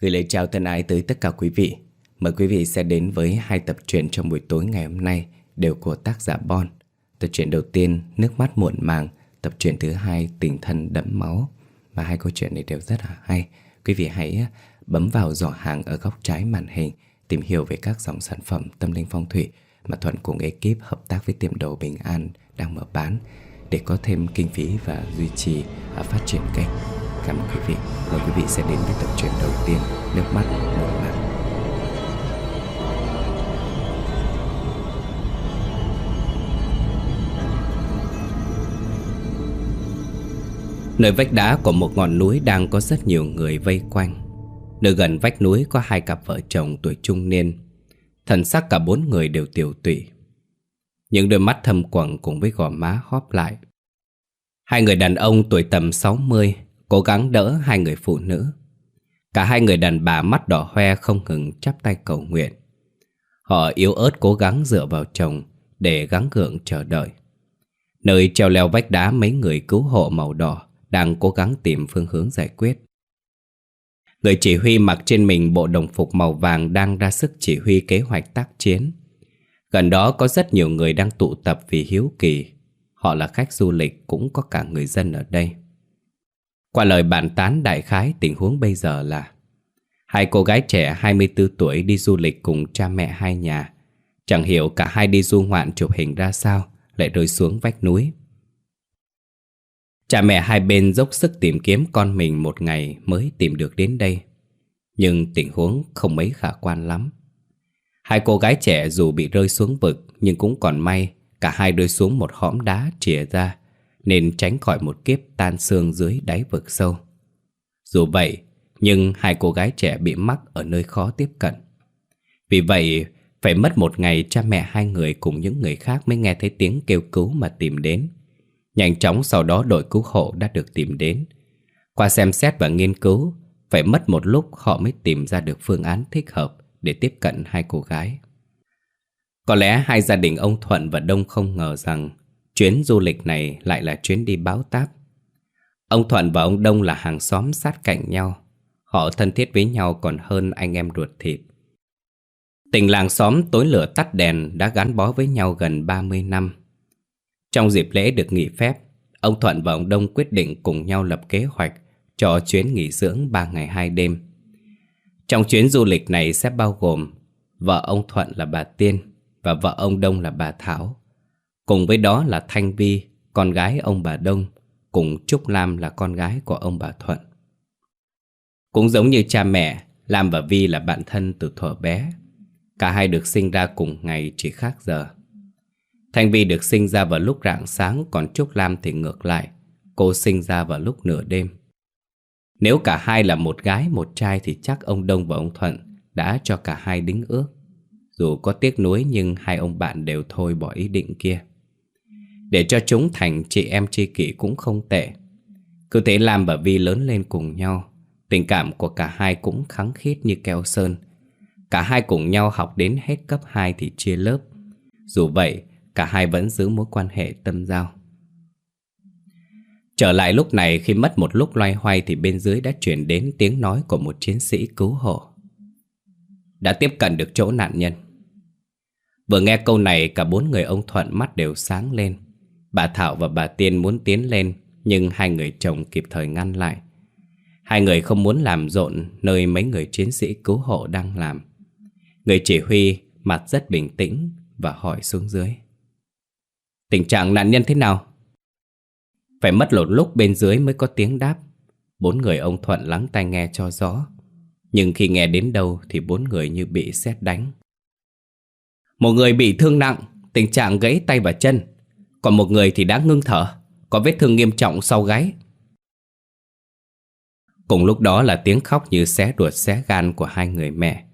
Gửi lời chào thân ái tới tất cả quý vị. Mời quý vị sẽ đến với hai tập truyện trong buổi tối ngày hôm nay, Đều của tác giả Bon. Tập truyện đầu tiên, Nước mắt muộn màng, Tập truyện thứ hai, Tình thân đẫm máu. Và hai câu chuyện này đều rất là hay. Quý vị hãy bấm vào giỏ hàng ở góc trái màn hình, Tìm hiểu về các dòng sản phẩm tâm linh phong thủy Mà Thuận cùng ekip hợp tác với tiệm đồ Bình An đang mở bán Để có thêm kinh phí và duy trì à, phát triển kênh cảm ơn quý vị. Mời quý vị sẽ đến với tập truyện đầu tiên, Nước mắt một lần Nơi vách đá của một ngọn núi đang có rất nhiều người vây quanh. Nơi gần vách núi có hai cặp vợ chồng tuổi trung niên. Thần sắc cả bốn người đều tiểu tụy. Những đôi mắt thâm quầng cùng với gò má hóp lại. Hai người đàn ông tuổi tầm 60 cố gắng đỡ hai người phụ nữ. Cả hai người đàn bà mắt đỏ hoe không ngừng chắp tay cầu nguyện. Họ yếu ớt cố gắng dựa vào chồng để gắng gượng chờ đợi. Nơi treo leo vách đá mấy người cứu hộ màu đỏ đang cố gắng tìm phương hướng giải quyết. Người chỉ huy mặc trên mình bộ đồng phục màu vàng đang ra sức chỉ huy kế hoạch tác chiến. Gần đó có rất nhiều người đang tụ tập vì hiếu kỳ. Họ là khách du lịch cũng có cả người dân ở đây. Qua lời bàn tán đại khái, tình huống bây giờ là Hai cô gái trẻ 24 tuổi đi du lịch cùng cha mẹ hai nhà. Chẳng hiểu cả hai đi du ngoạn chụp hình ra sao, Lại rơi xuống vách núi. Cha mẹ hai bên dốc sức tìm kiếm con mình một ngày mới tìm được đến đây. Nhưng tình huống không mấy khả quan lắm. Hai cô gái trẻ dù bị rơi xuống vực Nhưng cũng còn may, Cả hai rơi xuống một hõm đá chìa ra nên tránh khỏi một kiếp tan xương dưới đáy vực sâu. Dù vậy, nhưng hai cô gái trẻ bị mắc ở nơi khó tiếp cận. Vì vậy, phải mất một ngày cha mẹ hai người cùng những người khác mới nghe thấy tiếng kêu cứu mà tìm đến. Nhanh chóng sau đó đội cứu hộ đã được tìm đến. Qua xem xét và nghiên cứu, phải mất một lúc họ mới tìm ra được phương án thích hợp để tiếp cận hai cô gái. Có lẽ hai gia đình ông Thuận và Đông không ngờ rằng Chuyến du lịch này lại là chuyến đi báo táp. Ông Thuận và ông Đông là hàng xóm sát cạnh nhau. Họ thân thiết với nhau còn hơn anh em ruột thịt. Tình làng xóm tối lửa tắt đèn đã gắn bó với nhau gần 30 năm. Trong dịp lễ được nghỉ phép, Ông Thuận và ông Đông quyết định cùng nhau lập kế hoạch cho chuyến nghỉ dưỡng 3 ngày 2 đêm. Trong chuyến du lịch này sẽ bao gồm Vợ ông Thuận là bà Tiên và vợ ông Đông là bà Thảo. Cùng với đó là Thanh Vi, con gái ông bà Đông, cùng Trúc Lam là con gái của ông bà Thuận. Cũng giống như cha mẹ, Lam và Vi là bạn thân từ thuở bé. Cả hai được sinh ra cùng ngày chỉ khác giờ. Thanh Vi được sinh ra vào lúc rạng sáng còn Trúc Lam thì ngược lại, cô sinh ra vào lúc nửa đêm. Nếu cả hai là một gái một trai thì chắc ông Đông và ông Thuận đã cho cả hai đính ước. Dù có tiếc nuối nhưng hai ông bạn đều thôi bỏ ý định kia. Để cho chúng thành chị em tri kỷ cũng không tệ Cứ thế Lam và Vi lớn lên cùng nhau Tình cảm của cả hai cũng kháng khít như keo sơn Cả hai cùng nhau học đến hết cấp 2 thì chia lớp Dù vậy, cả hai vẫn giữ mối quan hệ tâm giao Trở lại lúc này khi mất một lúc loay hoay thì bên dưới đã chuyển đến tiếng nói của một chiến sĩ cứu hộ. Đã tiếp cận được chỗ nạn nhân. Vừa nghe câu này cả bốn người ông Thuận mắt đều sáng lên. Bà Thảo và bà Tiên muốn tiến lên, Nhưng hai người chồng kịp thời ngăn lại. Hai người không muốn làm rộn Nơi mấy người chiến sĩ cứu hộ đang làm. Người chỉ huy mặt rất bình tĩnh Và hỏi xuống dưới. Tình trạng nạn nhân thế nào? Phải mất lột lúc bên dưới mới có tiếng đáp. Bốn người ông Thuận lắng tai nghe cho rõ. Nhưng khi nghe đến đâu thì bốn người như bị sét đánh. Một người bị thương nặng, Tình trạng gãy tay và chân còn một người thì đã ngưng thở, Có vết thương nghiêm trọng sau gáy. Cùng lúc đó là tiếng khóc như xé ruột xé gan của hai người mẹ.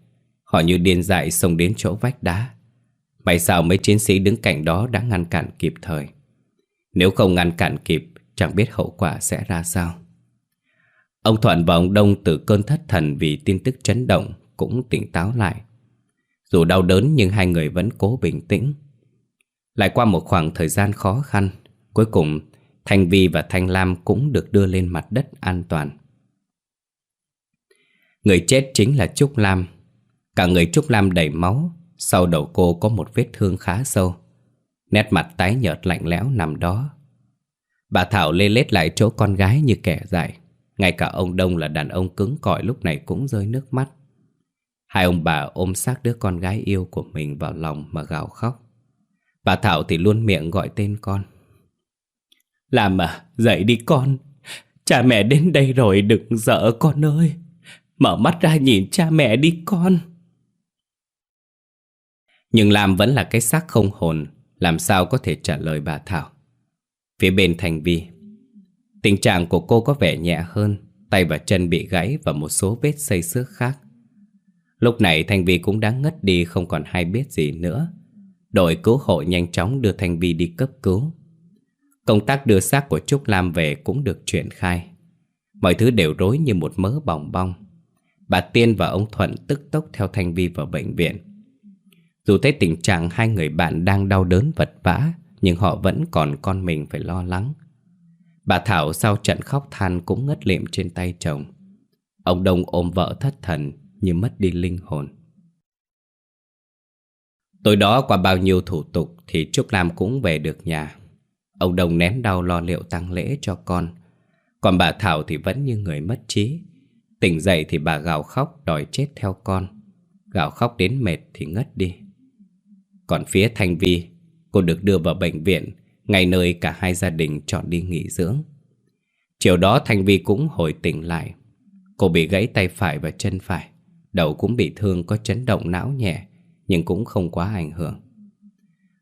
Họ như điên dại xông đến chỗ vách đá. May sao mấy chiến sĩ đứng cạnh đó đã ngăn cản kịp thời. Nếu không ngăn cản kịp, Chẳng biết hậu quả sẽ ra sao. Ông Thuận và ông Đông từ cơn thất thần vì tin tức chấn động Cũng tỉnh táo lại. Dù đau đớn nhưng hai người vẫn cố bình tĩnh. Lại qua một khoảng thời gian khó khăn, cuối cùng Thanh Vi và Thanh Lam cũng được đưa lên mặt đất an toàn. Người chết chính là Trúc Lam. Cả người Trúc Lam đầy máu, sau đầu cô có một vết thương khá sâu. Nét mặt tái nhợt lạnh lẽo nằm đó. Bà Thảo lê lết lại chỗ con gái như kẻ dại. Ngay cả ông Đông là đàn ông cứng cỏi lúc này cũng rơi nước mắt. Hai ông bà ôm xác đứa con gái yêu của mình vào lòng mà gào khóc. Bà Thảo thì luôn miệng gọi tên con. Làm à, dậy đi con. Cha mẹ đến đây rồi đừng sợ con ơi. Mở mắt ra nhìn cha mẹ đi con. Nhưng Lam vẫn là cái xác không hồn Làm sao có thể trả lời bà Thảo. Phía bên Thành Vi Tình trạng của cô có vẻ nhẹ hơn Tay và chân bị gãy và một số vết xây xước khác. Lúc này thành Vi cũng đã ngất đi không còn hay biết gì nữa. Đội cứu hộ nhanh chóng đưa Thanh Vi đi cấp cứu. Công tác đưa xác của Trúc Lam về cũng được triển khai. Mọi thứ đều rối như một mớ bỏng bong. Bà Tiên và ông Thuận tức tốc theo Thanh Vi vào bệnh viện. Dù thấy tình trạng hai người bạn đang đau đớn vật vã, Nhưng họ vẫn còn con mình phải lo lắng. Bà Thảo sau trận khóc than cũng ngất liệm trên tay chồng. Ông Đông ôm vợ thất thần như mất đi linh hồn. Tối đó qua bao nhiêu thủ tục thì Trúc Lam cũng về được nhà. Ông Đồng ném đau lo liệu tăng lễ cho con. Còn bà Thảo thì vẫn như người mất trí. Tỉnh dậy thì bà gào khóc đòi chết theo con. Gào khóc đến mệt thì ngất đi. Còn phía Thanh Vi, cô được đưa vào bệnh viện, ngày nơi cả hai gia đình chọn đi nghỉ dưỡng. Chiều đó Thanh Vi cũng hồi tỉnh lại. Cô bị gãy tay phải và chân phải, đầu cũng bị thương có chấn động não nhẹ nhưng cũng không quá ảnh hưởng.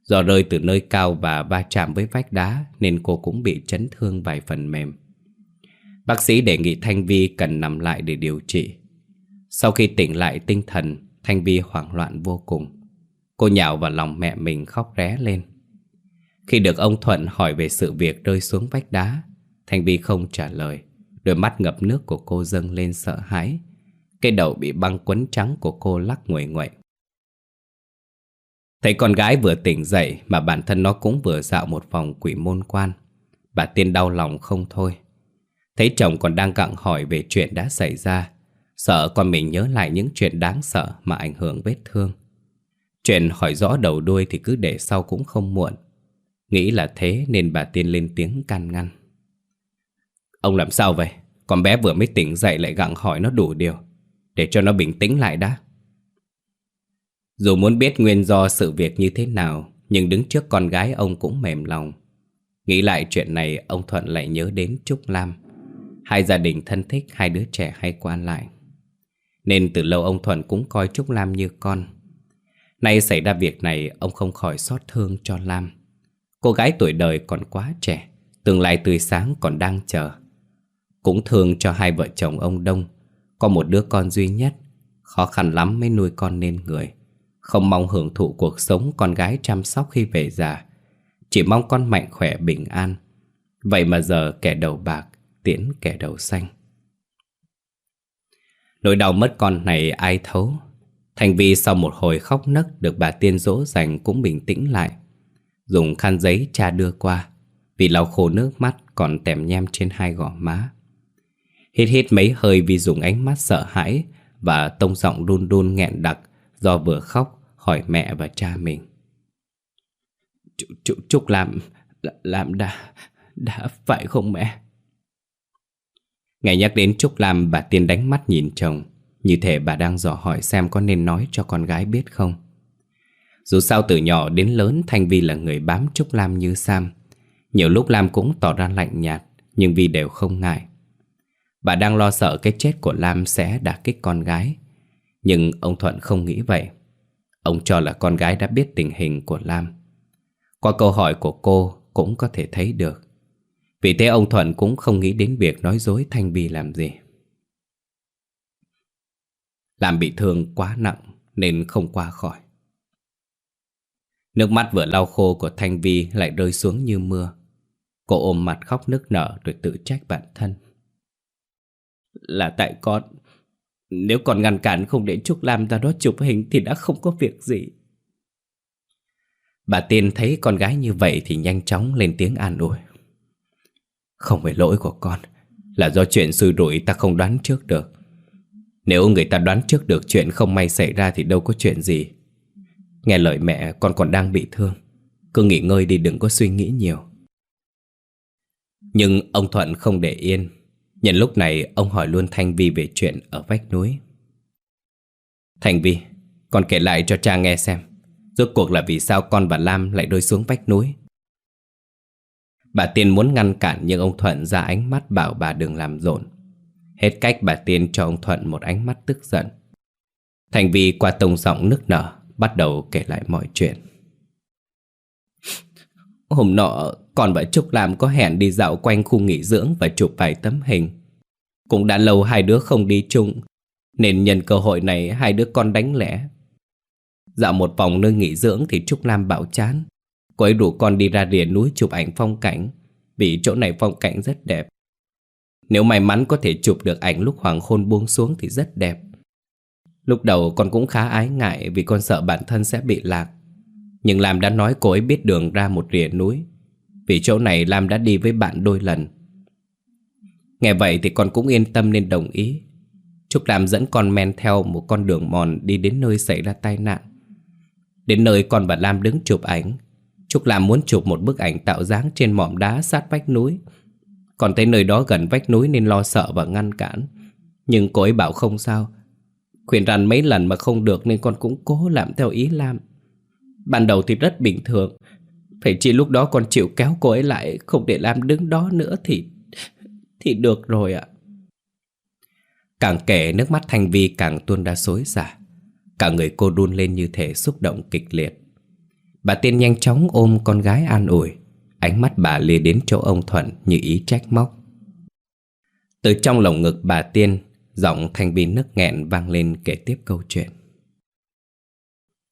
Do rơi từ nơi cao và va chạm với vách đá nên cô cũng bị chấn thương vài phần mềm. Bác sĩ đề nghị Thanh Vi cần nằm lại để điều trị. Sau khi tỉnh lại tinh thần, Thanh Vi hoảng loạn vô cùng. Cô nhào vào lòng mẹ mình khóc ré lên. Khi được ông Thuận hỏi về sự việc rơi xuống vách đá, Thanh Vi không trả lời. Đôi mắt ngập nước của cô dâng lên sợ hãi. Cái đầu bị băng quấn trắng của cô lắc nguội nguậy. Thấy con gái vừa tỉnh dậy mà bản thân nó cũng vừa dạo một vòng quỷ môn quan. Bà Tiên đau lòng không thôi. Thấy chồng còn đang gặng hỏi về chuyện đã xảy ra. Sợ con mình nhớ lại những chuyện đáng sợ mà ảnh hưởng vết thương. Chuyện hỏi rõ đầu đuôi thì cứ để sau cũng không muộn. Nghĩ là thế nên bà Tiên lên tiếng can ngăn. Ông làm sao vậy? Con bé vừa mới tỉnh dậy lại gặng hỏi nó đủ điều. Để cho nó bình tĩnh lại đã. Dù muốn biết nguyên do sự việc như thế nào, Nhưng đứng trước con gái ông cũng mềm lòng. Nghĩ lại chuyện này, ông Thuận lại nhớ đến Trúc Lam. Hai gia đình thân thích, hai đứa trẻ hay quan lại. Nên từ lâu ông Thuận cũng coi Trúc Lam như con. Nay xảy ra việc này, ông không khỏi xót thương cho Lam. Cô gái tuổi đời còn quá trẻ, Tương lai tươi sáng còn đang chờ. Cũng thương cho hai vợ chồng ông Đông, Có một đứa con duy nhất, Khó khăn lắm mới nuôi con nên người. Không mong hưởng thụ cuộc sống con gái chăm sóc khi về già, Chỉ mong con mạnh khỏe bình an. Vậy mà giờ kẻ đầu bạc, tiễn kẻ đầu xanh. Nỗi đau mất con này ai thấu? Thành Vi sau một hồi khóc nấc được bà tiên dỗ dành cũng bình tĩnh lại. Dùng khăn giấy cha đưa qua, Vì lau khô nước mắt còn tèm nhem trên hai gò má. Hít hít mấy hơi vì dùng ánh mắt sợ hãi Và tông giọng đun đun nghẹn đặc Do vừa khóc hỏi mẹ và cha mình. Trúc, chúc làm Làm đã Đã phải không mẹ? Ngày nhắc đến chúc làm bà Tiên đánh mắt nhìn chồng. Như thể bà đang dò hỏi xem có nên nói cho con gái biết không. Dù sao từ nhỏ đến lớn Thanh Vi là người bám chúc Lam như Sam. Nhiều lúc Lam cũng tỏ ra lạnh nhạt Nhưng Vi đều không ngại. Bà đang lo sợ cái chết của Lam sẽ đả kích con gái. Nhưng ông Thuận không nghĩ vậy. Ông cho là con gái đã biết tình hình của Lam. Qua câu hỏi của cô cũng có thể thấy được. Vì thế ông Thuận cũng không nghĩ đến việc nói dối Thanh vi làm gì. Làm bị thương quá nặng nên không qua khỏi. Nước mắt vừa lau khô của Thanh Vi lại rơi xuống như mưa. Cô ôm mặt khóc nức nở rồi tự trách bản thân. Là tại con nếu còn ngăn cản không để Trúc Lam ra đó chụp hình thì đã không có việc gì. Bà Tiên thấy con gái như vậy thì nhanh chóng lên tiếng an ủi. Không phải lỗi của con, là do chuyện xui rủi ta không đoán trước được. Nếu người ta đoán trước được chuyện không may xảy ra thì đâu có chuyện gì. Nghe lời mẹ con còn đang bị thương, cứ nghỉ ngơi đi đừng có suy nghĩ nhiều. Nhưng ông Thuận không để yên Nhân lúc này ông hỏi luôn Thanh Vi về chuyện ở vách núi. Thanh Vi, con kể lại cho cha nghe xem Rốt cuộc là vì sao con và Lam lại đôi xuống vách núi? Bà Tiên muốn ngăn cản nhưng ông Thuận ra ánh mắt bảo bà đừng làm rộn. Hết cách bà Tiên cho ông Thuận một ánh mắt tức giận. Thành Vi qua tông giọng nức nở Bắt đầu kể lại mọi chuyện. Hôm nọ còn vợ Trúc Lam có hẹn đi dạo quanh khu nghỉ dưỡng và chụp vài tấm hình. Cũng đã lâu hai đứa không đi chung, nên nhân cơ hội này hai đứa con đánh lẻ. Dạo một vòng nơi nghỉ dưỡng thì Trúc Lam bảo chán. Cô ấy rủ con đi ra rìa núi chụp ảnh phong cảnh, vì chỗ này phong cảnh rất đẹp. Nếu may mắn có thể chụp được ảnh lúc hoàng hôn buông xuống thì rất đẹp. Lúc đầu con cũng khá ái ngại vì con sợ bản thân sẽ bị lạc. Nhưng Lam đã nói cô ấy biết đường ra một rìa núi vì chỗ này Lam đã đi với bạn đôi lần. Nghe vậy thì con cũng yên tâm nên đồng ý. Trúc Lam dẫn con men theo một con đường mòn đi đến nơi xảy ra tai nạn. Đến nơi con và Lam đứng chụp ảnh. Trúc Lam muốn chụp một bức ảnh tạo dáng trên mỏm đá sát vách núi. Còn thấy nơi đó gần vách núi nên lo sợ và ngăn cản. Nhưng cô ấy bảo không sao. Khuyên rằng mấy lần mà không được nên con cũng cố làm theo ý Lam. Ban đầu thì rất bình thường phải chi lúc đó con chịu kéo cô ấy lại, Không để Lam đứng đó nữa thì Thì được rồi ạ. Càng kể nước mắt Thanh Vi càng tuôn ra xối xả. Cả người cô đun lên như thể xúc động kịch liệt. Bà Tiên nhanh chóng ôm con gái an ủi. Ánh mắt bà lia đến chỗ ông Thuận như ý trách móc. Từ trong lồng ngực bà Tiên, Giọng Thanh Vi nức nghẹn vang lên kể tiếp câu chuyện.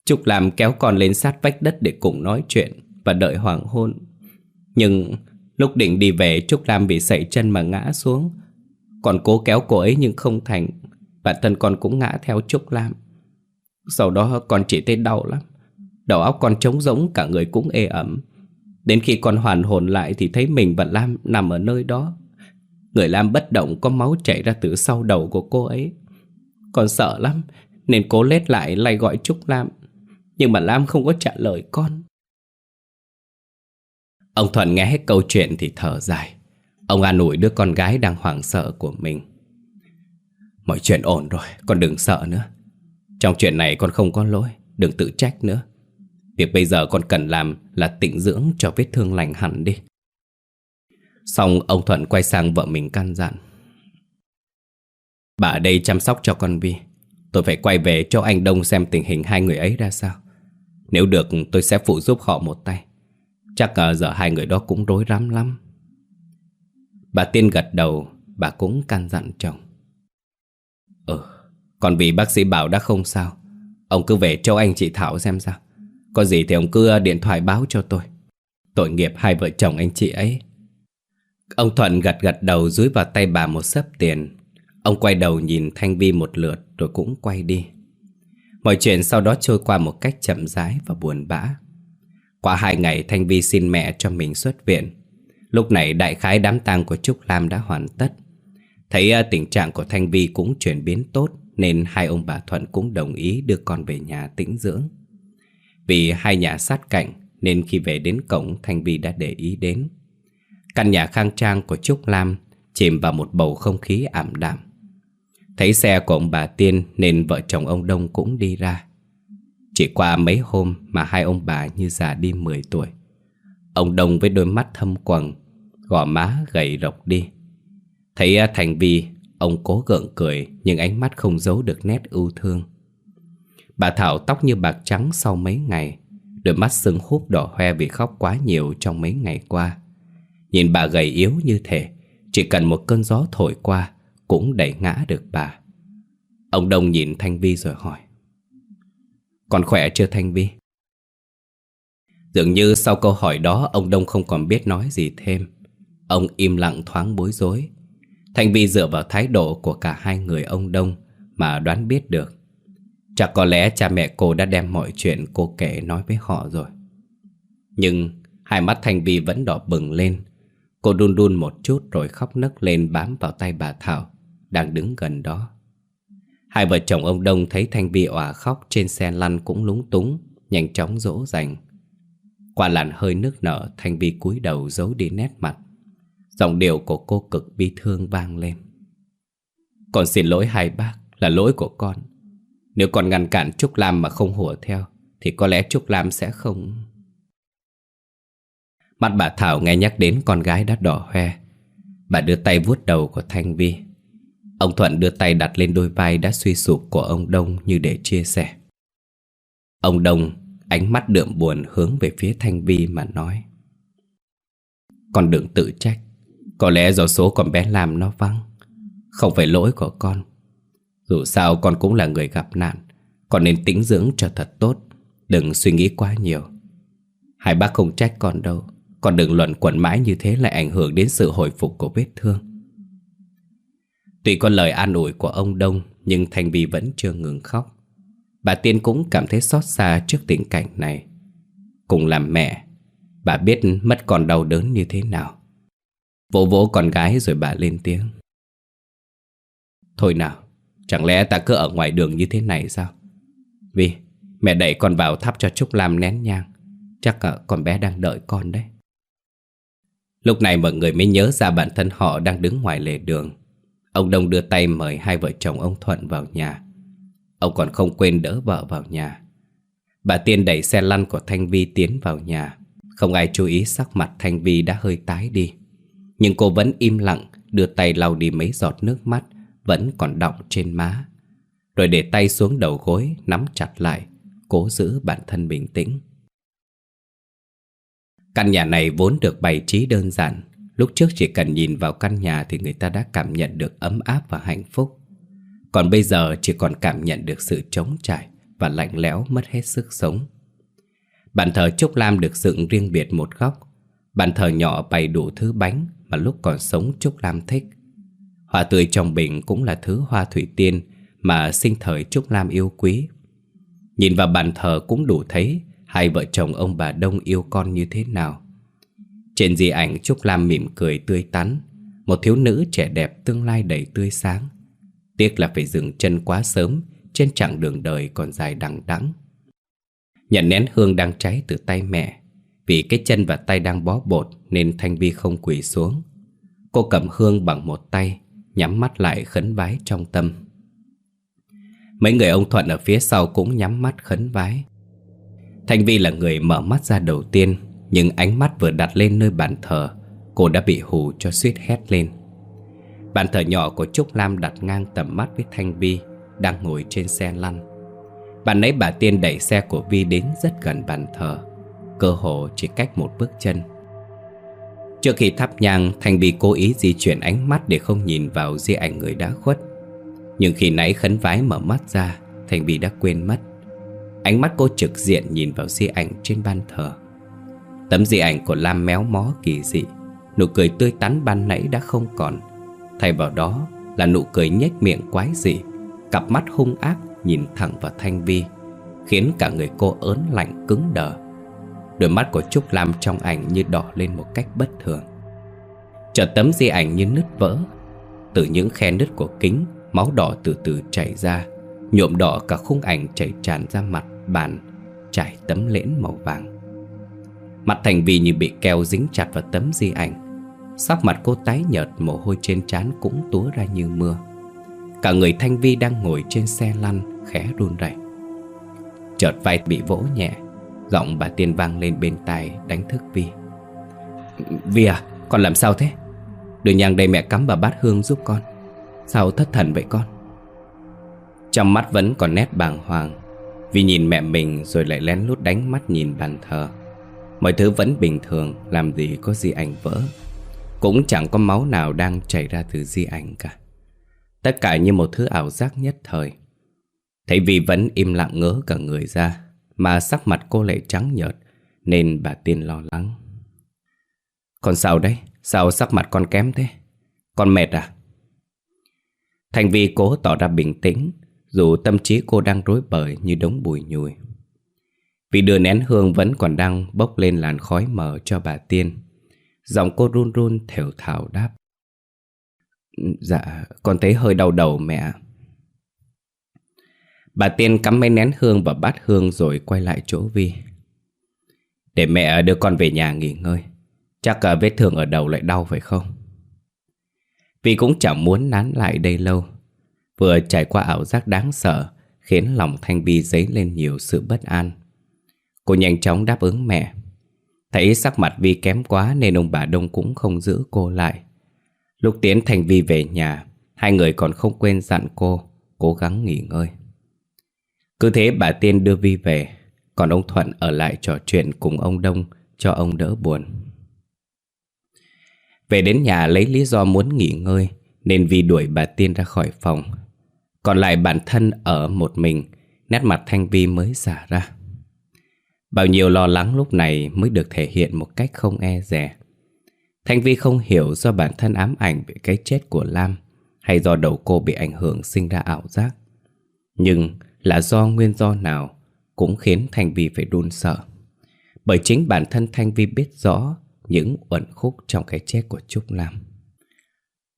Trúc làm kéo con lên sát vách đất để cùng nói chuyện và đợi hoàng hôn. Nhưng lúc định đi về, Trúc Lam bị sẩy chân mà ngã xuống. Còn cố kéo cô ấy nhưng không thành. Bản thân con cũng ngã theo Trúc Lam. Sau đó con chỉ thấy đau lắm. Đầu óc con trống rỗng, cả người cũng ê ẩm. Đến khi con hoàn hồn lại thì thấy mình và Lam nằm ở nơi đó. Người Lam bất động, có máu chảy ra từ sau đầu của cô ấy. Con sợ lắm, nên cố lết lại lay gọi Trúc Lam. Nhưng mà Lam không có trả lời con. Ông Thuận nghe hết câu chuyện thì thở dài. Ông an ủi đứa con gái đang hoảng sợ của mình. Mọi chuyện ổn rồi, con đừng sợ nữa. Trong chuyện này con không có lỗi, đừng tự trách nữa. Việc bây giờ con cần làm là tịnh dưỡng cho vết thương lành hẳn đi. Xong ông Thuận quay sang vợ mình căn dặn. Bà ở đây chăm sóc cho con Vi. Tôi phải quay về cho anh Đông xem tình hình hai người ấy ra sao. Nếu được tôi sẽ phụ giúp họ một tay. Chắc ở giờ hai người đó cũng rối rắm lắm. Bà Tiên gật đầu, Bà cũng căn dặn chồng. Ừ Còn vì bác sĩ bảo đã không sao, Ông cứ về cho anh chị Thảo xem sao. Có gì thì ông cứ ờ, điện thoại báo cho tôi. Tội nghiệp hai vợ chồng anh chị ấy. Ông Thuận gật gật đầu dưới vào tay bà một sớp tiền. Ông quay đầu nhìn Thanh Vi một lượt rồi cũng quay đi. Mọi chuyện sau đó trôi qua một cách chậm rãi và buồn bã. Qua hai ngày, Thanh Vi xin mẹ cho mình xuất viện. Lúc này, đại khái đám tang của Trúc Lam đã hoàn tất. Thấy à, tình trạng của Thanh Vi cũng chuyển biến tốt, Nên hai ông bà Thuận cũng đồng ý đưa con về nhà tĩnh dưỡng. Vì hai nhà sát cạnh, Nên khi về đến cổng, Thanh Vi đã để ý đến. Căn nhà khang trang của Trúc Lam Chìm vào một bầu không khí ảm đạm. Thấy xe của ông bà Tiên, Nên vợ chồng ông Đông cũng đi ra. Chỉ qua mấy hôm mà hai ông bà như già đi 10 tuổi. Ông Đông với đôi mắt thâm quầng, Gò má gầy rộc đi. Thấy à, Thành Vi, Ông cố gượng cười Nhưng ánh mắt không giấu được nét ưu thương. Bà Thảo tóc như bạc trắng sau mấy ngày, Đôi mắt sưng húp đỏ hoe vì khóc quá nhiều trong mấy ngày qua. Nhìn bà gầy yếu như thể, Chỉ cần một cơn gió thổi qua Cũng đẩy ngã được bà. Ông Đông nhìn Thanh Vi rồi hỏi. Còn khỏe chưa, Thanh Vi? Dường như sau câu hỏi đó, ông Đông không còn biết nói gì thêm. Ông im lặng thoáng bối rối. Thanh Vi dựa vào thái độ của cả hai người ông Đông mà đoán biết được. Chắc có lẽ cha mẹ cô đã đem mọi chuyện cô kể nói với họ rồi. Nhưng hai mắt Thanh Vi vẫn đỏ bừng lên. Cô đun đun một chút rồi khóc nấc lên bám vào tay bà Thảo, đang đứng gần đó. Hai vợ chồng ông Đông thấy Thanh Vi òa khóc trên xe lăn cũng lúng túng, nhanh chóng dỗ dành. Qua làn hơi nước nở, Thanh Vi cúi đầu giấu đi nét mặt. Giọng điệu của cô cực bi thương vang lên. Con xin lỗi hai bác, là lỗi của con. Nếu con ngăn cản Trúc Lam mà không hùa theo, thì có lẽ Trúc Lam sẽ không... Mắt bà Thảo nghe nhắc đến con gái đã đỏ hoe. Bà đưa tay vuốt đầu của Thanh Vi Ông Thuận đưa tay đặt lên đôi vai đã suy sụp của ông Đông như để chia sẻ. Ông Đông, ánh mắt đượm buồn hướng về phía Thanh Vi mà nói, Con đừng tự trách, Có lẽ do số con bé làm nó vắng, Không phải lỗi của con. Dù sao con cũng là người gặp nạn, Con nên tĩnh dưỡng cho thật tốt, Đừng suy nghĩ quá nhiều. Hai bác không trách con đâu, Con đừng luận quẩn mãi như thế lại ảnh hưởng đến sự hồi phục của vết thương. Tuy có lời an ủi của ông Đông, Nhưng Thanh Vi vẫn chưa ngừng khóc. Bà Tiên cũng cảm thấy xót xa trước tình cảnh này. Cùng làm mẹ, Bà biết mất còn đau đớn như thế nào. Vỗ vỗ con gái rồi bà lên tiếng. Thôi nào, Chẳng lẽ ta cứ ở ngoài đường như thế này sao? Vì mẹ đẩy con vào thắp cho Trúc Lam nén nhang. Chắc con bé đang đợi con đấy. Lúc này mọi người mới nhớ ra bản thân họ đang đứng ngoài lề đường. Ông Đông đưa tay mời hai vợ chồng ông Thuận vào nhà. Ông còn không quên đỡ vợ vào nhà. Bà Tiên đẩy xe lăn của Thanh Vi tiến vào nhà. Không ai chú ý sắc mặt Thanh Vi đã hơi tái đi. Nhưng cô vẫn im lặng, Đưa tay lau đi mấy giọt nước mắt, Vẫn còn đọng trên má. Rồi để tay xuống đầu gối, Nắm chặt lại, Cố giữ bản thân bình tĩnh. Căn nhà này vốn được bày trí đơn giản Lúc trước chỉ cần nhìn vào căn nhà thì người ta đã cảm nhận được ấm áp và hạnh phúc. Còn bây giờ chỉ còn cảm nhận được sự trống trải và lạnh lẽo mất hết sức sống. Bàn thờ Trúc Lam được dựng riêng biệt một góc. Bàn thờ nhỏ bày đủ thứ bánh mà lúc còn sống Trúc Lam thích. Hoa tươi trong bình cũng là thứ hoa thủy tiên mà sinh thời Trúc Lam yêu quý. Nhìn vào bàn thờ cũng đủ thấy hai vợ chồng ông bà Đông yêu con như thế nào. Trên di ảnh Trúc Lam mỉm cười tươi tắn, Một thiếu nữ trẻ đẹp tương lai đầy tươi sáng. Tiếc là phải dừng chân quá sớm, Trên chặng đường đời còn dài đằng đẵng. Nhận nén hương đang cháy từ tay mẹ, Vì cái chân và tay đang bó bột Nên Thanh Vi không quỳ xuống. Cô cầm hương bằng một tay, Nhắm mắt lại khấn vái trong tâm. Mấy người ông Thuận ở phía sau cũng nhắm mắt khấn vái. Thanh Vi là người mở mắt ra đầu tiên nhưng ánh mắt vừa đặt lên nơi bàn thờ Cô đã bị hù cho suýt hét lên. Bàn thờ nhỏ của Trúc Lam đặt ngang tầm mắt với Thanh Vi Đang ngồi trên xe lăn. Bạn ấy bà Tiên đẩy xe của Vi đến rất gần bàn thờ Cơ hồ chỉ cách một bước chân. Trước khi thắp nhang, Thanh Vi cố ý di chuyển ánh mắt để không nhìn vào di ảnh người đã khuất. Nhưng khi nãy khấn vái mở mắt ra, Thanh Vi đã quên mất. Ánh mắt cô trực diện nhìn vào di ảnh trên ban thờ. Tấm di ảnh của Lam méo mó kỳ dị, Nụ cười tươi tắn ban nãy đã không còn. Thay vào đó là nụ cười nhếch miệng quái dị, Cặp mắt hung ác nhìn thẳng vào Thanh Vi, Khiến cả người cô ớn lạnh cứng đờ. Đôi mắt của Trúc Lam trong ảnh như đỏ lên một cách bất thường. Chợt tấm di ảnh như nứt vỡ, Từ những khe nứt của kính, Máu đỏ từ từ chảy ra, Nhuộm đỏ cả khung ảnh chảy tràn ra mặt bàn, Trải tấm lễn màu vàng. Mặt Thành Vì như bị keo dính chặt vào tấm di ảnh. Sắc mặt cô tái nhợt, mồ hôi trên trán cũng túa ra như mưa. Cả người Thanh Vi đang ngồi trên xe lăn, khẽ run rẩy. Chợt vai bị vỗ nhẹ, Giọng bà tiên vang lên bên tai đánh thức Vi Vi à con làm sao thế? Đưa nhang đây mẹ cắm bà bát hương giúp con. Sao thất thần vậy con? Trong mắt vẫn còn nét bàng hoàng vi nhìn mẹ mình rồi lại lén lút đánh mắt nhìn bàn thờ. Mọi thứ vẫn bình thường, Làm gì có di ảnh vỡ Cũng chẳng có máu nào đang chảy ra từ di ảnh cả Tất cả như một thứ ảo giác nhất thời Thấy vì vẫn im lặng ngớ cả người ra, Mà sắc mặt cô lại trắng nhợt, Nên bà Tiên lo lắng Còn sao đấy? Sao sắc mặt con kém thế? Con mệt à? Thành Vi cố tỏ ra bình tĩnh, Dù tâm trí cô đang rối bời như đống bùi nhùi vì đưa nén hương vẫn còn đang bốc lên làn khói mờ cho bà Tiên. Giọng cô run run thều thào đáp. Dạ, con thấy hơi đau đầu mẹ Bà Tiên cắm mấy nén hương vào bát hương rồi quay lại chỗ Vi. Để mẹ đưa con về nhà nghỉ ngơi. Chắc vết thương ở đầu lại đau phải không? Vi cũng chẳng muốn nán lại đây lâu. Vừa trải qua ảo giác đáng sợ Khiến lòng Thanh Vi dấy lên nhiều sự bất an. Cô nhanh chóng đáp ứng mẹ. Thấy sắc mặt Vi kém quá nên ông bà Đông cũng không giữ cô lại. Lúc Tiến Thành Vi về nhà, Hai người còn không quên dặn cô, Cố gắng nghỉ ngơi. Cứ thế bà Tiên đưa Vi về, Còn ông Thuận ở lại trò chuyện cùng ông Đông Cho ông đỡ buồn. Về đến nhà lấy lý do muốn nghỉ ngơi, Nên Vi đuổi bà Tiên ra khỏi phòng. Còn lại bản thân ở một mình, Nét mặt Thanh Vi mới giả ra. Bao nhiêu lo lắng lúc này mới được thể hiện một cách không e dè. Thanh Vi không hiểu do bản thân ám ảnh về cái chết của Lam hay do đầu cô bị ảnh hưởng sinh ra ảo giác. Nhưng là do nguyên do nào cũng khiến Thanh Vi phải đun sợ. Bởi chính bản thân Thanh Vi biết rõ những uẩn khúc trong cái chết của Trúc Lam.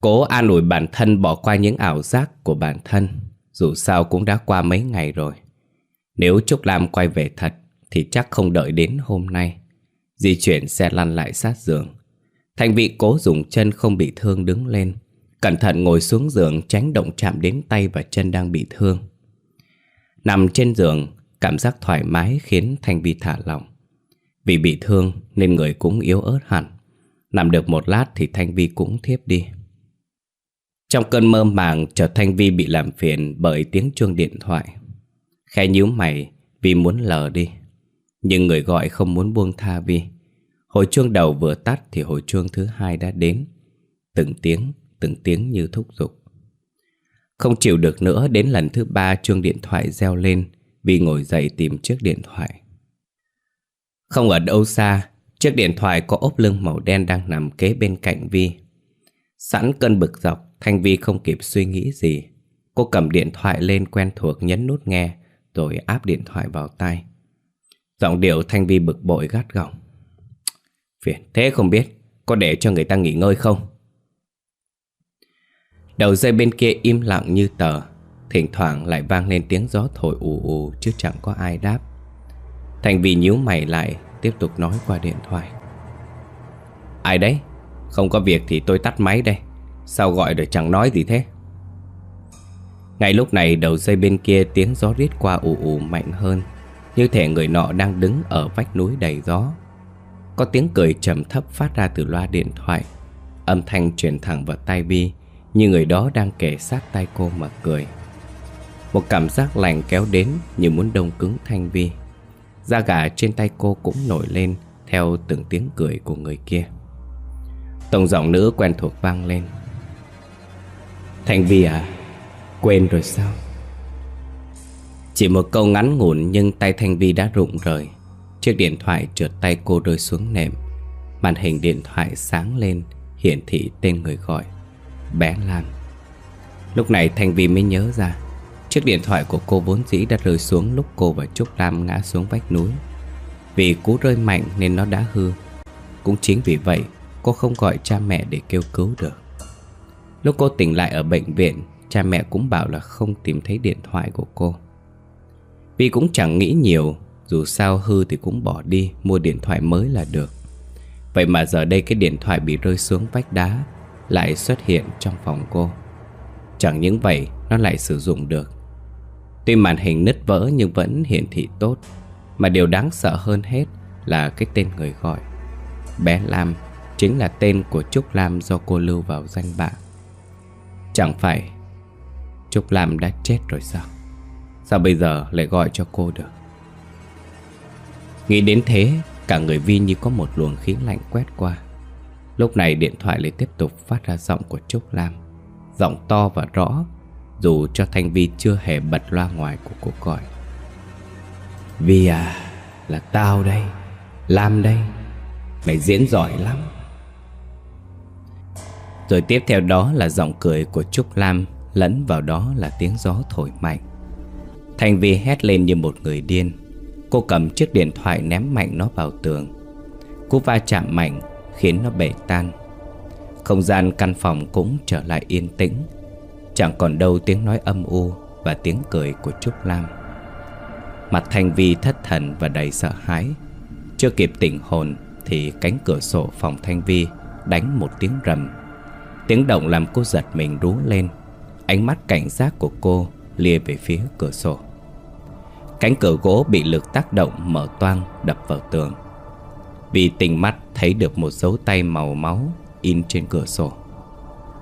Cố an ủi bản thân bỏ qua những ảo giác của bản thân, dù sao cũng đã qua mấy ngày rồi. Nếu Trúc Lam quay về thật, thì chắc không đợi đến hôm nay. Di chuyển xe lăn lại sát giường. Thành vị cố dùng chân không bị thương đứng lên, cẩn thận ngồi xuống giường tránh động chạm đến tay và chân đang bị thương. Nằm trên giường, cảm giác thoải mái khiến Thành Vi thả lỏng. Vì bị thương nên người cũng yếu ớt hẳn. Nằm được một lát thì Thanh Vi cũng thiếp đi. Trong cơn mơ màng chợt Thanh Vi bị làm phiền bởi tiếng chuông điện thoại. Khẽ nhíu mày vì muốn lờ đi. Nhưng người gọi không muốn buông tha Vi Hồi chuông đầu vừa tắt thì hồi chuông thứ hai đã đến. Từng tiếng, từng tiếng như thúc giục. Không chịu được nữa đến lần thứ ba chuông điện thoại reo lên Vi ngồi dậy tìm chiếc điện thoại. Không ở đâu xa Chiếc điện thoại có ốp lưng màu đen đang nằm kế bên cạnh Vi. Sẵn cơn bực dọc Thanh Vi không kịp suy nghĩ gì. Cô cầm điện thoại lên quen thuộc nhấn nút nghe Rồi áp điện thoại vào tay Giọng điệu Thanh Vi bực bội gắt gỏng. Phiền thế không biết Có để cho người ta nghỉ ngơi không? Đầu dây bên kia im lặng như tờ. Thỉnh thoảng lại vang lên tiếng gió thổi ù ù Chứ chẳng có ai đáp. Thanh vi nhíu mày lại, Tiếp tục nói qua điện thoại. Ai đấy? Không có việc thì tôi tắt máy đây. Sao gọi rồi chẳng nói gì thế? Ngay lúc này đầu dây bên kia tiếng gió rít qua ù ù mạnh hơn. Như thể người nọ đang đứng ở vách núi đầy gió. Có tiếng cười trầm thấp phát ra từ loa điện thoại. Âm thanh truyền thẳng vào tai Bi, Như người đó đang kể sát tay cô mà cười. Một cảm giác lành kéo đến như muốn đông cứng Thanh Vi Da gà trên tay cô cũng nổi lên Theo từng tiếng cười của người kia. Tổng giọng nữ quen thuộc vang lên. Thanh Vi à Quên rồi sao? Chỉ một câu ngắn ngủn nhưng tay Thanh Vi đã rụng rời. Chiếc điện thoại trượt tay cô rơi xuống nệm. Màn hình điện thoại sáng lên, Hiển thị tên người gọi, Bé Lan. Lúc này Thanh Vi mới nhớ ra, Chiếc điện thoại của cô vốn dĩ đã rơi xuống lúc cô và Trúc Lam ngã xuống vách núi. Vì cú rơi mạnh nên nó đã hư. Cũng chính vì vậy, cô không gọi cha mẹ để kêu cứu được. Lúc cô tỉnh lại ở bệnh viện, Cha mẹ cũng bảo là không tìm thấy điện thoại của cô. Vi cũng chẳng nghĩ nhiều, Dù sao hư thì cũng bỏ đi, Mua điện thoại mới là được. Vậy mà giờ đây cái điện thoại bị rơi xuống vách đá, Lại xuất hiện trong phòng cô. Chẳng những vậy, Nó lại sử dụng được. Tuy màn hình nứt vỡ nhưng vẫn hiển thị tốt, Mà điều đáng sợ hơn hết Là cái tên người gọi. Bé Lam Chính là tên của Trúc Lam do cô lưu vào danh bạ. Chẳng phải Trúc Lam đã chết rồi sao? Sao bây giờ lại gọi cho cô được. Nghĩ đến thế, Cả người Vi như có một luồng khí lạnh quét qua. Lúc này điện thoại lại tiếp tục phát ra giọng của Trúc Lam. Giọng to và rõ, Dù cho Thanh Vi chưa hề bật loa ngoài của cuộc gọi. Vi à Là tao đây, Lam đây, Mày diễn giỏi lắm. Rồi tiếp theo đó là giọng cười của Trúc Lam, Lẫn vào đó là tiếng gió thổi mạnh. Thành Vi hét lên như một người điên. Cô cầm chiếc điện thoại ném mạnh nó vào tường. Cú va chạm mạnh khiến nó bể tan. Không gian căn phòng cũng trở lại yên tĩnh. Chẳng còn đâu tiếng nói âm u và tiếng cười của Trúc Lam. Mặt Thanh Vi thất thần và đầy sợ hãi. Chưa kịp tỉnh hồn thì cánh cửa sổ phòng Thanh Vi đánh một tiếng rầm. Tiếng động làm cô giật mình rú lên. Ánh mắt cảnh giác của cô lìa về phía cửa sổ. Cánh cửa gỗ bị lực tác động mở toang, đập vào tường. Vì tình mắt thấy được một dấu tay màu máu in trên cửa sổ.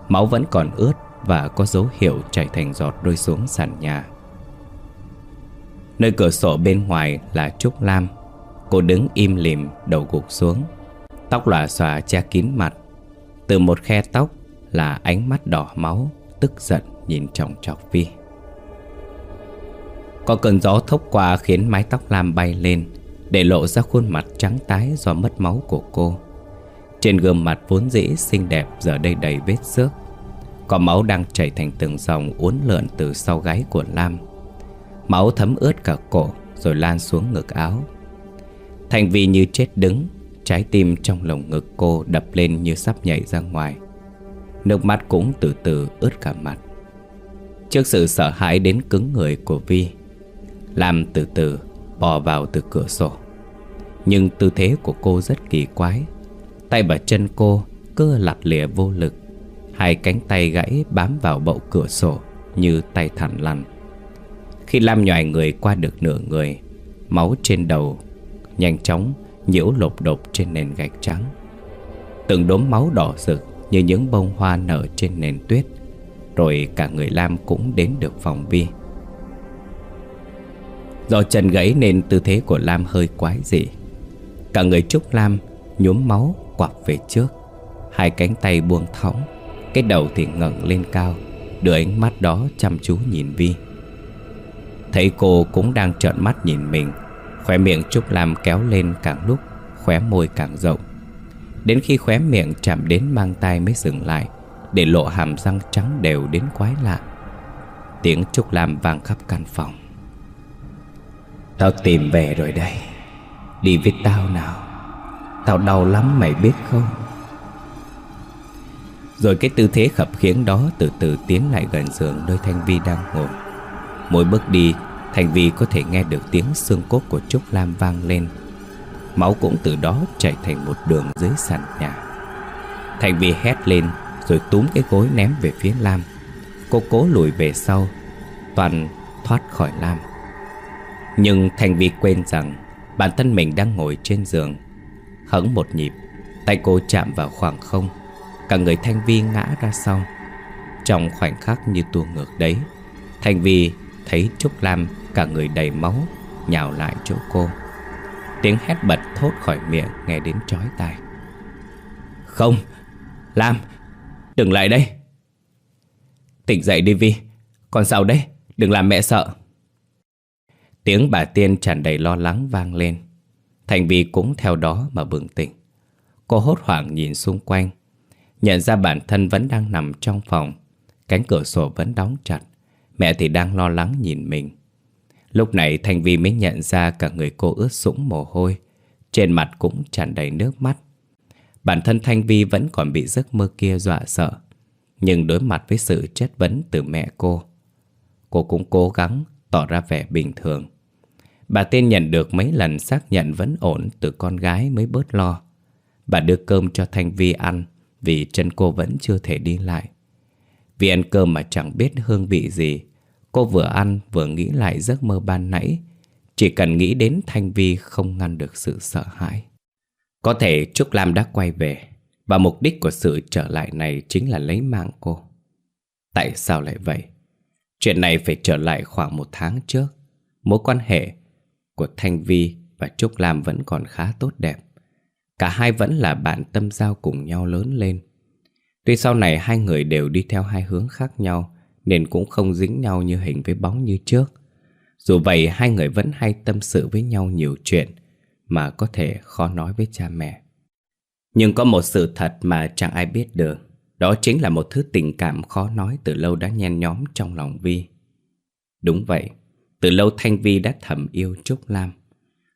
Máu vẫn còn ướt và có dấu hiệu chảy thành giọt rơi xuống sàn nhà. Nơi cửa sổ bên ngoài là Trúc Lam. Cô đứng im lìm, đầu gục xuống. Tóc lòa xòa che kín mặt. Từ một khe tóc là ánh mắt đỏ máu, Tức giận nhìn chòng chọc Vi. Có cơn gió thốc qua khiến mái tóc Lam bay lên, Để lộ ra khuôn mặt trắng tái do mất máu của cô. Trên gương mặt vốn dĩ xinh đẹp giờ đây đầy vết xước. Có máu đang chảy thành từng dòng uốn lượn từ sau gáy của Lam. Máu thấm ướt cả cổ rồi lan xuống ngực áo. Thành Vi như chết đứng, Trái tim trong lồng ngực cô đập lên như sắp nhảy ra ngoài. Nước mắt cũng từ từ ướt cả mặt. Trước sự sợ hãi đến cứng người của Vi Lam từ từ bò vào từ cửa sổ. Nhưng tư thế của cô rất kỳ quái. Tay và chân cô cứ lặt lìa vô lực. Hai cánh tay gãy bám vào bậu cửa sổ Như tay thẳng lăn Khi Lam nhòi người qua được nửa người, Máu trên đầu Nhanh chóng nhiễu lột đột trên nền gạch trắng. Từng đốm máu đỏ rực Như những bông hoa nở trên nền tuyết. Rồi cả người Lam cũng đến được phòng vi. Do chân gãy nên tư thế của Lam hơi quái dị. Cả người Trúc Lam nhuốm máu quặp về trước. Hai cánh tay buông thõng, Cái đầu thì ngẩng lên cao, Đưa ánh mắt đó chăm chú nhìn Vi. Thấy cô cũng đang trợn mắt nhìn mình, Khóe miệng Trúc Lam kéo lên càng lúc Khóe môi càng rộng. Đến khi khóe miệng chạm đến mang tay mới dừng lại, Để lộ hàm răng trắng đều đến quái lạ. Tiếng Trúc Lam vang khắp căn phòng. Tao tìm về rồi đây. Đi với tao nào. Tao đau lắm, mày biết không? Rồi cái tư thế khập khiếng đó Từ từ tiến lại gần giường nơi Thanh Vi đang ngồi. Mỗi bước đi, thanh Vi có thể nghe được tiếng xương cốt của Trúc Lam vang lên. Máu cũng từ đó chảy thành một đường dưới sàn nhà. Thanh Vi hét lên, Rồi túm cái gối ném về phía Lam. Cô cố lùi về sau, Toàn thoát khỏi Lam. Nhưng Thành Vi quên rằng bản thân mình đang ngồi trên giường. Hững một nhịp, tay cô chạm vào khoảng không. Cả người Thanh Vi ngã ra sau. Trong khoảnh khắc như tua ngược đấy thành Vi thấy Trúc Lam cả người đầy máu nhào lại chỗ cô. Tiếng hét bật thốt khỏi miệng nghe đến chói tai. Không, Lam, đừng lại đây. Tỉnh dậy đi Vi, còn sao đấy, đừng làm mẹ sợ. Tiếng bà Tiên tràn đầy lo lắng vang lên. Thành Vi cũng theo đó mà bừng tỉnh. Cô hốt hoảng nhìn xung quanh. Nhận ra bản thân vẫn đang nằm trong phòng. Cánh cửa sổ vẫn đóng chặt. Mẹ thì đang lo lắng nhìn mình. Lúc này Thanh Vi mới nhận ra cả người cô ướt sũng mồ hôi. Trên mặt cũng tràn đầy nước mắt. Bản thân Thanh Vi vẫn còn bị giấc mơ kia dọa sợ. Nhưng đối mặt với sự chất vấn từ mẹ cô Cô cũng cố gắng tỏ ra vẻ bình thường. Bà tên nhận được mấy lần xác nhận vẫn ổn từ con gái mới bớt lo. Bà đưa cơm cho Thanh Vi ăn vì chân cô vẫn chưa thể đi lại. Vì ăn cơm mà chẳng biết hương vị gì, cô vừa ăn vừa nghĩ lại giấc mơ ban nãy. Chỉ cần nghĩ đến Thanh Vi không ngăn được sự sợ hãi. Có thể Trúc Lam đã quay về và mục đích của sự trở lại này chính là lấy mạng cô. Tại sao lại vậy? Chuyện này phải trở lại khoảng một tháng trước. Mối quan hệ của Thanh Vi và Trúc Lam vẫn còn khá tốt đẹp. Cả hai vẫn là bạn tâm giao cùng nhau lớn lên. Tuy sau này hai người đều đi theo hai hướng khác nhau nên cũng không dính nhau như hình với bóng như trước. Dù vậy hai người vẫn hay tâm sự với nhau nhiều chuyện mà có thể khó nói với cha mẹ. Nhưng có một sự thật mà chẳng ai biết được, đó chính là một thứ tình cảm khó nói từ lâu đã nhen nhóm trong lòng Vi. Đúng vậy, từ lâu Thanh Vi đã thầm yêu Trúc Lam.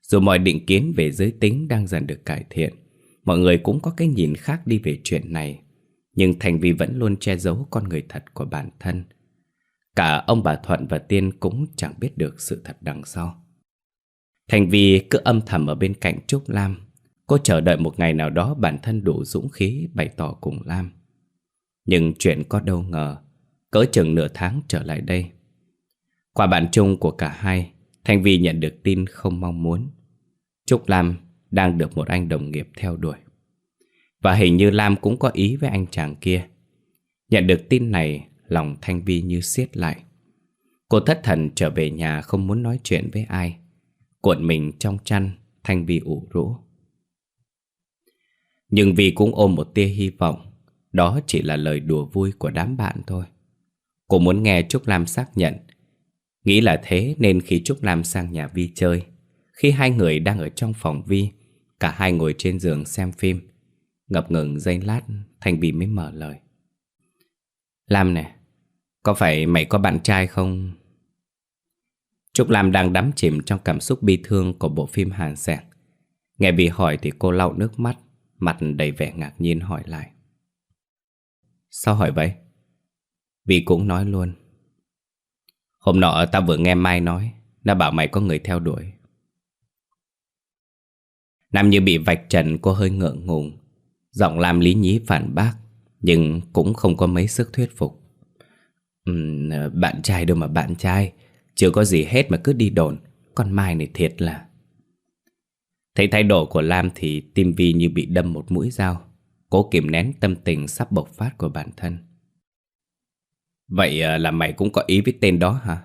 Dù mọi định kiến về giới tính đang dần được cải thiện, Mọi người cũng có cái nhìn khác đi về chuyện này. Nhưng Thanh Vi vẫn luôn che giấu con người thật của bản thân. Cả ông bà Thuận và Tiên cũng chẳng biết được sự thật đằng sau. Thanh Vi cứ âm thầm ở bên cạnh Trúc Lam. Cô chờ đợi một ngày nào đó bản thân đủ dũng khí bày tỏ cùng Lam. Nhưng chuyện có đâu ngờ, Cỡ chừng nửa tháng trở lại đây qua bạn chung của cả hai, Thanh Vi nhận được tin không mong muốn. Trúc Lam đang được một anh đồng nghiệp theo đuổi. Và hình như Lam cũng có ý với anh chàng kia. Nhận được tin này, lòng Thanh Vi như siết lại. Cô thất thần trở về nhà không muốn nói chuyện với ai. Cuộn mình trong chăn, Thanh Vi ủ rũ. Nhưng Vi cũng ôm một tia hy vọng. Đó chỉ là lời đùa vui của đám bạn thôi. Cô muốn nghe Trúc Lam xác nhận Nghĩ là thế nên khi Trúc Lam sang nhà Vi chơi, khi hai người đang ở trong phòng Vi, cả hai ngồi trên giường xem phim. Ngập ngừng giây lát, Thành bì mới mở lời. Lam nè, có phải mày có bạn trai không? Trúc Lam đang đắm chìm trong cảm xúc bi thương của bộ phim Hàn Sẹt. Nghe bị hỏi thì cô lau nước mắt, mặt đầy vẻ ngạc nhiên hỏi lại. Sao hỏi vậy? Vì cũng nói luôn, Hôm nọ ta vừa nghe Mai nói Nó bảo mày có người theo đuổi. Nam như bị vạch trần cô hơi ngượng ngùng. Giọng làm lý nhí phản bác Nhưng cũng không có mấy sức thuyết phục. Uhm, Bạn trai đâu mà bạn trai Chưa có gì hết mà cứ đi đồn Con Mai này thiệt là. Thấy thái độ của Lam thì tim Vi như bị đâm một mũi dao Cố kiềm nén tâm tình sắp bộc phát của bản thân. Vậy à, là mày cũng có ý với tên đó hả?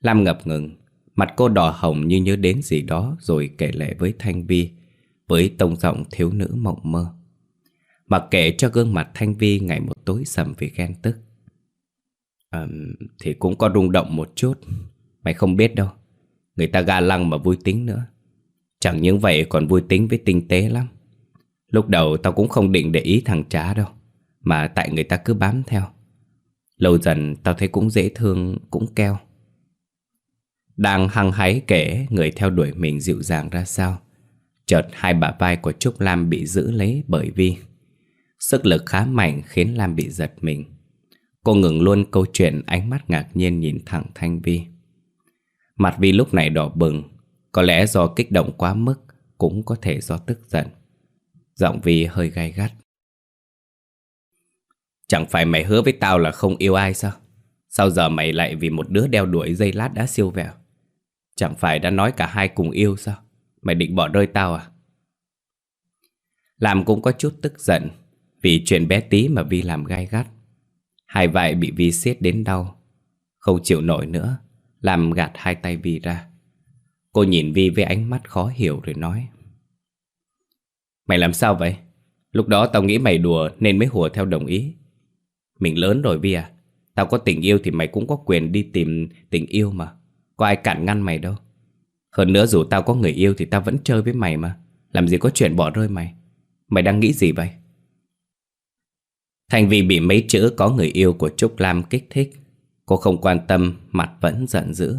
Lam ngập ngừng, mặt cô đỏ hồng như nhớ đến gì đó rồi kể lệ với Thanh Vi, với tông giọng thiếu nữ mộng mơ. Mặc kệ cho gương mặt Thanh Vi ngày một tối sầm vì ghen tức. À, thì cũng có rung động một chút, mày không biết đâu. Người ta ga lăng mà vui tính nữa. Chẳng những vậy còn vui tính với tinh tế lắm. Lúc đầu tao cũng không định để ý thằng trá đâu, mà tại người ta cứ bám theo. Lâu dần tao thấy cũng dễ thương, cũng keo. Đang hăng hái kể người theo đuổi mình dịu dàng ra sao Chợt hai bả vai của Trúc Lam bị giữ lấy bởi Vi. Sức lực khá mạnh khiến Lam bị giật mình. Cô ngừng luôn câu chuyện ánh mắt ngạc nhiên nhìn thẳng Thanh Vi. Mặt Vi lúc này đỏ bừng Có lẽ do kích động quá mức Cũng có thể do tức giận. Giọng Vi hơi gai gắt. Chẳng phải mày hứa với tao là không yêu ai sao? Sao giờ mày lại vì một đứa đeo đuổi dây lát đã siêu vẹo? Chẳng phải đã nói cả hai cùng yêu sao? Mày định bỏ rơi tao à? Làm cũng có chút tức giận Vì chuyện bé tí mà Vi làm gai gắt Hai vai bị Vi siết đến đau Không chịu nổi nữa, Làm gạt hai tay Vi ra Cô nhìn Vi với ánh mắt khó hiểu rồi nói Mày làm sao vậy? Lúc đó tao nghĩ mày đùa nên mới hùa theo đồng ý mình lớn rồi Vi à Tao có tình yêu thì mày cũng có quyền đi tìm tình yêu mà. Có ai cản ngăn mày đâu. Hơn nữa dù tao có người yêu thì tao vẫn chơi với mày mà. Làm gì có chuyện bỏ rơi mày. Mày đang nghĩ gì vậy? Thành vì bị mấy chữ có người yêu của Trúc Lam kích thích. Cô không quan tâm Mặt vẫn giận dữ.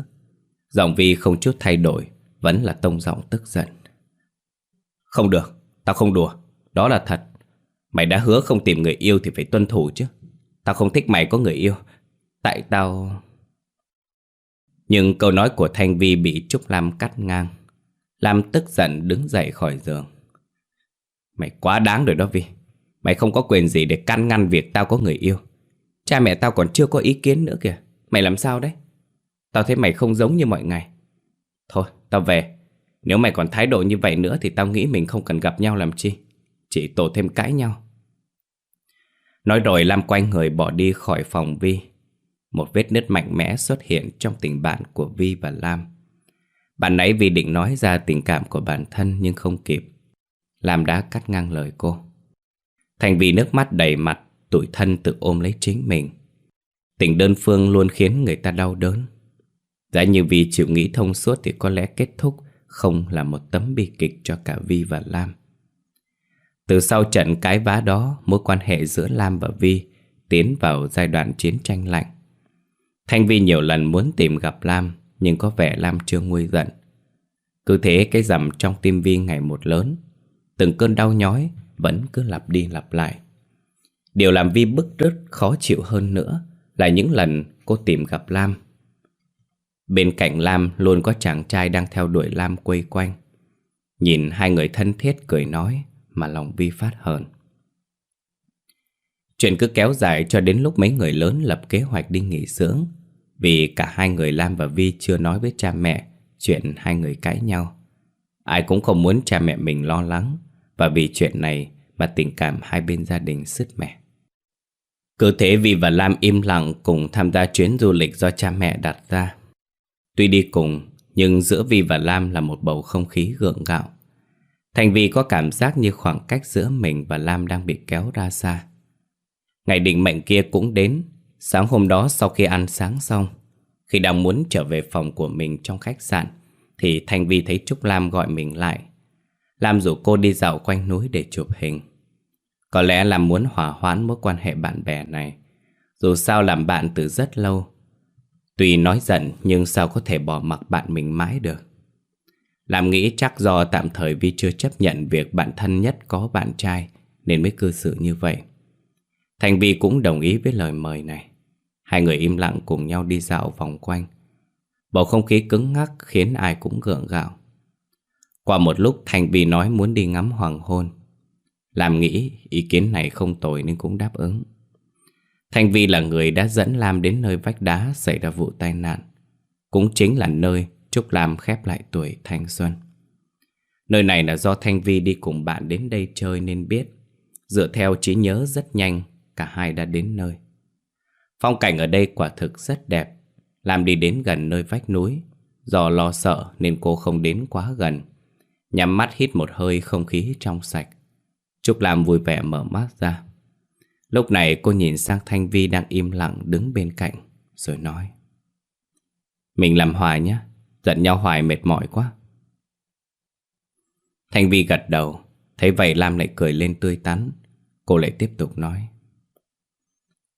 Giọng Vi không chút thay đổi Vẫn là tông giọng tức giận. Không được, tao không đùa. Đó là thật. Mày đã hứa không tìm người yêu thì phải tuân thủ chứ. Tao không thích mày có người yêu. Tại tao... Nhưng câu nói của Thanh Vi bị Trúc Lam cắt ngang. Lam tức giận đứng dậy khỏi giường. Mày quá đáng rồi đó Vi. Mày không có quyền gì để can ngăn việc tao có người yêu. Cha mẹ tao còn chưa có ý kiến nữa kìa. Mày làm sao đấy? Tao thấy mày không giống như mọi ngày. Thôi, tao về. Nếu mày còn thái độ như vậy nữa Thì tao nghĩ mình không cần gặp nhau làm chi. Chỉ tổ thêm cãi nhau. Nói rồi Lam quay người bỏ đi khỏi phòng Vi. Một vết nứt mạnh mẽ xuất hiện trong tình bạn của Vi và Lam. Bạn nãy vì định nói ra tình cảm của bản thân nhưng không kịp. Lam đã cắt ngang lời cô. Thành vì nước mắt đầy mặt, tủi thân tự ôm lấy chính mình. Tình đơn phương luôn khiến người ta đau đớn. Giả như vì chịu nghĩ thông suốt thì có lẽ kết thúc không là một tấm bi kịch cho cả Vi và Lam. Từ sau trận cái vá đó, mối quan hệ giữa Lam và Vi tiến vào giai đoạn chiến tranh lạnh. Thanh Vi nhiều lần muốn tìm gặp Lam, nhưng có vẻ Lam chưa nguôi giận. Cứ thế cái rằm trong tim Vi ngày một lớn, từng cơn đau nhói vẫn cứ lặp đi lặp lại. Điều làm Vi bức rứt khó chịu hơn nữa là những lần cô tìm gặp Lam. Bên cạnh Lam luôn có chàng trai đang theo đuổi Lam quây quanh. Nhìn hai người thân thiết cười nói mà lòng Vi phát hơn. Chuyện cứ kéo dài cho đến lúc mấy người lớn lập kế hoạch đi nghỉ dưỡng vì cả hai người Lam và Vi chưa nói với cha mẹ chuyện hai người cãi nhau. Ai cũng không muốn cha mẹ mình lo lắng và vì chuyện này mà tình cảm hai bên gia đình sứt mẻ. Cứ thế Vi và Lam im lặng cùng tham gia chuyến du lịch do cha mẹ đặt ra. Tuy đi cùng, nhưng giữa Vi và Lam là một bầu không khí gượng gạo. Thành vì có cảm giác như khoảng cách giữa mình và Lam đang bị kéo ra xa. Ngày định mệnh kia cũng đến, sáng hôm đó sau khi ăn sáng xong, khi đang muốn trở về phòng của mình trong khách sạn, thì Thành vì thấy Trúc Lam gọi mình lại. Lam rủ cô đi dạo quanh núi để chụp hình. Có lẽ là muốn hỏa hoãn mối quan hệ bạn bè này. Dù sao làm bạn từ rất lâu. Tùy nói giận nhưng sao có thể bỏ mặc bạn mình mãi được. Làm nghĩ chắc do tạm thời Vi chưa chấp nhận việc bản thân nhất có bạn trai, Nên mới cư xử như vậy. Thành Vi cũng đồng ý với lời mời này. Hai người im lặng cùng nhau đi dạo vòng quanh. Bầu không khí cứng ngắc khiến ai cũng gượng gạo. Qua một lúc, Thành Vi nói muốn đi ngắm hoàng hôn. Làm nghĩ ý kiến này không tồi nên cũng đáp ứng. Thành Vi là người đã dẫn Lam đến nơi vách đá xảy ra vụ tai nạn. Cũng chính là nơi Trúc Lam khép lại tuổi thanh xuân. Nơi này là do Thanh Vi đi cùng bạn đến đây chơi nên biết. Dựa theo trí nhớ rất nhanh, Cả hai đã đến nơi. Phong cảnh ở đây quả thực rất đẹp. Làm đi đến gần nơi vách núi. Do lo sợ nên cô không đến quá gần. Nhắm mắt hít một hơi không khí trong sạch. Trúc Lam vui vẻ mở mắt ra. Lúc này cô nhìn sang Thanh Vi đang im lặng đứng bên cạnh, Rồi nói. Mình làm hòa nhé. Giận nhau hoài mệt mỏi quá. Thanh Vi gật đầu, Thấy vậy Lam lại cười lên tươi tắn. Cô lại tiếp tục nói,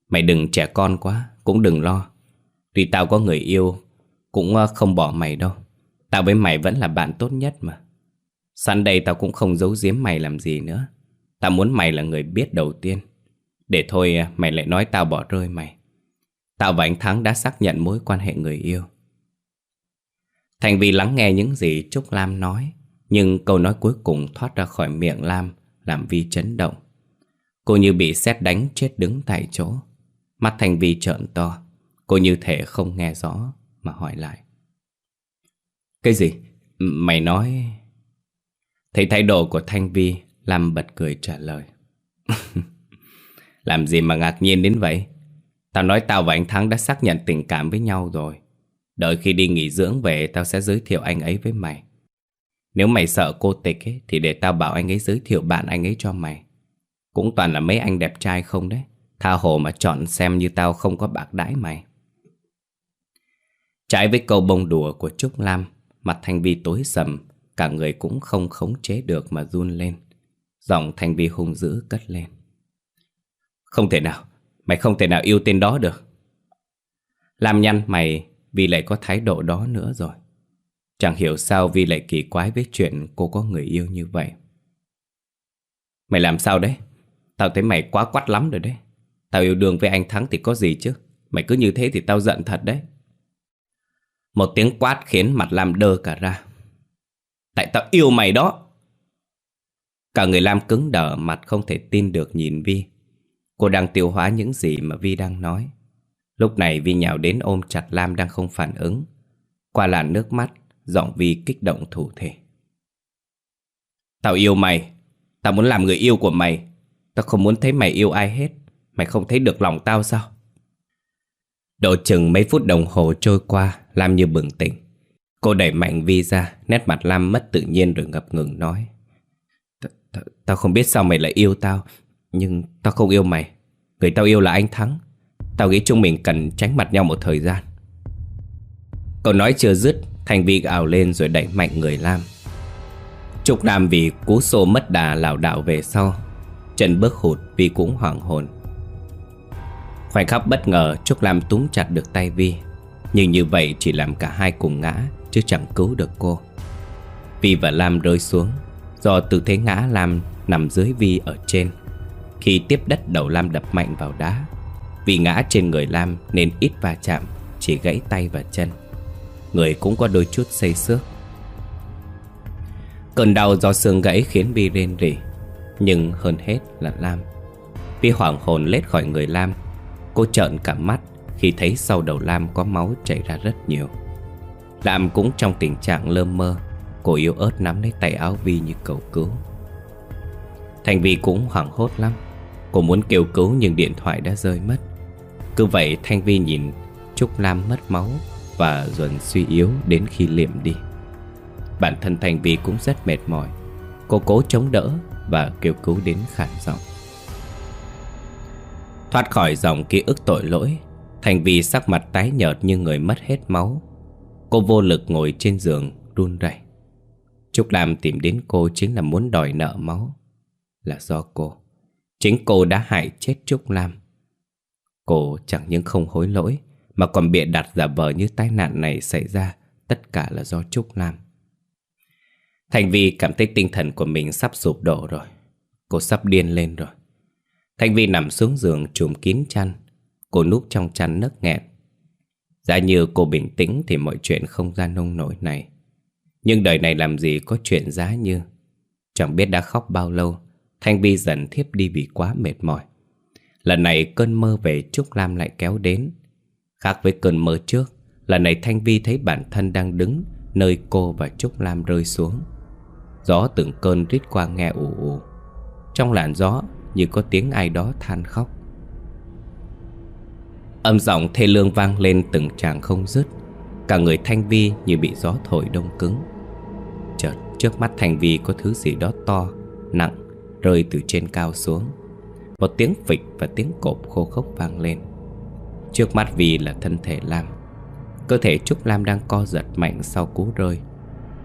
Mày đừng trẻ con quá, Cũng đừng lo. Tuy tao có người yêu, Cũng ờ, không bỏ mày đâu. Tao với mày vẫn là bạn tốt nhất mà. Sẵn đây tao cũng không giấu giếm mày làm gì nữa. Tao muốn mày là người biết đầu tiên. Để thôi ờ, mày lại nói tao bỏ rơi mày. Tao và anh Thắng đã xác nhận mối quan hệ người yêu. Thành vì lắng nghe những gì Trúc Lam nói, Nhưng câu nói cuối cùng thoát ra khỏi miệng Lam Làm Vi chấn động. Cô như bị sét đánh chết đứng tại chỗ. Mắt Thành Vi trợn to, Cô như thể không nghe rõ Mà hỏi lại. Cái gì? Mày nói... Thấy thái độ của Thanh Vi Lam bật cười trả lời. Làm gì mà ngạc nhiên đến vậy? Tao nói tao và anh Thắng đã xác nhận tình cảm với nhau rồi. Đợi khi đi nghỉ dưỡng về tao sẽ giới thiệu anh ấy với mày. Nếu mày sợ cô tịch ấy, thì để tao bảo anh ấy giới thiệu bạn anh ấy cho mày. Cũng toàn là mấy anh đẹp trai không đấy. Tha hồ mà chọn xem như tao không có bạc đãi mày. Trái với câu bông đùa của Trúc Lam Mặt Thanh Vi tối sầm Cả người cũng không khống chế được mà run lên. Giọng Thanh Vi hung dữ cất lên. Không thể nào Mày không thể nào yêu tên đó được. Làm nhanh mày Vi lại có thái độ đó nữa rồi. Chẳng hiểu sao Vi lại kỳ quái với chuyện cô có người yêu như vậy. Mày làm sao đấy? Tao thấy mày quá quắt lắm rồi đấy. Tao yêu đương với anh Thắng thì có gì chứ? Mày cứ như thế thì tao giận thật đấy. Một tiếng quát khiến mặt Lam đơ cả ra. Tại tao yêu mày đó. Cả người Lam cứng đờ, mặt không thể tin được nhìn Vi. Cô đang tiêu hóa những gì mà Vi đang nói. Lúc này Vi nhào đến ôm chặt Lam đang không phản ứng. Qua làn nước mắt, giọng Vi kích động thủ thể. Tao yêu mày, tao muốn làm người yêu của mày. Tao không muốn thấy mày yêu ai hết, mày không thấy được lòng tao sao? Độ chừng mấy phút đồng hồ trôi qua, Lam như bừng tỉnh. Cô đẩy mạnh Vi ra, nét mặt Lam mất tự nhiên rồi ngập ngừng nói. Tao không biết sao mày lại yêu tao, nhưng tao không yêu mày. Người tao yêu là anh Thắng. Tao nghĩ chúng mình cần tránh mặt nhau một thời gian. Cậu nói chưa dứt Thành Vi ảo lên rồi đẩy mạnh người Lam. Trục đàm vì cú xô mất đà lảo đảo về sau, Chân bước hụt vì cũng hoảng hồn. Khoảnh khắc bất ngờ, Trúc Lam túng chặt được tay Vi Nhưng như vậy chỉ làm cả hai cùng ngã, Chứ chẳng cứu được cô. Vi và Lam rơi xuống, Do tư thế ngã Lam nằm dưới Vi ở trên. Khi tiếp đất đầu Lam đập mạnh vào đá vì ngã trên người Lam nên ít va chạm, Chỉ gãy tay và chân. Người cũng có đôi chút xây xước. Cơn đau do xương gãy khiến Bi rên rỉ, Nhưng hơn hết là Lam. Bi hoảng hồn lết khỏi người Lam. Cô trợn cả mắt khi thấy sau đầu Lam có máu chảy ra rất nhiều. Lam cũng trong tình trạng lơ mơ, Cô yếu ớt nắm lấy tay áo Vi như cầu cứu. Thành Vi cũng hoảng hốt lắm. Cô muốn kêu cứu nhưng điện thoại đã rơi mất. Cứ vậy Thanh Vi nhìn Trúc Lam mất máu Và dần suy yếu đến khi liệm đi. Bản thân Thanh Vi cũng rất mệt mỏi. Cô cố chống đỡ Và kêu cứu đến khản giọng. Thoát khỏi dòng ký ức tội lỗi Thành Vi sắc mặt tái nhợt như người mất hết máu. Cô vô lực ngồi trên giường, run rẩy. Trúc Lam tìm đến cô chính là muốn đòi nợ máu. Là do cô. Chính cô đã hại chết Trúc Lam. Cô chẳng những không hối lỗi, Mà còn bịa đặt giả vờ như tai nạn này xảy ra, Tất cả là do Trúc làm Thành Vi cảm thấy tinh thần của mình sắp sụp đổ rồi. Cô sắp điên lên rồi. Thành Vi nằm xuống giường trùm kín chăn. Cô núp trong chăn nấc nghẹn. Giả như cô bình tĩnh thì mọi chuyện không ra nông nổi này. Nhưng đời này làm gì có chuyện giá như? Chẳng biết đã khóc bao lâu Thanh Vi dần thiếp đi vì quá mệt mỏi. Lần này cơn mơ về Trúc Lam lại kéo đến. Khác với cơn mơ trước Lần này Thanh Vi thấy bản thân đang đứng Nơi cô và Trúc Lam rơi xuống. Gió từng cơn rít qua nghe ù ù. Trong làn gió như có tiếng ai đó than khóc. Âm giọng thê lương vang lên từng tràng không dứt. Cả người Thanh Vi như bị gió thổi đông cứng. Chợt trước mắt Thanh Vi có thứ gì đó to, nặng Rơi từ trên cao xuống. Một tiếng phịch và tiếng cột khô khốc vang lên. Trước mắt vi là thân thể Lam. Cơ thể Trúc Lam đang co giật mạnh sau cú rơi.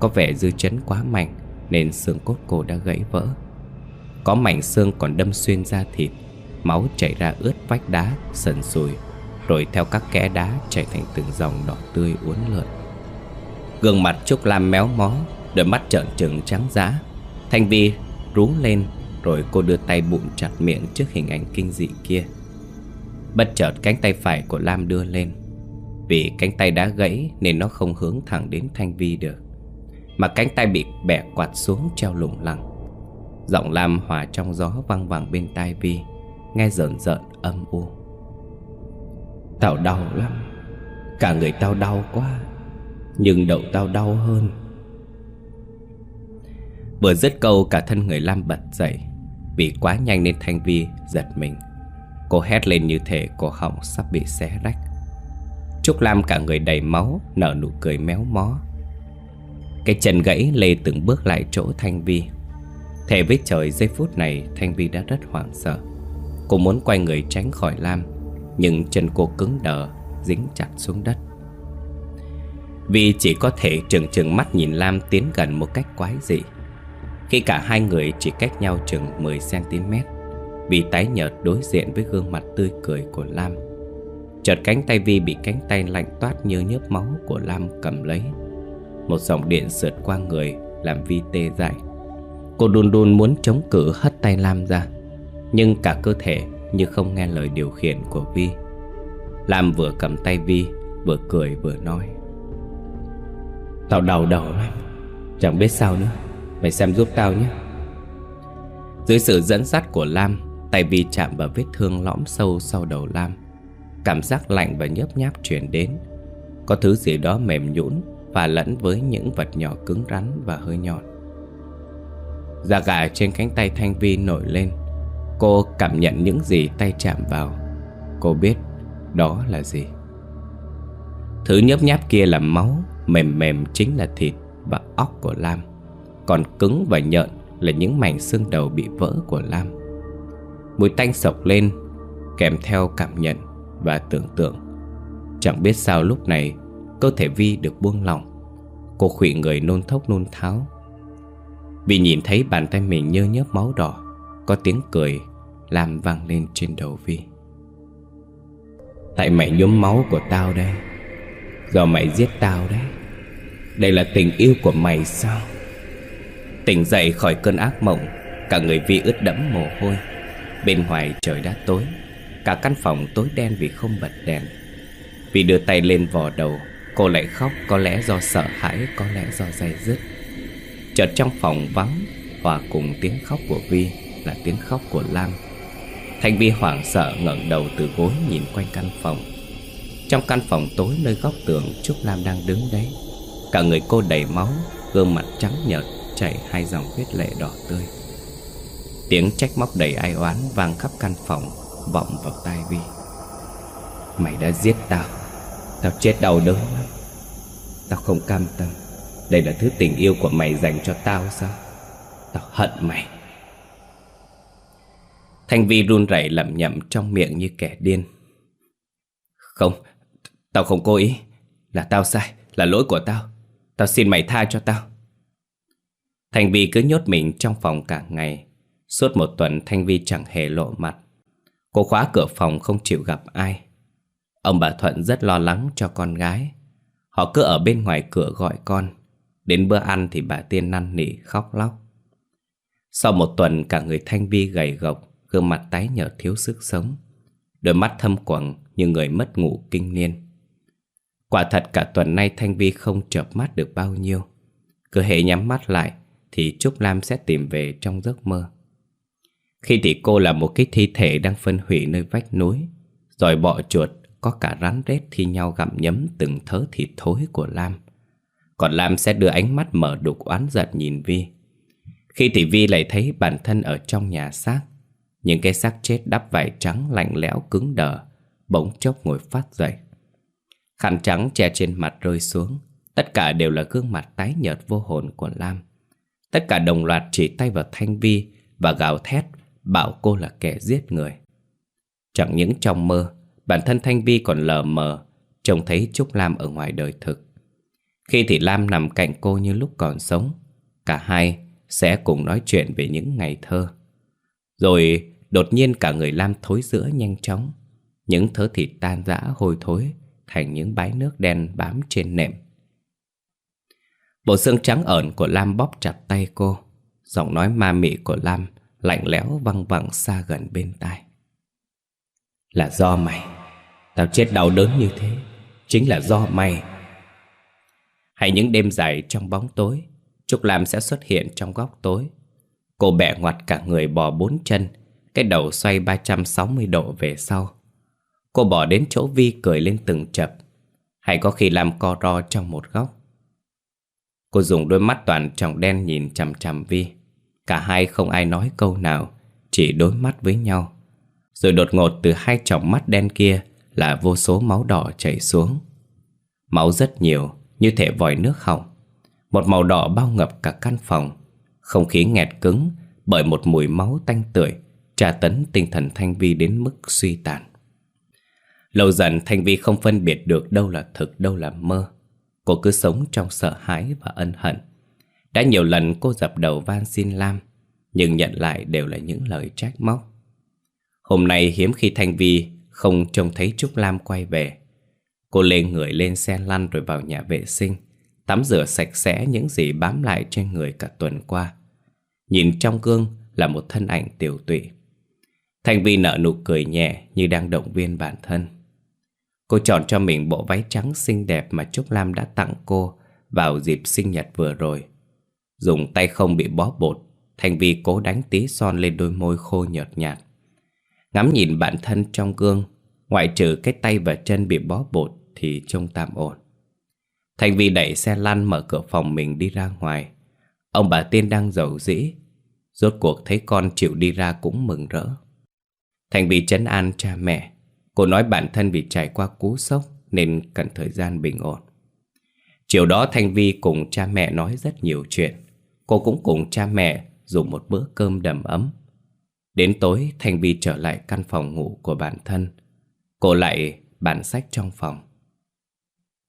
Có vẻ dư chấn quá mạnh Nên xương cốt cô đã gãy vỡ. Có mảnh xương còn đâm xuyên ra thịt Máu chảy ra ướt vách đá, sần sùi Rồi theo các kẽ đá chảy thành từng dòng đỏ tươi uốn lượn. Gương mặt Trúc Lam méo mó Đôi mắt trợn trừng trắng giá. Thanh Vi rú lên rồi cô đưa tay bụng chặt miệng trước hình ảnh kinh dị kia. Bất chợt cánh tay phải của Lam đưa lên. Vì cánh tay đã gãy nên nó không hướng thẳng đến Thanh Vi được. Mà cánh tay bị bẻ quạt xuống treo lủng lẳng. Giọng Lam hòa trong gió văng vẳng bên tai Vi, Nghe rợn rợn, âm u. Tao đau lắm. Cả người tao đau quá, Nhưng đầu tao đau hơn. Vừa dứt câu, cả thân người Lam bật dậy. Vì quá nhanh nên Thanh Vi giật mình. Cô hét lên như thể cổ họng sắp bị xé rách. Trúc Lam cả người đầy máu, Nở nụ cười méo mó. Cái chân gãy lê từng bước lại chỗ Thanh Vi. Thề với trời, giây phút này Thanh Vi đã rất hoảng sợ. Cô muốn quay người tránh khỏi Lam, Nhưng chân cô cứng đờ, Dính chặt xuống đất. Vì chỉ có thể trừng trừng mắt nhìn Lam tiến gần một cách quái dị. Khi cả hai người chỉ cách nhau chừng 10cm Vi tái nhợt đối diện với gương mặt tươi cười của Lam. Chợt cánh tay Vi bị cánh tay lạnh toát như nhớp máu của Lam cầm lấy. Một dòng điện sượt qua người làm Vi tê dại. Cô đun đun muốn chống cự hất tay Lam ra, Nhưng cả cơ thể như không nghe lời điều khiển của Vi. Lam vừa cầm tay Vi, vừa cười vừa nói. Tao đau đầu lắm, Chẳng biết sao nữa. Mày xem giúp tao nhé. Dưới sự dẫn dắt của Lam, Tay Vi chạm vào vết thương lõm sâu sau đầu Lam. Cảm giác lạnh và nhấp nháp truyền đến. Có thứ gì đó mềm nhũn Và lẫn với những vật nhỏ cứng rắn và hơi nhọn. Da gà trên cánh tay Thanh Vi nổi lên. Cô cảm nhận những gì tay chạm vào. Cô biết đó là gì. Thứ nhấp nháp kia là máu, Mềm mềm chính là thịt và óc của Lam còn cứng và nhợn là những mảnh xương đầu bị vỡ của Lam. Mùi tanh sộc lên, Kèm theo cảm nhận và tưởng tượng. Chẳng biết sao lúc này, Cơ thể Vi được buông lỏng. Cô khủy người nôn thốc nôn tháo. Vì nhìn thấy bàn tay mình nhơ nhớp máu đỏ, Có tiếng cười Làm vang lên trên đầu Vi. Tại mày nhuốm máu của tao đây Do mày giết tao đấy. Đây là tình yêu của mày sao? Tỉnh dậy khỏi cơn ác mộng, Cả người Vi ướt đẫm mồ hôi. Bên ngoài trời đã tối, Cả căn phòng tối đen vì không bật đèn. Vi đưa tay lên vò đầu, Cô lại khóc có lẽ do sợ hãi, Có lẽ do dây dứt Chợt trong phòng vắng, Hòa cùng tiếng khóc của Vi Là tiếng khóc của Lam. Thành Vi hoảng sợ ngẩng đầu từ gối Nhìn quanh căn phòng. Trong căn phòng tối nơi góc tường, Trúc Lam đang đứng đấy. Cả người cô đầy máu, Gương mặt trắng nhợt chảy, hai dòng huyết lệ đỏ tươi. Tiếng trách móc đầy ai oán vang khắp căn phòng, Vọng vào tai Vi. Mày đã giết tao. Tao chết đau đớn lắm. Tao không cam tâm. Đây là thứ tình yêu của mày dành cho tao sao? Tao hận mày. Thanh Vi run rẩy lẩm nhẩm trong miệng như kẻ điên. Không, Tao không cố ý. Là tao sai, Là lỗi của tao. Tao xin mày tha cho tao. Thanh Vi cứ nhốt mình trong phòng cả ngày. Suốt một tuần Thanh Vi chẳng hề lộ mặt. Cô khóa cửa phòng không chịu gặp ai. Ông bà Thuận rất lo lắng cho con gái. Họ cứ ở bên ngoài cửa gọi con. Đến bữa ăn thì bà Tiên năn nỉ khóc lóc. Sau một tuần cả người Thanh Vi gầy gộc, gương mặt tái nhợt thiếu sức sống. Đôi mắt thâm quầng như người mất ngủ kinh niên. Quả thật cả tuần nay Thanh Vi không chợp mắt được bao nhiêu. Cứ hệ nhắm mắt lại thì Trúc Lam sẽ tìm về trong giấc mơ. Khi thì cô là một cái thi thể đang phân hủy nơi vách núi, rồi bọ chuột có cả rắn rết thi nhau gặm nhấm từng thớ thịt thối của Lam. Còn Lam sẽ đưa ánh mắt mở đục oán giận nhìn Vi. Khi thì Vi lại thấy bản thân ở trong nhà xác, những cái xác chết đắp vải trắng lạnh lẽo cứng đờ, bỗng chốc ngồi phát dậy. Khăn trắng che trên mặt rơi xuống, tất cả đều là gương mặt tái nhợt vô hồn của Lam. Tất cả đồng loạt chỉ tay vào Thanh Vi và gào thét bảo cô là kẻ giết người. Chẳng những trong mơ, bản thân Thanh Vi còn lờ mờ trông thấy Trúc Lam ở ngoài đời thực. Khi thì Lam nằm cạnh cô như lúc còn sống, cả hai sẽ cùng nói chuyện về những ngày thơ. Rồi đột nhiên cả người Lam thối giữa nhanh chóng, những thớ thịt tan rã hôi thối thành những bãi nước đen bám trên nệm. Bộ xương trắng ẩn của Lam bóp chặt tay cô. Giọng nói ma mị của Lam Lạnh lẽo văng vẳng xa gần bên tai. Là do mày. Tao chết đau đớn như thế. Chính là do mày. Hay những đêm dài trong bóng tối, Trúc Lam sẽ xuất hiện trong góc tối. Cô bẻ ngoặt cả người bò bốn chân, Cái đầu xoay 360 độ về sau. Cô bỏ đến chỗ Vi cười lên từng chập. Hay có khi làm co ro trong một góc. Cô dùng đôi mắt toàn tròng đen nhìn chằm chằm Vi. Cả hai không ai nói câu nào, Chỉ đối mắt với nhau. Rồi đột ngột từ hai tròng mắt đen kia Là vô số máu đỏ chảy xuống. Máu rất nhiều, Như thể vòi nước hỏng Một màu đỏ bao ngập cả căn phòng. Không khí nghẹt cứng Bởi một mùi máu tanh tưởi, tra tấn tinh thần Thanh Vi đến mức suy tàn. Lâu dần Thanh Vi không phân biệt được đâu là thực, đâu là mơ. Cô cứ sống trong sợ hãi và ân hận. Đã nhiều lần cô dập đầu van xin Lam, Nhưng nhận lại đều là những lời trách móc. Hôm nay hiếm khi Thanh Vi không trông thấy Trúc Lam quay về. Cô lê người lên xe lăn rồi vào nhà vệ sinh, Tắm rửa sạch sẽ những gì bám lại trên người cả tuần qua. Nhìn trong gương là một thân ảnh tiểu tụy. Thanh Vi nở nụ cười nhẹ như đang động viên bản thân. Cô chọn cho mình bộ váy trắng xinh đẹp mà Trúc Lam đã tặng cô vào dịp sinh nhật vừa rồi. Dùng tay không bị bó bột, Thành Vi cố đánh tí son lên đôi môi khô nhợt nhạt. Ngắm nhìn bản thân trong gương, ngoại trừ cái tay và chân bị bó bột thì trông tạm ổn. Thành Vi đẩy xe lăn mở cửa phòng mình đi ra ngoài. Ông bà Tiên đang giàu dĩ, rốt cuộc thấy con chịu đi ra cũng mừng rỡ. Thành Vi chấn an cha mẹ, Cô nói bản thân vì trải qua cú sốc nên cần thời gian bình ổn. Chiều đó Thanh Vi cùng cha mẹ nói rất nhiều chuyện. Cô cũng cùng cha mẹ dùng một bữa cơm đầm ấm. Đến tối Thanh Vi trở lại căn phòng ngủ của bản thân. Cô lại bàn sách trong phòng.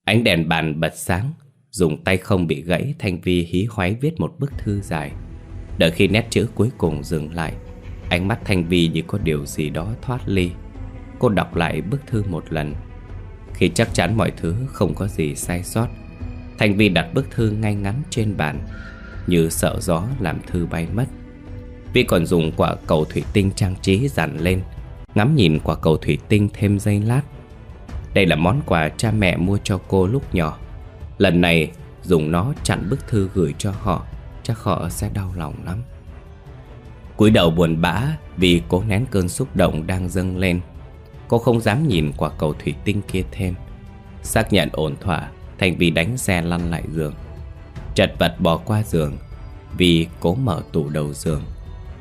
Ánh đèn bàn bật sáng, dùng tay không bị gãy Thanh Vi hí hoáy viết một bức thư dài. Đợi khi nét chữ cuối cùng dừng lại, ánh mắt Thanh Vi như có điều gì đó thoát ly. Cô đọc lại bức thư một lần. Khi chắc chắn mọi thứ không có gì sai sót Thành Vi đặt bức thư ngay ngắn trên bàn, Như sợ gió làm thư bay mất. Vi còn dùng quả cầu thủy tinh trang trí dàn lên, Ngắm nhìn quả cầu thủy tinh thêm giây lát. Đây là món quà cha mẹ mua cho cô lúc nhỏ. Lần này, dùng nó chặn bức thư gửi cho họ, Chắc họ sẽ đau lòng lắm. Cúi đầu buồn bã vì cố nén cơn xúc động đang dâng lên. Cô không dám nhìn quả cầu thủy tinh kia thêm. Xác nhận ổn thỏa, Thành vì đánh xe lăn lại giường. Chật vật bỏ qua giường, Vì cố mở tủ đầu giường.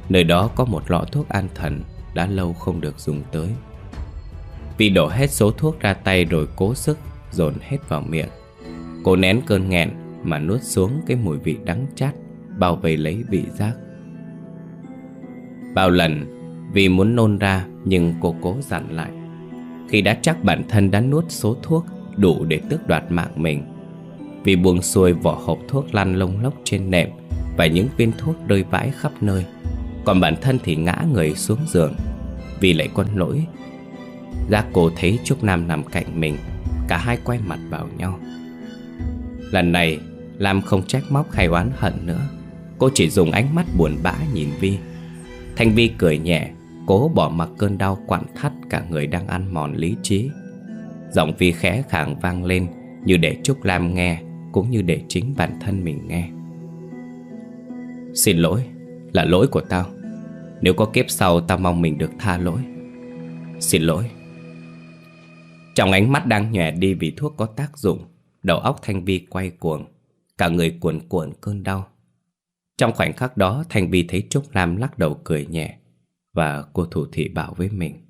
Nơi đó có một lọ thuốc an thần, Đã lâu không được dùng tới. Vì đổ hết số thuốc ra tay rồi cố sức, Dồn hết vào miệng. Cô nén cơn nghẹn Mà nuốt xuống cái mùi vị đắng chát, Bao vây lấy vị giác. Bao lần Vì muốn nôn ra Nhưng cô cố dặn lại. Khi đã chắc bản thân đã nuốt số thuốc đủ để tước đoạt mạng mình. Vì buông xuôi vỏ hộp thuốc lăn lông lốc trên nệm Và những viên thuốc rơi vãi khắp nơi, Còn bản thân thì ngã người xuống giường. Vì lại con lỗi Giác cô thấy Trúc Nam nằm cạnh mình, Cả hai quay mặt vào nhau. Lần này, Lam không trách móc hay oán hận nữa, Cô chỉ dùng ánh mắt buồn bã nhìn Vi. Thanh Vi cười nhẹ Cố bỏ mặc cơn đau quặn thắt cả người đang ăn mòn lý trí. Giọng Vi khẽ khàng vang lên Như để Trúc Lam nghe Cũng như để chính bản thân mình nghe. Xin lỗi, Là lỗi của tao. Nếu có kiếp sau tao mong mình được tha lỗi. Xin lỗi. Trong ánh mắt đang nhòe đi vì thuốc có tác dụng, Đầu óc Thanh Vi quay cuồng, Cả người cuồn cuộn cơn đau. Trong khoảnh khắc đó, Thanh Vi thấy Trúc Lam lắc đầu cười nhẹ và cô thủ thị bảo với mình.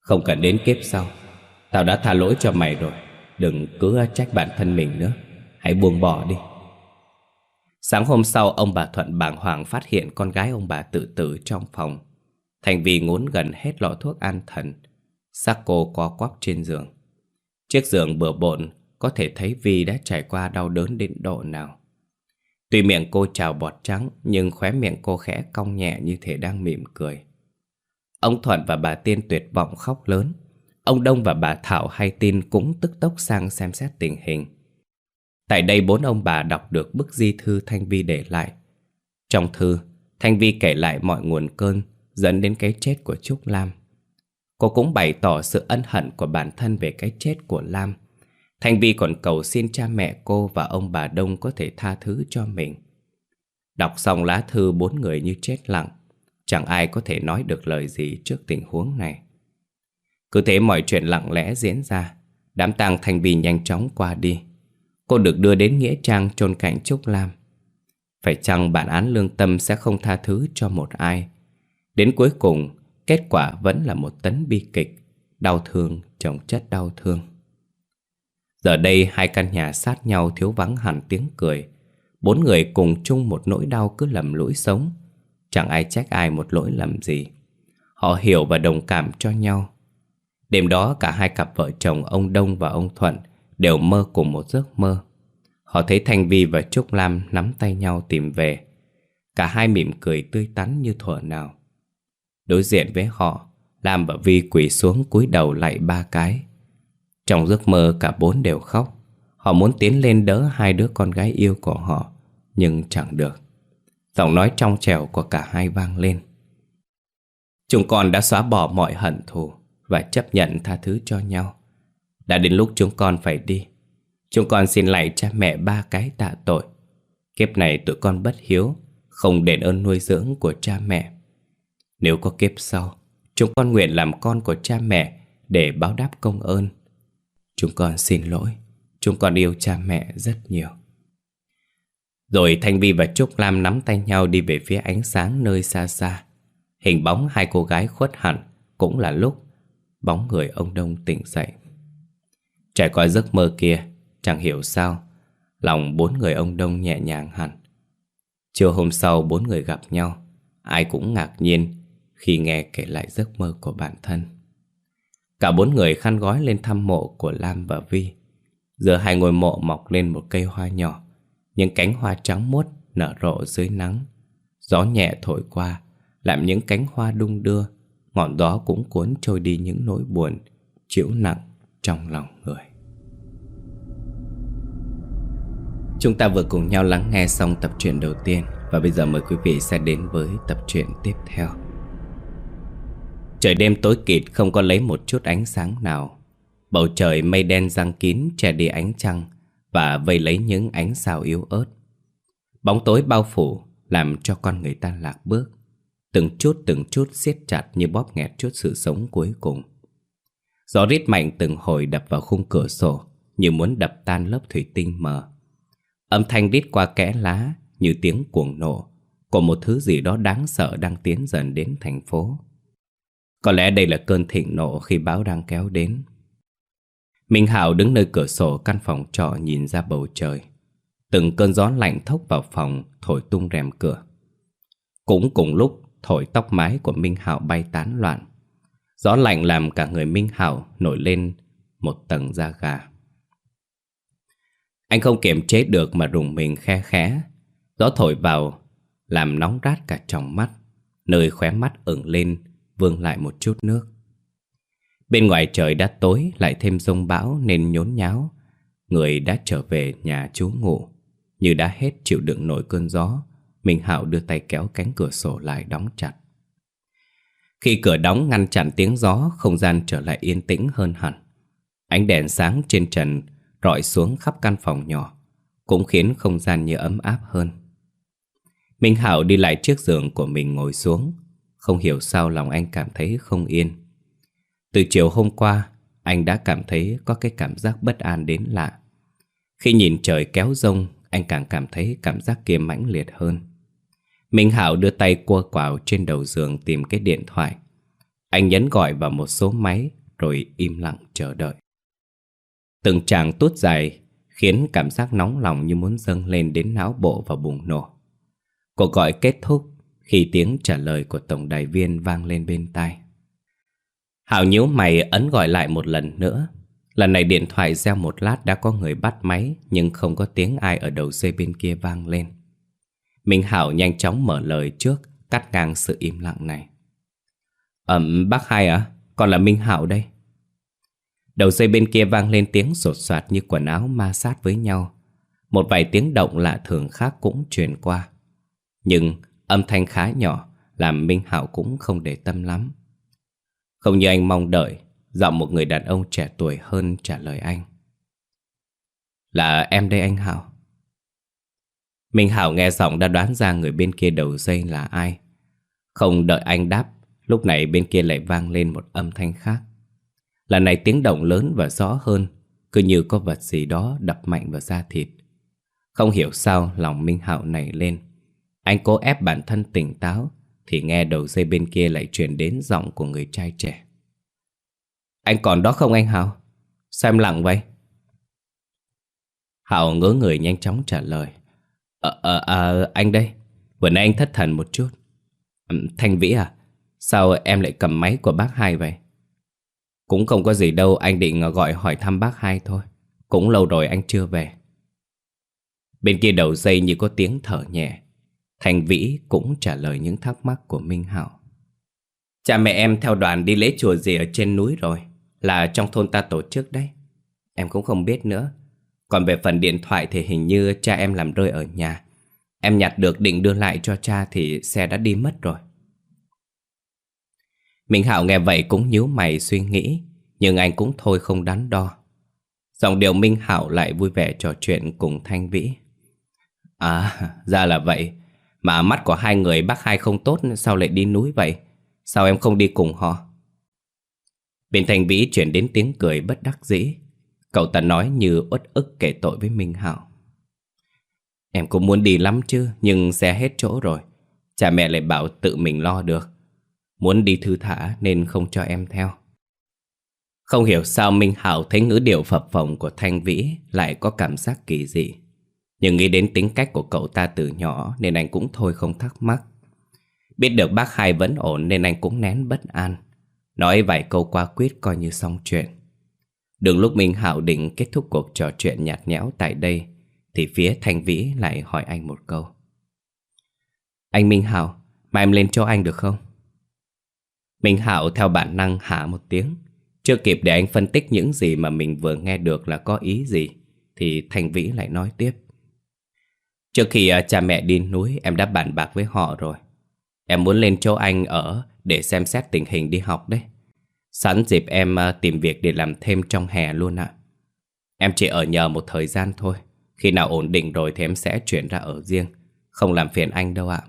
Không cần đến kiếp sau, Tao đã tha lỗi cho mày rồi. Đừng cứ trách bản thân mình nữa. Hãy buông bỏ đi. Sáng hôm sau, ông bà Thuận bàng hoàng phát hiện con gái ông bà tự tử trong phòng. Thành vì ngốn gần hết lọ thuốc an thần. Xác cô co quắp trên giường. Chiếc giường bừa bộn, Có thể thấy Vi đã trải qua đau đớn đến độ nào. Tuy miệng cô trào bọt trắng nhưng khóe miệng cô khẽ cong nhẹ như thể đang mỉm cười. Ông Thuận và bà Tiên tuyệt vọng khóc lớn. Ông Đông và bà Thảo hay tin cũng tức tốc sang xem xét tình hình. Tại đây bốn ông bà đọc được bức di thư Thanh Vi để lại. Trong thư, Thanh Vi kể lại mọi nguồn cơn dẫn đến cái chết của Trúc Lam. Cô cũng bày tỏ sự ân hận của bản thân về cái chết của Lam Thanh Vi còn cầu xin cha mẹ cô và ông bà Đông có thể tha thứ cho mình. Đọc xong lá thư bốn người như chết lặng, chẳng ai có thể nói được lời gì trước tình huống này. Cứ thế mọi chuyện lặng lẽ diễn ra, đám tang Thanh Vi nhanh chóng qua đi. Cô được đưa đến Nghĩa Trang chôn cạnh Trúc Lam. Phải chăng bản án lương tâm sẽ không tha thứ cho một ai? Đến cuối cùng, kết quả vẫn là một tấn bi kịch, đau thương chồng chất đau thương. Giờ đây hai căn nhà sát nhau thiếu vắng hẳn tiếng cười. Bốn người cùng chung một nỗi đau cứ lầm lỗi sống. Chẳng ai trách ai một lỗi lầm gì. Họ hiểu và đồng cảm cho nhau. Đêm đó cả hai cặp vợ chồng ông Đông và ông Thuận Đều mơ cùng một giấc mơ. Họ thấy Thanh Vi và Trúc Lam nắm tay nhau tìm về. Cả hai mỉm cười tươi tắn như thuở nào. Đối diện với họ, Lam và Vi quỳ xuống cúi đầu lại ba cái. Trong giấc mơ, cả bốn đều khóc. Họ muốn tiến lên đỡ hai đứa con gái yêu của họ, Nhưng chẳng được. Giọng nói trong trèo của cả hai vang lên. Chúng con đã xóa bỏ mọi hận thù Và chấp nhận tha thứ cho nhau. Đã đến lúc chúng con phải đi. Chúng con xin lạy cha mẹ ba cái tạ tội. Kiếp này tụi con bất hiếu, Không đền ơn nuôi dưỡng của cha mẹ. Nếu có kiếp sau, Chúng con nguyện làm con của cha mẹ Để báo đáp công ơn. Chúng con xin lỗi. Chúng con yêu cha mẹ rất nhiều. Rồi Thanh Vi và Trúc Lam nắm tay nhau đi về phía ánh sáng nơi xa xa. Hình bóng hai cô gái khuất hẳn Cũng là lúc Bóng người ông Đông tỉnh dậy. Trải qua giấc mơ kia, Chẳng hiểu sao, Lòng bốn người ông Đông nhẹ nhàng hẳn. Chiều hôm sau bốn người gặp nhau, Ai cũng ngạc nhiên Khi nghe kể lại giấc mơ của bản thân. Cả bốn người khăn gói lên thăm mộ của Lam và Vi. Giữa hai ngôi mộ mọc lên một cây hoa nhỏ, Những cánh hoa trắng muốt nở rộ dưới nắng. Gió nhẹ thổi qua, Làm những cánh hoa đung đưa, Ngọn gió cũng cuốn trôi đi những nỗi buồn, Chịu nặng trong lòng người. Chúng ta vừa cùng nhau lắng nghe xong tập truyện đầu tiên Và bây giờ mời quý vị sẽ đến với tập truyện tiếp theo. Trời đêm tối kịt, không có lấy một chút ánh sáng nào. Bầu trời mây đen răng kín che đi ánh trăng Và vây lấy những ánh sao yếu ớt. Bóng tối bao phủ làm cho con người ta lạc bước, Từng chút từng chút siết chặt như bóp nghẹt chút sự sống cuối cùng. Gió rít mạnh từng hồi đập vào khung cửa sổ, Như muốn đập tan lớp thủy tinh mờ. Âm thanh rít qua kẽ lá như tiếng cuồng nổ Của một thứ gì đó đáng sợ đang tiến dần đến thành phố. Có lẽ đây là cơn thịnh nộ khi bão đang kéo đến. Minh Hảo đứng nơi cửa sổ căn phòng trọ nhìn ra bầu trời. Từng cơn gió lạnh thốc vào phòng, thổi tung rèm cửa. Cũng cùng lúc, thổi tóc mái của Minh Hảo bay tán loạn. Gió lạnh làm cả người Minh Hảo nổi lên một tầng da gà. Anh không kiềm chế được mà rùng mình khe khẽ. Gió thổi vào, làm nóng rát cả trong mắt, nơi khóe mắt ửng lên, vương lại một chút nước. Bên ngoài trời đã tối lại thêm rông bão nên nhốn nháo. Người đã trở về nhà chú ngủ. Như đã hết chịu đựng nổi cơn gió, Minh Hảo đưa tay kéo cánh cửa sổ lại đóng chặt. Khi cửa đóng ngăn chặn tiếng gió, không gian trở lại yên tĩnh hơn hẳn. Ánh đèn sáng trên trần rọi xuống khắp căn phòng nhỏ, cũng khiến không gian như ấm áp hơn. Minh Hảo đi lại chiếc giường của mình ngồi xuống, không hiểu sao lòng anh cảm thấy không yên. Từ chiều hôm qua, Anh đã cảm thấy có cái cảm giác bất an đến lạ. Khi nhìn trời kéo rông, Anh càng cảm thấy cảm giác kia mãnh liệt hơn. Minh Hảo đưa tay cua quào trên đầu giường tìm cái điện thoại. Anh nhấn gọi vào một số máy, Rồi im lặng chờ đợi. Từng tràng tốt dài Khiến cảm giác nóng lòng như muốn dâng lên đến não bộ và bùng nổ. Cuộc gọi kết thúc khi tiếng trả lời của tổng đài viên vang lên bên tai. Hảo nhíu mày ấn gọi lại một lần nữa. Lần này điện thoại reo một lát đã có người bắt máy nhưng không có tiếng ai ở đầu dây bên kia vang lên. Minh Hảo nhanh chóng mở lời trước, cắt ngang sự im lặng này. Ẩm bác hai à? Còn là Minh Hảo đây. Đầu dây bên kia vang lên tiếng sột soạt như quần áo ma sát với nhau. Một vài tiếng động lạ thường khác cũng truyền qua. Nhưng Âm thanh khá nhỏ Làm Minh Hạo cũng không để tâm lắm Không như anh mong đợi Giọng một người đàn ông trẻ tuổi hơn trả lời anh Là em đây anh Hạo Minh Hạo nghe giọng đã đoán ra người bên kia đầu dây là ai. Không đợi anh đáp, lúc này bên kia lại vang lên một âm thanh khác. Lần này tiếng động lớn và rõ hơn, cứ như có vật gì đó đập mạnh vào da thịt. Không hiểu sao lòng Minh Hạo nảy lên, anh cố ép bản thân tỉnh táo Thì nghe đầu dây bên kia lại truyền đến giọng của người trai trẻ Anh còn đó không anh Hào? Sao em lặng vậy? Hảo ngớ người nhanh chóng trả lời Ờ, à, à, à, anh đây Vừa nãy anh thất thần một chút Thanh Vĩ à Sao em lại cầm máy của bác hai vậy? Cũng không có gì đâu Anh định gọi hỏi thăm bác hai thôi Cũng lâu rồi anh chưa về Bên kia đầu dây như có tiếng thở nhẹ Thành Vĩ cũng trả lời những thắc mắc của Minh Hảo. Cha mẹ em theo đoàn đi lễ chùa gì ở trên núi rồi, là trong thôn ta tổ chức đấy. Em cũng không biết nữa. Còn về phần điện thoại thì hình như cha em làm rơi ở nhà. Em nhặt được định đưa lại cho cha thì xe đã đi mất rồi. Minh Hảo nghe vậy cũng nhíu mày suy nghĩ, nhưng anh cũng thôi không đắn đo. Dòng điều Minh Hảo lại vui vẻ trò chuyện cùng Thanh Vĩ. À, ra là vậy. Mà mắt của hai người bác hai không tốt, Sao lại đi núi vậy? Sao em không đi cùng họ? Bên thành vĩ chuyển đến tiếng cười bất đắc dĩ. Cậu ta nói như uất ức kể tội với Minh Hảo Em cũng muốn đi lắm chứ, Nhưng xe hết chỗ rồi. Cha mẹ lại bảo tự mình lo được. Muốn đi thư thả nên không cho em theo. Không hiểu sao Minh Hảo thấy ngữ điệu phập phồng của Thanh Vĩ Lại có cảm giác kỳ dị. Nhưng nghĩ đến tính cách của cậu ta từ nhỏ Nên anh cũng thôi không thắc mắc. Biết được bác hai vẫn ổn Nên anh cũng nén bất an. Nói vài câu qua quyết coi như xong chuyện. Đường lúc Minh Hảo định kết thúc cuộc trò chuyện nhạt nhẽo tại đây Thì phía Thanh Vĩ lại hỏi anh một câu. Anh Minh Hảo, mà em lên chỗ anh được không? Minh Hảo theo bản năng hạ một tiếng. Chưa kịp để anh phân tích những gì mà mình vừa nghe được là có ý gì Thì Thanh Vĩ lại nói tiếp. Trước khi à, cha mẹ đi núi, em đã bàn bạc với họ rồi. Em muốn lên chỗ Anh ở để xem xét tình hình đi học đấy. Sẵn dịp em à, tìm việc để làm thêm trong hè luôn ạ. Em chỉ ở nhờ một thời gian thôi. Khi nào ổn định rồi thì em sẽ chuyển ra ở riêng. Không làm phiền anh đâu ạ.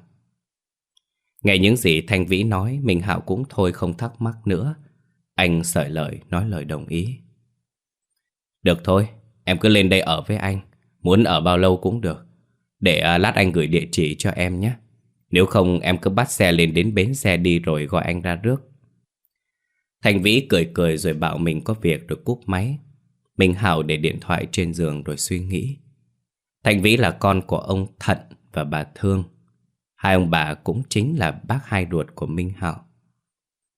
Nghe những gì Thanh Vĩ nói, Minh Hạo cũng thôi không thắc mắc nữa. Anh sợi lời, nói lời đồng ý. Được thôi, Em cứ lên đây ở với anh. Muốn ở bao lâu cũng được. Để à, lát anh gửi địa chỉ cho em nhé. Nếu không, em cứ bắt xe lên đến bến xe đi rồi gọi anh ra rước. Thành Vĩ cười cười rồi bảo mình có việc rồi cúp máy. Minh Hảo để điện thoại trên giường rồi suy nghĩ. Thành Vĩ là con của ông Thận và bà Thương. Hai ông bà cũng chính là bác hai ruột của Minh Hảo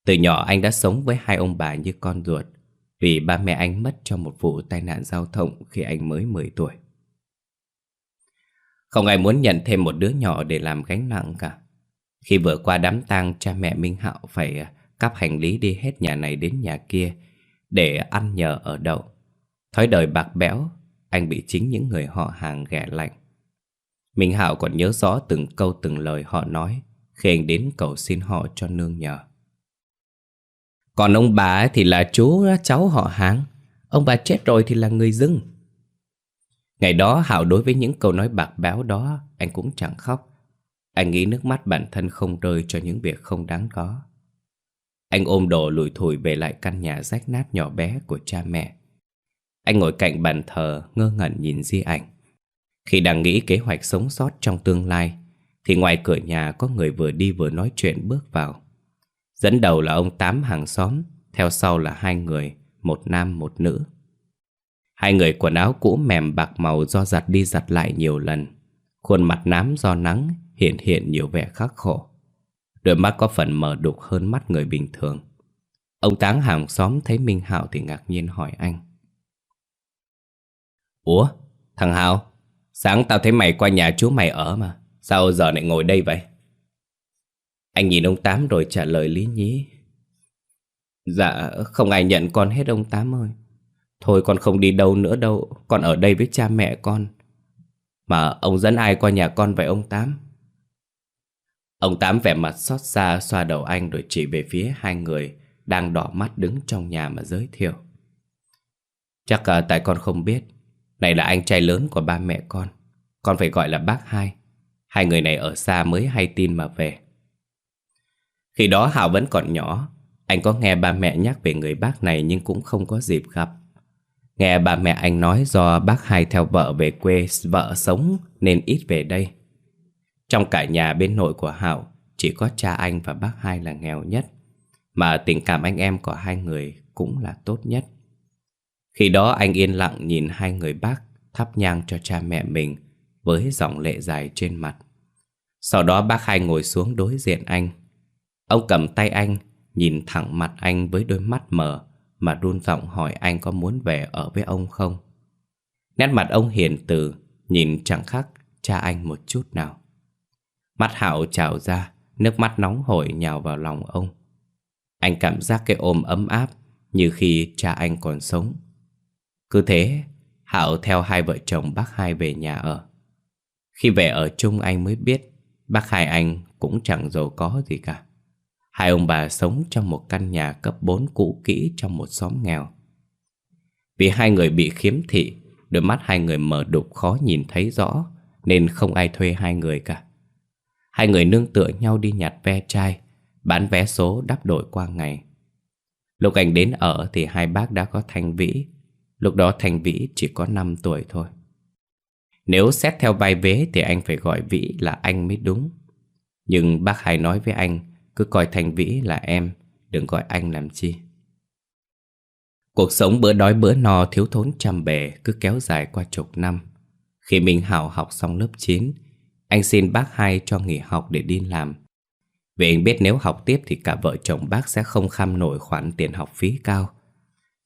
Từ nhỏ anh đã sống với hai ông bà như con ruột, Vì ba mẹ anh mất trong một vụ tai nạn giao thông khi anh mới 10 tuổi. Không ai muốn nhận thêm một đứa nhỏ để làm gánh nặng cả. Khi vừa qua đám tang, cha mẹ Minh Hạo phải à, cắp hành lý đi hết nhà này đến nhà kia để ăn nhờ ở đậu. Thói đời bạc bẽo, anh bị chính những người họ hàng ghẻ lạnh. Minh Hạo còn nhớ rõ từng câu từng lời họ nói khi anh đến cầu xin họ cho nương nhờ. Còn ông bà thì là chú cháu họ hàng, ông bà chết rồi thì là người dưng. Ngày đó Hảo đối với những câu nói bạc béo đó, Anh cũng chẳng khóc. Anh nghĩ nước mắt bản thân không rơi cho những việc không đáng có. Anh ôm đồ lùi thủi về lại căn nhà rách nát nhỏ bé của cha mẹ. Anh ngồi cạnh bàn thờ, ngơ ngẩn nhìn di ảnh. Khi đang nghĩ kế hoạch sống sót trong tương lai, Thì ngoài cửa nhà có người vừa đi vừa nói chuyện bước vào. Dẫn đầu là ông Tám hàng xóm, Theo sau là hai người, Một nam một nữ. Hai người quần áo cũ mềm bạc màu do giặt đi giặt lại nhiều lần. Khuôn mặt nám do nắng, hiện hiện nhiều vẻ khắc khổ. Đôi mắt có phần mở đục hơn mắt người bình thường. Ông Táng hàng xóm thấy Minh Hạo thì ngạc nhiên hỏi anh. Ủa, thằng Hạo, sáng tao thấy mày qua nhà chú mày ở mà, sao giờ lại ngồi đây vậy? Anh nhìn ông Tám rồi trả lời lý nhí. Dạ, không ai nhận con hết ông Tám ơi. Thôi con không đi đâu nữa đâu Con ở đây với cha mẹ con. Mà ông dẫn ai qua nhà con vậy ông Tám? Ông Tám vẻ mặt xót xa xoa đầu anh Rồi chỉ về phía hai người Đang đỏ mắt đứng trong nhà mà giới thiệu. Chắc à, tại con không biết Này là anh trai lớn của ba mẹ con. Con phải gọi là bác hai. Hai người này ở xa mới hay tin mà về. Khi đó Hảo vẫn còn nhỏ Anh có nghe ba mẹ nhắc về người bác này Nhưng cũng không có dịp gặp. Nghe bà mẹ anh nói do bác hai theo vợ về quê vợ sống nên ít về đây. Trong cả nhà bên nội của Hảo, chỉ có cha anh và bác hai là nghèo nhất. Mà tình cảm anh em của hai người cũng là tốt nhất. Khi đó anh yên lặng nhìn hai người bác thắp nhang cho cha mẹ mình với dòng lệ dài trên mặt. Sau đó bác hai ngồi xuống đối diện anh. Ông cầm tay anh, nhìn thẳng mặt anh với đôi mắt mờ mà đun giọng hỏi anh có muốn về ở với ông không. Nét mặt ông hiền từ, nhìn chẳng khác cha anh một chút nào. Mắt Hảo trào ra, nước mắt nóng hổi nhào vào lòng ông. Anh cảm giác cái ôm ấm áp như khi cha anh còn sống. Cứ thế, Hảo theo hai vợ chồng bác hai về nhà ở. Khi về ở chung anh mới biết bác hai anh cũng chẳng giàu có gì cả. Hai ông bà sống trong một căn nhà cấp 4 cũ kỹ trong một xóm nghèo. Vì hai người bị khiếm thị, đôi mắt hai người mờ đục khó nhìn thấy rõ, nên không ai thuê hai người cả. Hai người nương tựa nhau đi nhặt ve chai, bán vé số đắp đổi qua ngày. Lúc anh đến ở thì hai bác đã có Thanh Vĩ, lúc đó Thanh Vĩ chỉ có 5 tuổi thôi. Nếu xét theo vai vế thì anh phải gọi Vĩ là anh mới đúng. Nhưng bác hai nói với anh cứ coi Thành Vĩ là em Đừng gọi anh làm chi Cuộc sống bữa đói bữa no thiếu thốn trăm bề cứ kéo dài qua chục năm. Khi Minh Hảo học xong lớp 9, anh xin bác hai cho nghỉ học để đi làm. Vì anh biết nếu học tiếp thì cả vợ chồng bác sẽ không kham nổi khoản tiền học phí cao.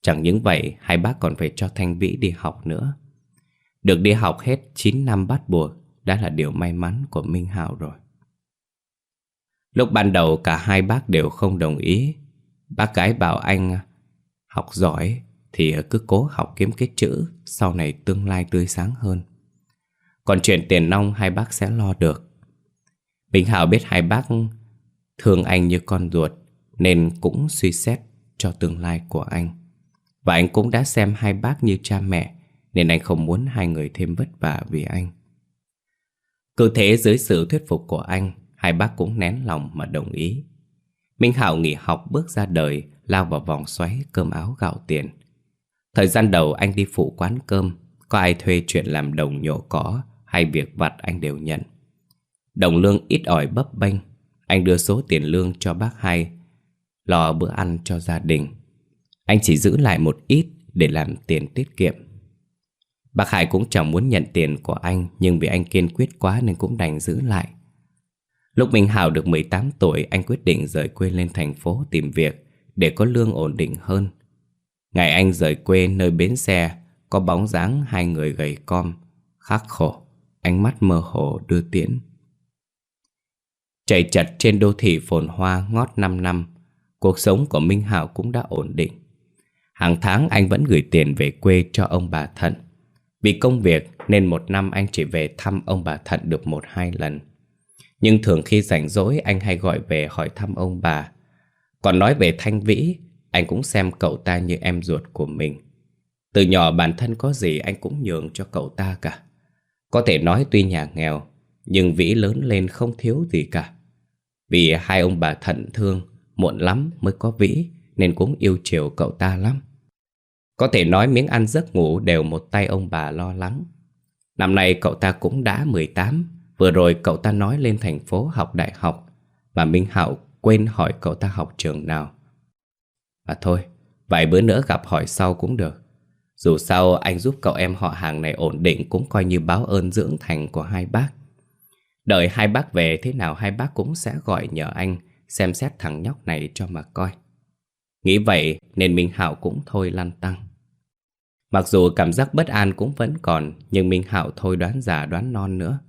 Chẳng những vậy, hai bác còn phải cho Thanh Vĩ đi học nữa. Được đi học hết 9 năm bắt buộc đã là điều may mắn của Minh Hảo rồi. Lúc ban đầu cả hai bác đều không đồng ý. Bác gái bảo anh, Học giỏi thì cứ cố học kiếm cái chữ, Sau này tương lai tươi sáng hơn. Còn chuyện tiền nong hai bác sẽ lo được. Bình Hảo biết hai bác thương anh như con ruột, Nên cũng suy xét cho tương lai của anh. Và anh cũng đã xem hai bác như cha mẹ, Nên anh không muốn hai người thêm vất vả vì anh. Cứ thế dưới sự thuyết phục của anh hai bác cũng nén lòng mà đồng ý. Minh Hảo nghỉ học bước ra đời, lao vào vòng xoáy cơm áo gạo tiền. Thời gian đầu anh đi phụ quán cơm, có ai thuê chuyện làm đồng nhổ cỏ hay việc vặt anh đều nhận. Đồng lương ít ỏi bấp bênh, anh đưa số tiền lương cho bác hai, lo bữa ăn cho gia đình. Anh chỉ giữ lại một ít để làm tiền tiết kiệm. Bác Hải cũng chẳng muốn nhận tiền của anh nhưng vì anh kiên quyết quá nên cũng đành giữ lại. Lúc Minh Hảo được 18 tuổi, anh quyết định rời quê lên thành phố tìm việc để có lương ổn định hơn. Ngày anh rời quê nơi bến xe, có bóng dáng hai người gầy com, khắc khổ, ánh mắt mơ hồ đưa tiễn. Chạy chặt trên đô thị phồn hoa ngót 5 năm, cuộc sống của Minh Hảo cũng đã ổn định. Hàng tháng anh vẫn gửi tiền về quê cho ông bà Thận. Vì công việc nên một năm anh chỉ về thăm ông bà Thận được một hai lần – nhưng thường khi rảnh rỗi, anh hay gọi về hỏi thăm ông bà. Còn nói về Thanh Vĩ, Anh cũng xem cậu ta như em ruột của mình. Từ nhỏ bản thân có gì anh cũng nhường cho cậu ta cả. Có thể nói tuy nhà nghèo, Nhưng Vĩ lớn lên không thiếu gì cả. Vì hai ông bà thận thương, Muộn lắm mới có Vĩ, Nên cũng yêu chiều cậu ta lắm. Có thể nói miếng ăn giấc ngủ đều một tay ông bà lo lắng. Năm nay cậu ta cũng đã 18 Vừa rồi cậu ta nói lên thành phố học đại học Mà Minh Hạo quên hỏi cậu ta học trường nào. Mà thôi, vài bữa nữa gặp hỏi sau cũng được. Dù sao anh giúp cậu em họ hàng này ổn định Cũng coi như báo ơn dưỡng thành của hai bác. Đợi hai bác về thế nào hai bác cũng sẽ gọi nhờ anh Xem xét thằng nhóc này cho mà coi. Nghĩ vậy nên Minh Hạo cũng thôi lăn tăng Mặc dù cảm giác bất an cũng vẫn còn Nhưng Minh Hạo thôi đoán giả đoán non nữa.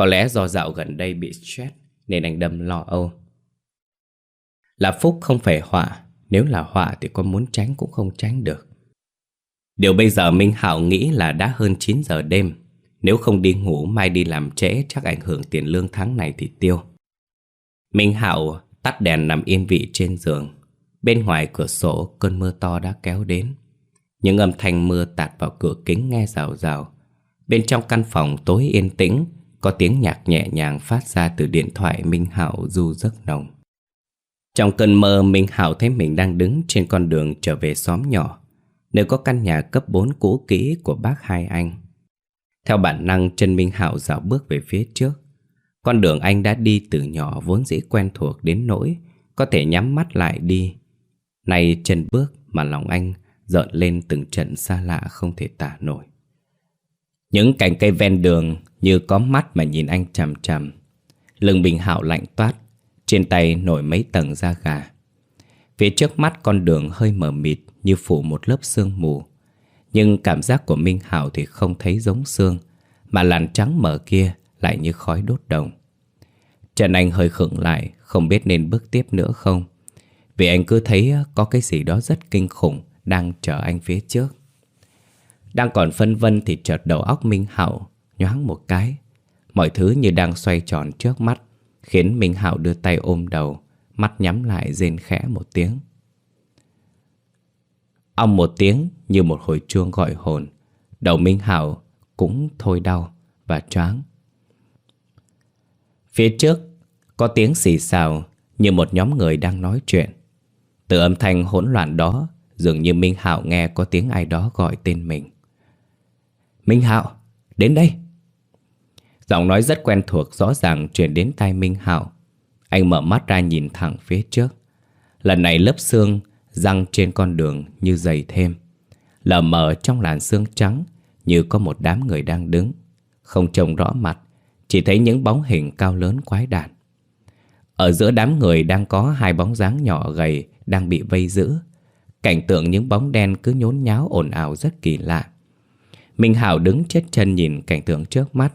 Có lẽ do dạo gần đây bị stress Nên anh Đâm lo âu. Là phúc không phải họa, Nếu là họa thì con muốn tránh cũng không tránh được. Điều bây giờ Minh Hảo nghĩ là đã hơn 9 giờ đêm. Nếu không đi ngủ, mai đi làm trễ, Chắc ảnh hưởng tiền lương tháng này thì tiêu. Minh Hảo tắt đèn nằm yên vị trên giường. Bên ngoài cửa sổ, cơn mưa to đã kéo đến. Những âm thanh mưa tạt vào cửa kính nghe rào rào. Bên trong căn phòng tối yên tĩnh có tiếng nhạc nhẹ nhàng phát ra từ điện thoại Minh Hảo du giấc nồng. Trong cơn mơ, Minh Hảo thấy mình đang đứng trên con đường trở về xóm nhỏ, nơi có căn nhà cấp 4 cũ kỹ của bác hai anh. Theo bản năng, chân Minh Hảo dạo bước về phía trước. Con đường anh đã đi từ nhỏ vốn dĩ quen thuộc đến nỗi, có thể nhắm mắt lại đi. Nay chân bước mà lòng anh dợn lên từng trận xa lạ không thể tả nổi. Những cành cây ven đường như có mắt mà nhìn anh chằm chằm. Lưng Bình Hạo lạnh toát, trên tay nổi mấy tầng da gà. Phía trước mắt con đường hơi mờ mịt như phủ một lớp sương mù. Nhưng cảm giác của Minh Hảo thì không thấy giống sương, mà làn trắng mờ kia lại như khói đốt đồng. Trần Anh hơi khựng lại, không biết nên bước tiếp nữa không. Vì anh cứ thấy có cái gì đó rất kinh khủng đang chờ anh phía trước. Đang còn phân vân thì chợt đầu óc Minh Hạo nhoáng một cái. Mọi thứ như đang xoay tròn trước mắt, khiến Minh Hạo đưa tay ôm đầu, mắt nhắm lại rên khẽ một tiếng. Ông một tiếng như một hồi chuông gọi hồn, đầu Minh Hạo cũng thôi đau và choáng. Phía trước có tiếng xì xào như một nhóm người đang nói chuyện. Từ âm thanh hỗn loạn đó, dường như Minh Hạo nghe có tiếng ai đó gọi tên mình. Minh Hạo, đến đây. Giọng nói rất quen thuộc rõ ràng truyền đến tai Minh Hạo. Anh mở mắt ra nhìn thẳng phía trước. Lần này lớp xương răng trên con đường như dày thêm. Lờ mờ trong làn xương trắng như có một đám người đang đứng. Không trông rõ mặt, chỉ thấy những bóng hình cao lớn quái đản. Ở giữa đám người đang có hai bóng dáng nhỏ gầy đang bị vây giữ. Cảnh tượng những bóng đen cứ nhốn nháo ồn ào rất kỳ lạ. Minh Hảo đứng chết chân nhìn cảnh tượng trước mắt.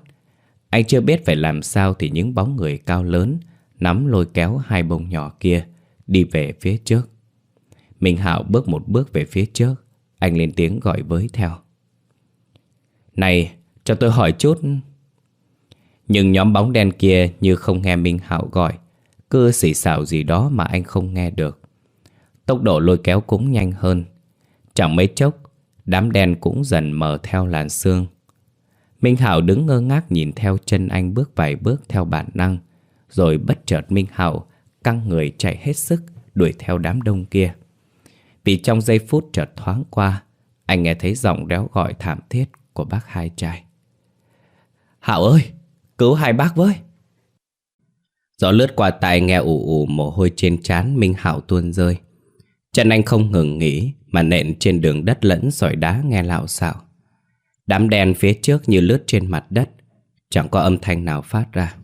Anh chưa biết phải làm sao thì những bóng người cao lớn nắm lôi kéo hai bông nhỏ kia đi về phía trước. Minh Hảo bước một bước về phía trước, anh lên tiếng gọi với theo. Này, cho tôi hỏi chút. Nhưng nhóm bóng đen kia như không nghe Minh Hảo gọi, cứ xỉ xào gì đó mà anh không nghe được. Tốc độ lôi kéo cũng nhanh hơn. Chẳng mấy chốc Đám đen cũng dần mờ theo làn sương. Minh Hảo đứng ngơ ngác nhìn theo chân anh bước vài bước theo bản năng Rồi bất chợt Minh Hảo căng người chạy hết sức đuổi theo đám đông kia. Vì trong giây phút chợt thoáng qua Anh nghe thấy giọng réo gọi thảm thiết của bác hai trai. Hảo ơi, cứu hai bác với. Gió lướt qua tai nghe ù ù mồ hôi trên trán Minh Hảo tuôn rơi. Chân anh không ngừng nghỉ mà nện trên đường đất lẫn sỏi đá nghe lạo xạo. Đám đen phía trước như lướt trên mặt đất, chẳng có âm thanh nào phát ra.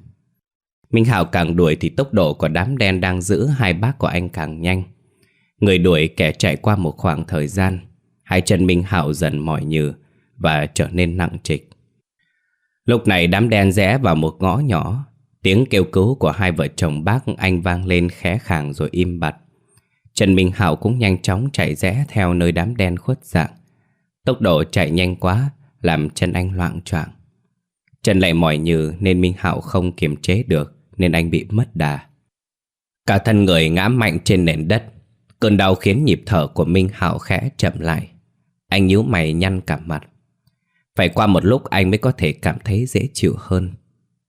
Minh Hảo càng đuổi thì tốc độ của đám đen đang giữ hai bác của anh càng nhanh. Người đuổi kẻ chạy qua một khoảng thời gian, hai chân Minh Hảo dần mỏi nhừ và trở nên nặng trịch. Lúc này đám đen rẽ vào một ngõ nhỏ, tiếng kêu cứu của hai vợ chồng bác anh vang lên khẽ khàng rồi im bặt. Trần Minh Hảo cũng nhanh chóng chạy rẽ theo nơi đám đen khuất dạng. Tốc độ chạy nhanh quá, làm chân anh loạn choạng. Trần lại mỏi nhừ nên Minh Hảo không kiềm chế được, nên anh bị mất đà. Cả thân người ngã mạnh trên nền đất, cơn đau khiến nhịp thở của Minh Hảo khẽ chậm lại. Anh nhíu mày nhăn cả mặt. Phải qua một lúc anh mới có thể cảm thấy dễ chịu hơn.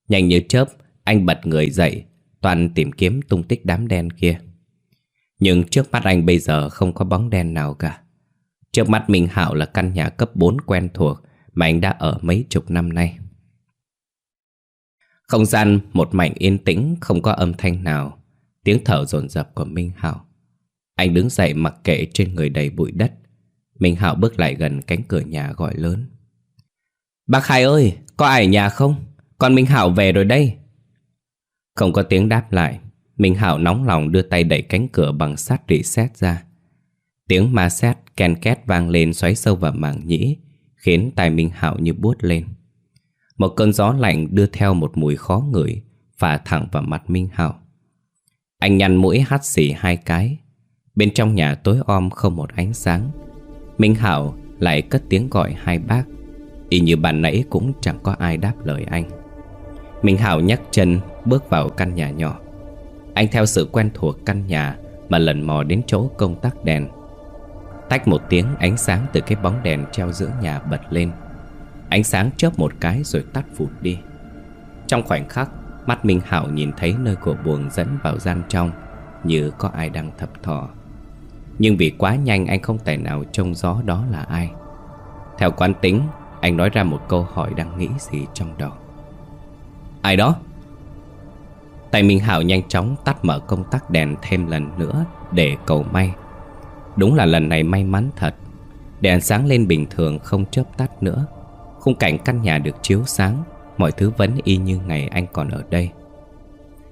Nhanh như chớp, anh bật người dậy, toàn tìm kiếm tung tích đám đen kia. Nhưng trước mắt anh bây giờ không có bóng đen nào cả. Trước mắt Minh Hạo là căn nhà cấp 4 quen thuộc Mà anh đã ở mấy chục năm nay. Không gian một mảnh yên tĩnh Không có âm thanh nào. Tiếng thở dồn dập của Minh Hạo. Anh đứng dậy mặc kệ trên người đầy bụi đất. Minh Hạo bước lại gần cánh cửa nhà gọi lớn. Bác Hải ơi, có ai ở nhà không? Con Minh Hảo về rồi đây. Không có tiếng đáp lại Minh Hảo nóng lòng đưa tay đẩy cánh cửa bằng sắt rỉ xét ra. Tiếng ma sét ken két vang lên xoáy sâu vào màng nhĩ, khiến tai Minh Hảo như buốt lên. Một cơn gió lạnh đưa theo một mùi khó ngửi, phả thẳng vào mặt Minh Hảo. Anh nhăn mũi hắt xì hai cái. Bên trong nhà tối om không một ánh sáng. Minh Hảo lại cất tiếng gọi hai bác. Y như bạn nãy cũng chẳng có ai đáp lời anh. Minh Hảo nhấc chân bước vào căn nhà nhỏ. Anh theo sự quen thuộc căn nhà Mà lần mò đến chỗ công tắc đèn. Tách một tiếng ánh sáng từ cái bóng đèn treo giữa nhà bật lên. Ánh sáng chớp một cái rồi tắt vụt đi. Trong khoảnh khắc, Mắt Minh Hảo nhìn thấy nơi của buồng dẫn vào gian trong, Như có ai đang thập thò. Nhưng vì quá nhanh, anh không thể nào trông rõ đó là ai. Theo quán tính, Anh nói ra một câu hỏi đang nghĩ gì trong đầu. Ai đó? Tài Minh Hảo nhanh chóng tắt mở công tắc đèn thêm lần nữa để cầu may. Đúng là lần này may mắn thật. Đèn sáng lên bình thường không chớp tắt nữa. Khung cảnh căn nhà được chiếu sáng, Mọi thứ vẫn y như ngày anh còn ở đây.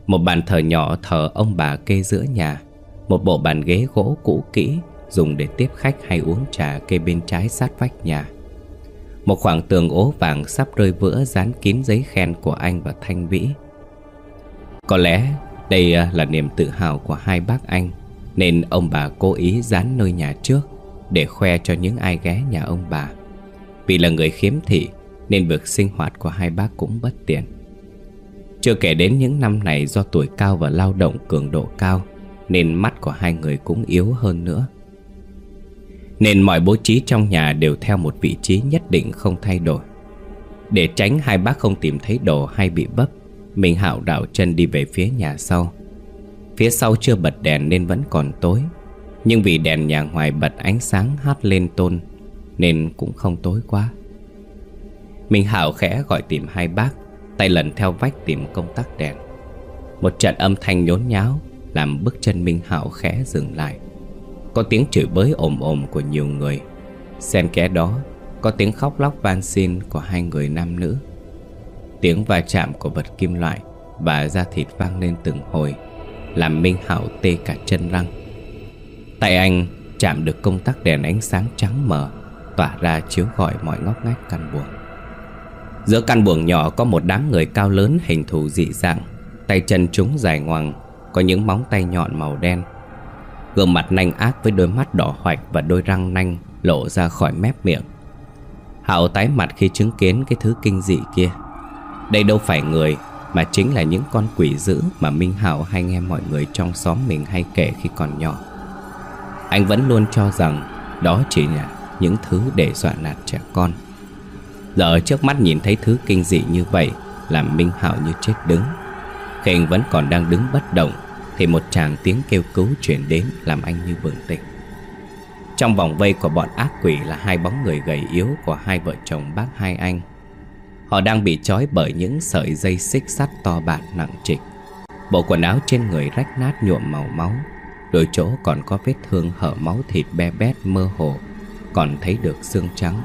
Một bàn thờ nhỏ thờ ông bà kê giữa nhà, Một bộ bàn ghế gỗ cũ kỹ Dùng để tiếp khách hay uống trà kê bên trái sát vách nhà. Một khoảng tường ố vàng sắp rơi vỡ dán kín giấy khen của anh và Thanh Vĩ. Có lẽ đây à, là niềm tự hào của hai bác anh, Nên ông bà cố ý dán nơi nhà trước Để khoe cho những ai ghé nhà ông bà. Vì là người khiếm thị, Nên việc sinh hoạt của hai bác cũng bất tiện. Chưa kể đến những năm này do tuổi cao và lao động cường độ cao, Nên mắt của hai người cũng yếu hơn nữa. Nên mọi bố trí trong nhà đều theo một vị trí nhất định không thay đổi. Để tránh hai bác không tìm thấy đồ hay bị vấp Minh Hảo đảo chân đi về phía nhà sau. Phía sau chưa bật đèn nên vẫn còn tối. Nhưng vì đèn nhà ngoài bật ánh sáng hát lên tôn, Nên cũng không tối quá. Minh Hảo khẽ gọi tìm hai bác, Tay lần theo vách tìm công tắc đèn. Một trận âm thanh nhốn nháo Làm bước chân Minh Hảo khẽ dừng lại. Có tiếng chửi bới ồm ồm của nhiều người. Xen kẽ đó, Có tiếng khóc lóc van xin của hai người nam nữ. Tiếng va chạm của vật kim loại Và da thịt vang lên từng hồi, Làm Minh Hảo tê cả chân răng. Tại anh chạm được công tắc đèn ánh sáng trắng mờ, Tỏa ra chiếu gọi mọi ngóc ngách căn buồng. Giữa căn buồng nhỏ có một đám người cao lớn hình thù dị dạng, Tay chân chúng dài ngoằng, Có những móng tay nhọn màu đen. Gương mặt nanh ác với đôi mắt đỏ hoạch và đôi răng nanh lộ ra khỏi mép miệng. Hạo tái mặt khi chứng kiến cái thứ kinh dị kia. Đây đâu phải người, Mà chính là những con quỷ dữ Mà Minh Hảo hay nghe mọi người trong xóm mình hay kể khi còn nhỏ. Anh vẫn luôn cho rằng Đó chỉ là những thứ để dọa nạt trẻ con. Giờ trước mắt nhìn thấy thứ kinh dị như vậy, Làm Minh Hảo như chết đứng. Khi anh vẫn còn đang đứng bất động, Thì một chàng tiếng kêu cứu chuyển đến Làm anh như bừng tỉnh. Trong vòng vây của bọn ác quỷ là hai bóng người gầy yếu Của hai vợ chồng bác hai anh. Họ đang bị trói bởi những sợi dây xích sắt to bản nặng trịch. Bộ quần áo trên người rách nát nhuộm màu máu. Đôi chỗ còn có vết thương hở máu thịt be bét mơ hồ, Còn thấy được xương trắng.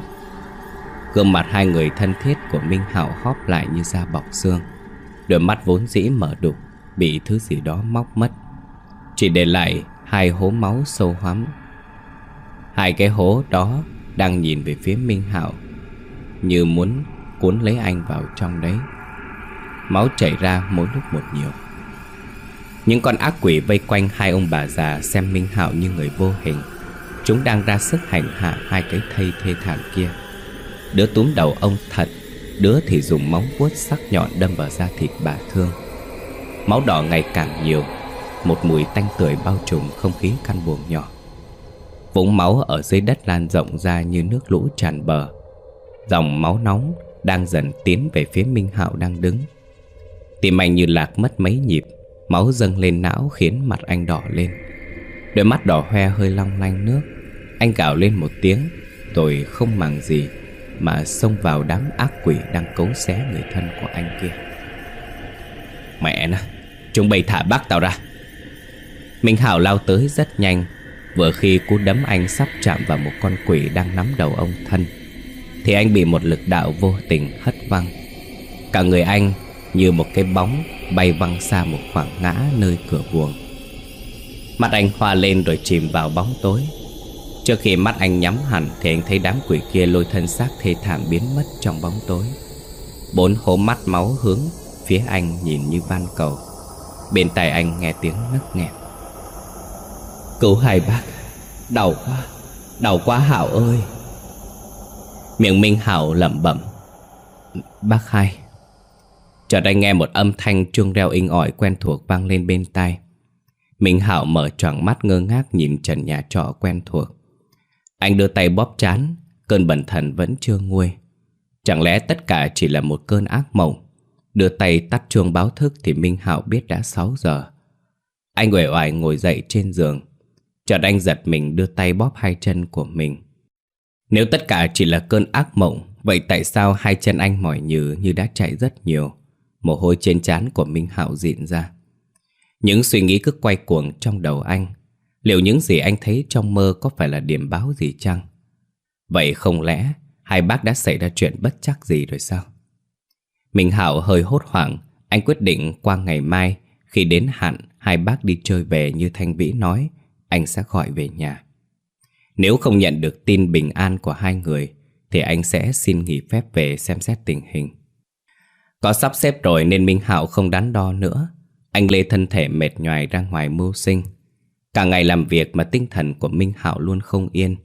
Gương mặt hai người thân thiết của Minh Hảo hóp lại như da bọc xương. Đôi mắt vốn dĩ mở đục, Bị thứ gì đó móc mất. Chỉ để lại hai hố máu sâu hoắm. Hai cái hố đó đang nhìn về phía Minh Hảo, Như muốn cuốn lấy anh vào trong đấy. Máu chảy ra mỗi lúc một nhiều. Những con ác quỷ vây quanh hai ông bà già xem Minh Hạo như người vô hình. Chúng đang ra sức hành hạ hai cái thây thê thảm kia. Đứa túm đầu ông thật, Đứa thì dùng móng vuốt sắc nhọn đâm vào da thịt bà thương. Máu đỏ ngày càng nhiều, Một mùi tanh tưởi bao trùm không khí căn buồng nhỏ. Vũng máu ở dưới đất lan rộng ra như nước lũ tràn bờ. Dòng máu nóng đang dần tiến về phía Minh Hạo đang đứng. Tim anh như lạc mất mấy nhịp, Máu dâng lên não khiến mặt anh đỏ lên. Đôi mắt đỏ hoe hơi long lanh nước. Anh gào lên một tiếng, Rồi không màng gì Mà xông vào đám ác quỷ đang cấu xé người thân của anh kia. Mẹ nó, Chúng bay thả bác tao ra. Minh Hảo lao tới rất nhanh. Vừa khi cú đấm anh sắp chạm vào một con quỷ đang nắm đầu ông thân thì anh bị một lực đạo vô tình hất văng. Cả người anh như một cái bóng Bay văng xa một khoảng ngã nơi cửa buồng. Mắt anh hoa lên rồi chìm vào bóng tối. Trước khi mắt anh nhắm hẳn Thì anh thấy đám quỷ kia lôi thân xác thê thảm biến mất trong bóng tối. Bốn hố mắt máu hướng Phía anh nhìn như van cầu. Bên tai anh nghe tiếng nấc nghẹt Cứu hai bác, Đau quá Đau quá Hảo ơi. Miệng Minh Hảo lẩm bẩm. Bác hai. Chợt anh nghe một âm thanh chuông reo inh ỏi quen thuộc vang lên bên tai. Minh Hảo mở tròn mắt ngơ ngác nhìn trần nhà trọ quen thuộc. Anh đưa tay bóp chán, Cơn bẩn thần vẫn chưa nguôi. Chẳng lẽ tất cả chỉ là một cơn ác mộng? Đưa tay tắt chuông báo thức thì Minh Hảo biết đã 6 giờ. Anh uể oải ngồi dậy trên giường. Chợt anh giật mình đưa tay bóp hai chân của mình. Nếu tất cả chỉ là cơn ác mộng, vậy tại sao hai chân anh mỏi nhừ như đã chạy rất nhiều? Mồ hôi trên trán của Minh Hạo dịn ra. Những suy nghĩ cứ quay cuồng trong đầu anh. Liệu những gì anh thấy trong mơ có phải là điểm báo gì chăng? Vậy không lẽ hai bác đã xảy ra chuyện bất chắc gì rồi sao? Minh Hạo hơi hốt hoảng, anh quyết định qua ngày mai khi đến hạn hai bác đi chơi về như Thanh Vĩ nói, anh sẽ gọi về nhà. Nếu không nhận được tin bình an của hai người, Thì anh sẽ xin nghỉ phép về xem xét tình hình. Có sắp xếp rồi nên Minh Hạo không đắn đo nữa. Anh lê thân thể mệt nhoài ra ngoài mưu sinh. Cả ngày làm việc mà tinh thần của Minh Hạo luôn không yên.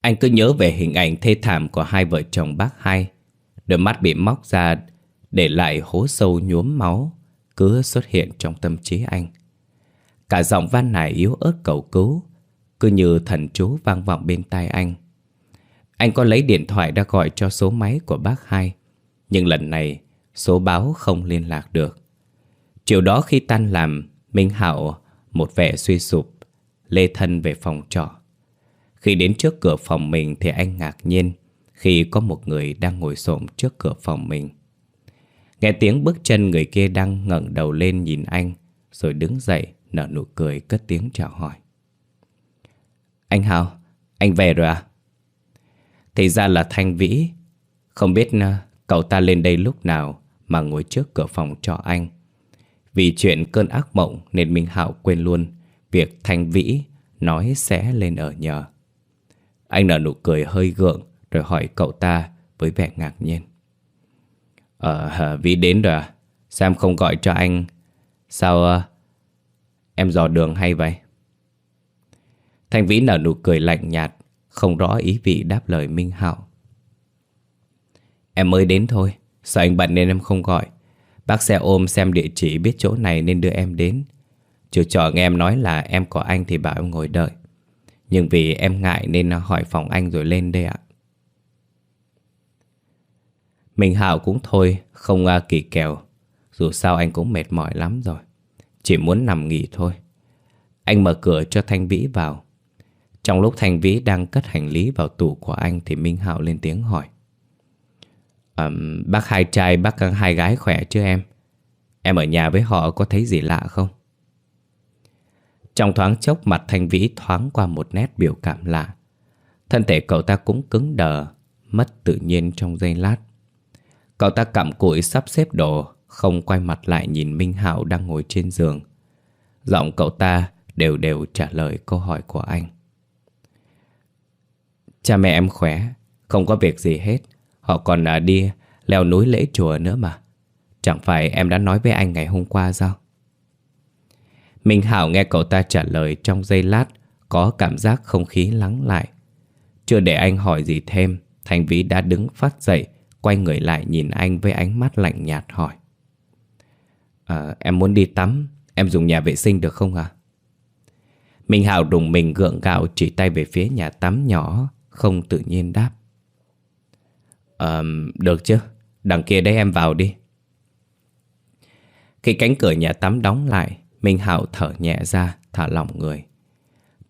Anh cứ nhớ về hình ảnh thê thảm của hai vợ chồng bác hai. Đôi mắt bị móc ra Để lại hố sâu nhuốm máu, Cứ xuất hiện trong tâm trí anh. Cả giọng văn này yếu ớt cầu cứu cứ như thần chú vang vọng bên tai anh. Anh có lấy điện thoại đã gọi cho số máy của bác hai, nhưng lần này số báo không liên lạc được. Chiều đó khi tan làm, Minh Hảo một vẻ suy sụp, lê thân về phòng trọ. Khi đến trước cửa phòng mình thì anh ngạc nhiên khi có một người đang ngồi xổm trước cửa phòng mình. Nghe tiếng bước chân người kia đang ngẩng đầu lên nhìn anh, rồi đứng dậy nở nụ cười cất tiếng chào hỏi. Anh Hào, anh về rồi à? Thì ra là Thanh Vĩ. Không biết ờ, cậu ta lên đây lúc nào mà ngồi trước cửa phòng cho anh. Vì chuyện cơn ác mộng nên Minh Hạo quên luôn việc Thanh Vĩ nói sẽ lên ở nhờ. Anh nở nụ cười hơi gượng rồi hỏi cậu ta với vẻ ngạc nhiên. Ờ, Vĩ đến rồi à? Sao em không gọi cho anh? Sao uh, em dò đường hay vậy? Thanh Vĩ nở nụ cười lạnh nhạt Không rõ ý vị đáp lời Minh Hạo. Em mới đến thôi Sợ anh bận nên em không gọi? Bác xe ôm xem địa chỉ biết chỗ này nên đưa em đến. Chủ trò nghe em nói là em có anh thì bảo em ngồi đợi. Nhưng vì em ngại nên hỏi phòng anh rồi lên đây ạ. Minh Hạo cũng thôi, không à, kỳ kèo. Dù sao anh cũng mệt mỏi lắm rồi Chỉ muốn nằm nghỉ thôi. Anh mở cửa cho Thanh Vĩ vào. Trong lúc thanh Vĩ đang cất hành lý vào tủ của anh Thì Minh Hạo lên tiếng hỏi. Um, Bác hai trai, bác các hai gái khỏe chưa em? Em ở nhà với họ có thấy gì lạ không? Trong thoáng chốc mặt Thanh Vĩ thoáng qua một nét biểu cảm lạ. Thân thể cậu ta cũng cứng đờ Mất tự nhiên trong giây lát. Cậu ta cặm cụi sắp xếp đồ Không quay mặt lại nhìn Minh Hạo đang ngồi trên giường. Giọng cậu ta đều đều trả lời câu hỏi của anh. Cha mẹ em khỏe, không có việc gì hết. Họ còn à, đi leo núi lễ chùa nữa mà. Chẳng phải em đã nói với anh ngày hôm qua sao? Minh Hảo nghe cậu ta trả lời trong giây lát, có cảm giác không khí lắng lại. Chưa để anh hỏi gì thêm, Thành Vĩ đã đứng phát dậy, quay người lại nhìn anh với ánh mắt lạnh nhạt hỏi. À, em muốn đi tắm, em dùng nhà vệ sinh được không ạ? À? Minh Hảo đùng mình gượng gạo chỉ tay về phía nhà tắm nhỏ không tự nhiên đáp. À, được chứ, đằng kia đấy em vào đi. Khi cánh cửa nhà tắm đóng lại, Minh Hạo thở nhẹ ra, thả lỏng người.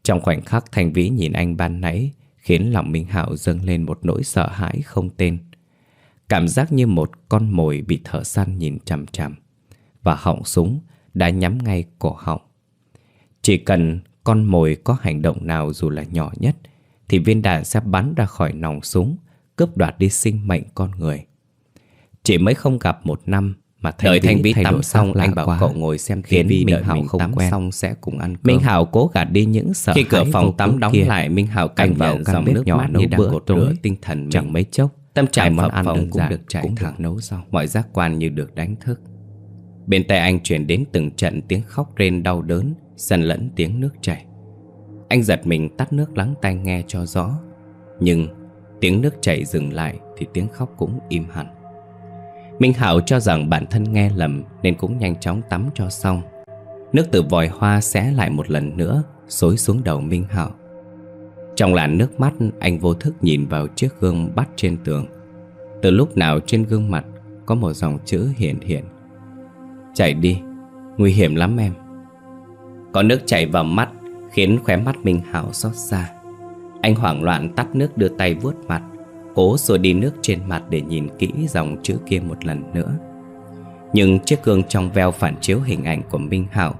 Trong khoảnh khắc thanh Vĩ nhìn anh ban nãy, khiến lòng Minh Hạo dâng lên một nỗi sợ hãi không tên. Cảm giác như một con mồi bị thợ săn nhìn chằm chằm, và họng súng đã nhắm ngay cổ họng. Chỉ cần con mồi có hành động nào dù là nhỏ nhất thì viên đạn sẽ bắn ra khỏi nòng súng, cướp đoạt đi sinh mệnh con người. Chỉ mới không gặp một năm mà thành đợi thanh vĩ tắm xong anh bảo quá. cậu ngồi xem khiến minh đợi hảo mình không tắm quen. xong sẽ cùng ăn cơm minh hảo cố gạt đi những sợ khi cửa phòng tắm đóng kia, lại minh hảo cảnh vào dòng nước nhỏ như đang bữa cột rửa tinh thần mình. chẳng mấy chốc tâm trạng mọi ăn đơn cũng được chạy cũng thẳng được nấu xong mọi giác quan như được đánh thức bên tai anh chuyển đến từng trận tiếng khóc rên đau đớn xen lẫn tiếng nước chảy anh giật mình tắt nước lắng tai nghe cho rõ. Nhưng tiếng nước chảy dừng lại Thì tiếng khóc cũng im hẳn. Minh Hảo cho rằng bản thân nghe lầm Nên cũng nhanh chóng tắm cho xong. Nước từ vòi hoa xé lại một lần nữa, Xối xuống đầu Minh Hảo. Trong làn nước mắt, Anh vô thức nhìn vào chiếc gương bắt trên tường. Từ lúc nào trên gương mặt Có một dòng chữ hiện hiện. Chạy đi, Nguy hiểm lắm em. Có nước chảy vào mắt Khiến khóe mắt Minh hảo xót xa. Anh hoảng loạn tắt nước đưa tay vuốt mặt, Cố rồi đi nước trên mặt để nhìn kỹ dòng chữ kia một lần nữa. Nhưng chiếc gương trong veo phản chiếu hình ảnh của Minh Hảo,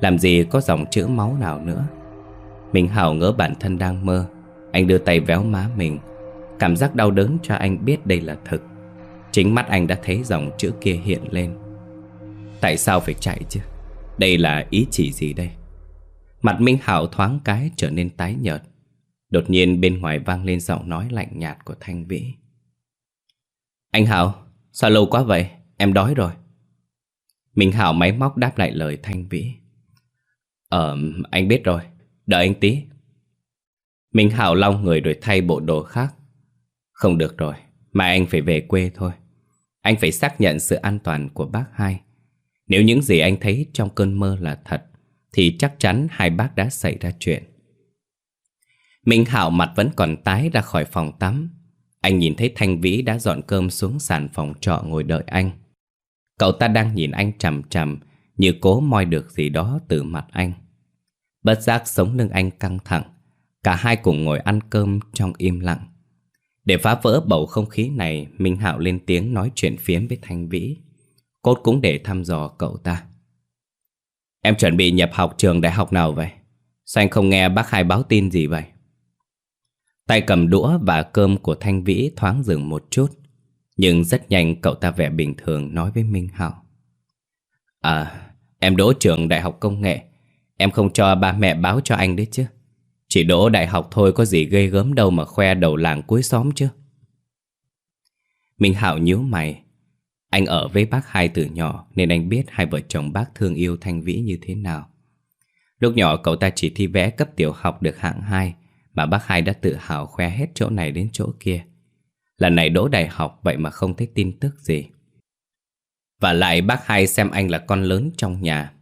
Làm gì có dòng chữ máu nào nữa. Minh Hảo ngỡ bản thân đang mơ, Anh đưa tay véo má mình, Cảm giác đau đớn cho anh biết đây là thực Chính mắt anh đã thấy dòng chữ kia hiện lên. Tại sao phải chạy chứ? Đây là ý chỉ gì đây? Mặt Minh Hảo thoáng cái trở nên tái nhợt. Đột nhiên bên ngoài vang lên giọng nói lạnh nhạt của Thanh Vĩ. Anh Hảo, sao lâu quá vậy? Em đói rồi. Minh Hảo máy móc đáp lại lời Thanh Vĩ. Ờ, anh biết rồi. Đợi anh tí. Minh Hảo long người rồi thay bộ đồ khác. Không được rồi, mà anh phải về quê thôi. Anh phải xác nhận sự an toàn của bác hai. Nếu những gì anh thấy trong cơn mơ là thật, thì chắc chắn hai bác đã xảy ra chuyện. Minh Hảo mặt vẫn còn tái ra khỏi phòng tắm. Anh nhìn thấy Thanh Vĩ đã dọn cơm xuống sàn phòng trọ ngồi đợi anh. Cậu ta đang nhìn anh chằm chằm như cố moi được gì đó từ mặt anh. Bất giác sống lưng anh căng thẳng. Cả hai cùng ngồi ăn cơm trong im lặng. Để phá vỡ bầu không khí này, Minh Hạo lên tiếng nói chuyện phiếm với Thanh Vĩ. Cốt cũng để thăm dò cậu ta. Em chuẩn bị nhập học trường đại học nào vậy? Sao anh không nghe bác hai báo tin gì vậy? Tay cầm đũa và cơm của Thanh Vĩ thoáng dừng một chút Nhưng rất nhanh cậu ta vẻ bình thường nói với Minh Hảo. À, em đỗ trường đại học công nghệ. Em không cho ba mẹ báo cho anh đấy chứ. Chỉ đỗ đại học thôi có gì ghê gớm đâu mà khoe đầu làng cuối xóm chứ. Minh Hảo nhíu mày. Anh ở với bác hai từ nhỏ nên anh biết hai vợ chồng bác thương yêu Thanh Vĩ như thế nào. Lúc nhỏ cậu ta chỉ thi vẽ cấp tiểu học được hạng 2 mà bác hai đã tự hào khoe hết chỗ này đến chỗ kia. Lần này đỗ đại học vậy mà không thấy tin tức gì. Và lại bác hai xem anh là con lớn trong nhà.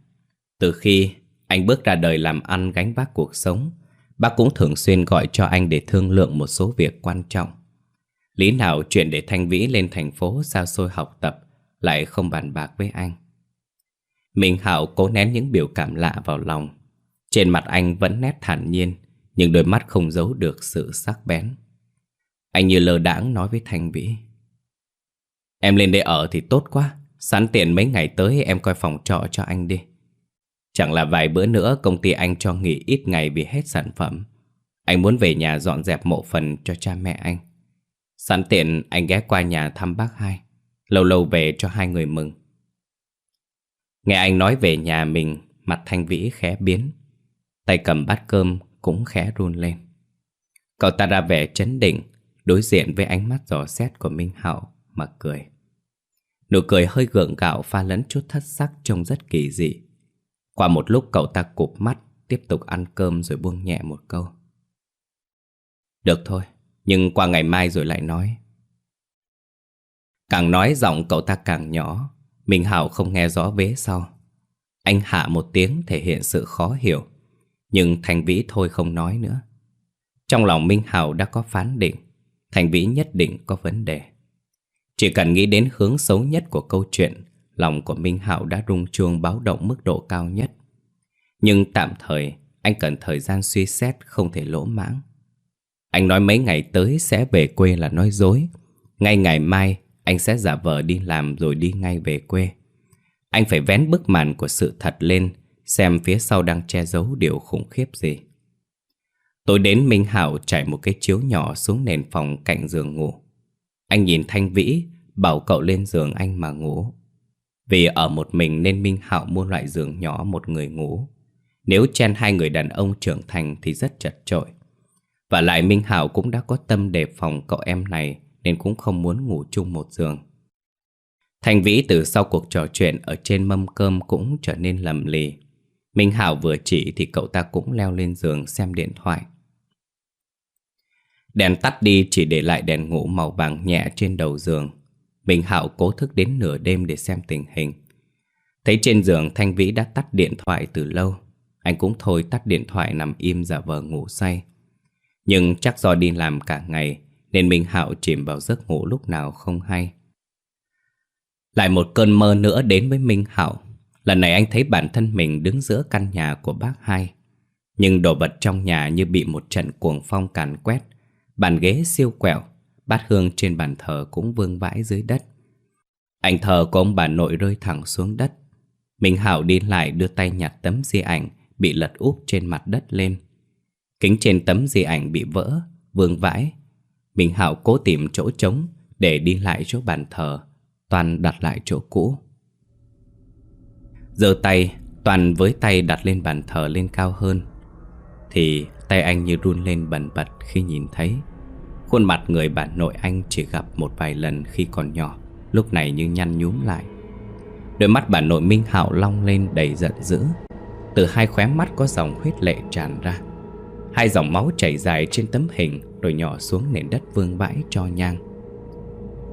Từ khi anh bước ra đời làm ăn gánh vác cuộc sống, bác cũng thường xuyên gọi cho anh để thương lượng một số việc quan trọng. Lý nào chuyện để Thanh Vĩ lên thành phố xa xôi học tập lại không bàn bạc với anh. Minh Hảo cố nén những biểu cảm lạ vào lòng. Trên mặt anh vẫn nét thản nhiên, nhưng đôi mắt không giấu được sự sắc bén. Anh như lờ đãng nói với Thanh Vĩ. Em lên đây ở thì tốt quá, sẵn tiện mấy ngày tới em coi phòng trọ cho anh đi. Chẳng là vài bữa nữa công ty anh cho nghỉ ít ngày vì hết sản phẩm. Anh muốn về nhà dọn dẹp mộ phần cho cha mẹ anh. Sẵn tiện anh ghé qua nhà thăm bác hai, Lâu lâu về cho hai người mừng. Nghe anh nói về nhà mình, Mặt Thanh Vĩ khẽ biến, Tay cầm bát cơm cũng khẽ run lên. Cậu ta ra vẻ chấn định, Đối diện với ánh mắt dò xét của Minh Hạo Mà cười. Nụ cười hơi gượng gạo pha lẫn chút thất sắc Trông rất kỳ dị. Qua một lúc cậu ta cụp mắt, Tiếp tục ăn cơm rồi buông nhẹ một câu. Được thôi nhưng qua ngày mai rồi lại nói. Càng nói giọng cậu ta càng nhỏ, Minh Hảo không nghe rõ vế sau. Anh hạ một tiếng thể hiện sự khó hiểu, Nhưng Thành Vĩ thôi không nói nữa. Trong lòng Minh Hảo đã có phán định Thành Vĩ nhất định có vấn đề. Chỉ cần nghĩ đến hướng xấu nhất của câu chuyện, Lòng của Minh Hảo đã rung chuông báo động mức độ cao nhất. Nhưng tạm thời, anh cần thời gian suy xét không thể lỗ mãng. Anh nói mấy ngày tới sẽ về quê là nói dối. Ngay ngày mai, anh sẽ giả vờ đi làm rồi đi ngay về quê. Anh phải vén bức màn của sự thật lên, Xem phía sau đang che giấu điều khủng khiếp gì. Tôi đến Minh Hảo trải một cái chiếu nhỏ xuống nền phòng cạnh giường ngủ. Anh nhìn Thanh Vĩ, bảo cậu lên giường anh mà ngủ. Vì ở một mình nên Minh Hảo mua loại giường nhỏ một người ngủ. Nếu chen hai người đàn ông trưởng thành thì rất chật chội. Và lại Minh Hảo cũng đã có tâm đề phòng cậu em này, Nên cũng không muốn ngủ chung một giường. Thành Vĩ từ sau cuộc trò chuyện ở trên mâm cơm cũng trở nên lầm lì. Minh Hảo vừa chỉ thì cậu ta cũng leo lên giường xem điện thoại. Đèn tắt đi chỉ để lại đèn ngủ màu vàng nhẹ trên đầu giường. Minh Hảo cố thức đến nửa đêm để xem tình hình. Thấy trên giường Thanh Vĩ đã tắt điện thoại từ lâu, Anh cũng thôi tắt điện thoại nằm im giả vờ ngủ say. Nhưng chắc do đi làm cả ngày, Nên Minh Hạo chìm vào giấc ngủ lúc nào không hay. Lại một cơn mơ nữa đến với Minh Hạo. Lần này anh thấy bản thân mình đứng giữa căn nhà của bác hai. Nhưng đồ vật trong nhà như bị một trận cuồng phong càn quét. Bàn ghế siêu quẹo, Bát hương trên bàn thờ cũng vương vãi dưới đất. Ảnh thờ của ông bà nội rơi thẳng xuống đất. Minh Hảo đi lại đưa tay nhặt tấm di ảnh Bị lật úp trên mặt đất lên. Kính trên tấm di ảnh bị vỡ, vương vãi. Minh Hảo cố tìm chỗ trống để đi lại chỗ bàn thờ. Toàn đặt lại chỗ cũ. giơ tay, Toàn với tay đặt lên bàn thờ lên cao hơn. Thì tay anh như run lên bần bật khi nhìn thấy. Khuôn mặt người bạn nội anh chỉ gặp một vài lần khi còn nhỏ, lúc này như nhăn nhúm lại. Đôi mắt bà nội Minh Hảo long lên đầy giận dữ Từ hai khóe mắt có dòng huyết lệ tràn ra Hai dòng máu chảy dài trên tấm hình, Rồi nhỏ xuống nền đất vương bãi cho nhang.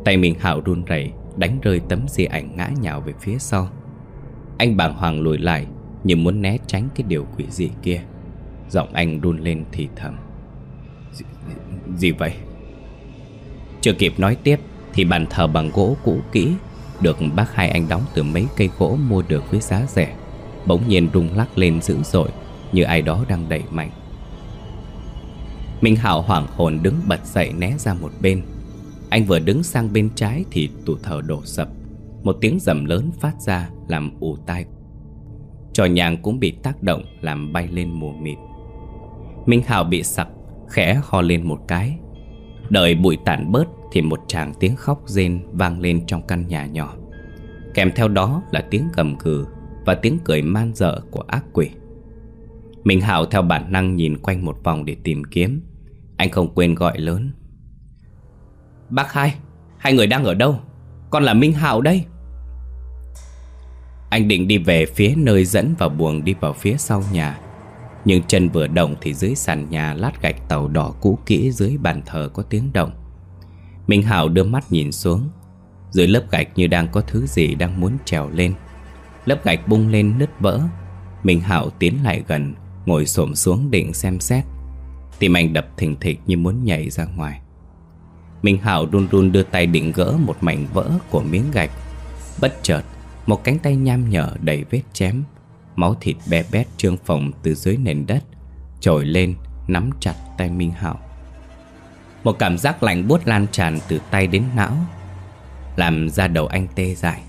Tay mình hào run rẩy, Đánh rơi tấm di ảnh ngã nhào về phía sau. Anh bàng hoàng lùi lại, Như muốn né tránh cái điều quỷ dị kia. Giọng anh run lên thì thầm. Gì vậy? Chưa kịp nói tiếp, Thì bàn thờ bằng gỗ cũ kỹ, Được bác hai anh đóng từ mấy cây gỗ mua được với giá rẻ, Bỗng nhiên rung lắc lên dữ dội, Như ai đó đang đẩy mạnh. Minh Hảo hoảng hồn đứng bật dậy né ra một bên. Anh vừa đứng sang bên trái thì tủ thờ đổ sập. Một tiếng rầm lớn phát ra làm ù tai. Trò nhàng cũng bị tác động làm bay lên mù mịt. Minh Hảo bị sặc, khẽ ho lên một cái. Đợi bụi tản bớt thì một tràng tiếng khóc rên vang lên trong căn nhà nhỏ. Kèm theo đó là tiếng gầm gừ và tiếng cười man dở của ác quỷ. Minh Hảo theo bản năng nhìn quanh một vòng để tìm kiếm. Anh không quên gọi lớn. Bác hai Hai người đang ở đâu? Con là Minh Hạo đây. Anh định đi về phía nơi dẫn vào buồng đi vào phía sau nhà. Nhưng chân vừa động thì dưới sàn nhà lát gạch tàu đỏ cũ kỹ dưới bàn thờ có tiếng động. Minh Hảo đưa mắt nhìn xuống. Dưới lớp gạch như đang có thứ gì đang muốn trèo lên. Lớp gạch bung lên nứt vỡ. Minh Hảo tiến lại gần, Ngồi xổm xuống định xem xét. Tim anh đập thình thịch như muốn nhảy ra ngoài. Minh Hảo run run đưa tay định gỡ một mảnh vỡ của miếng gạch. Bất chợt, Một cánh tay nham nhở đầy vết chém, Máu thịt bé bét trương phồng từ dưới nền đất, Trồi lên, nắm chặt tay Minh Hảo. Một cảm giác lạnh buốt lan tràn từ tay đến não, Làm ra đầu anh tê dại.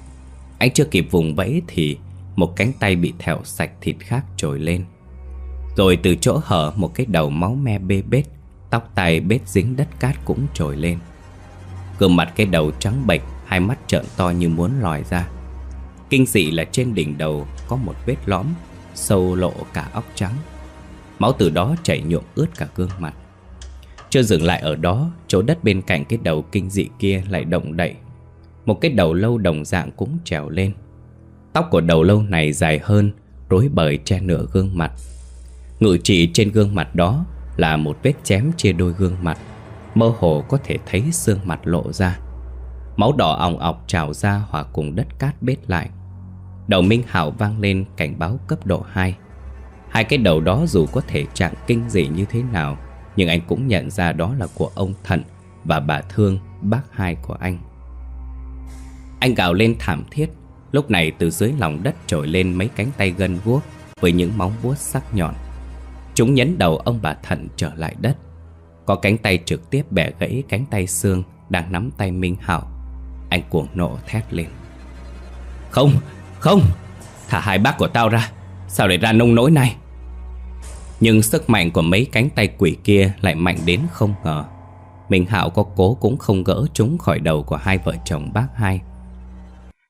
Anh chưa kịp vùng vẫy thì Một cánh tay bị thẹo sạch thịt khác trồi lên. Rồi từ chỗ hở một cái đầu máu me bê bết, Tóc tai bết dính đất cát cũng trồi lên. Gương mặt cái đầu trắng bệch, Hai mắt trợn to như muốn lòi ra. Kinh dị là trên đỉnh đầu Có một vết lõm, Sâu lộ cả óc trắng. Máu từ đó chảy nhuộm ướt cả gương mặt. Chưa dừng lại ở đó, Chỗ đất bên cạnh cái đầu kinh dị kia lại động đậy. Một cái đầu lâu đồng dạng cũng trèo lên. Tóc của đầu lâu này dài hơn, Rối bời che nửa gương mặt. Ngự trị trên gương mặt đó là một vết chém chia đôi gương mặt. Mơ hồ có thể thấy xương mặt lộ ra. Máu đỏ ỏng ọc trào ra hòa cùng đất cát bết lại. Đầu Minh Hảo vang lên cảnh báo cấp độ 2 Hai cái đầu đó dù có thể trạng kinh dị như thế nào Nhưng anh cũng nhận ra đó là của ông Thận Và bà Thương, bác hai của anh. Anh gào lên thảm thiết. Lúc này từ dưới lòng đất trồi lên mấy cánh tay gân guốc Với những móng vuốt sắc nhọn. Chúng nhấn đầu ông bà Thận trở lại đất. Có cánh tay trực tiếp bẻ gãy cánh tay xương Đang nắm tay Minh Hảo. Anh cuồng nộ thét lên. Không, không Thả hai bác của tao ra. Sao để ra nông nỗi này? Nhưng sức mạnh của mấy cánh tay quỷ kia Lại mạnh đến không ngờ. Minh Hảo có cố cũng không gỡ chúng khỏi đầu của hai vợ chồng bác hai.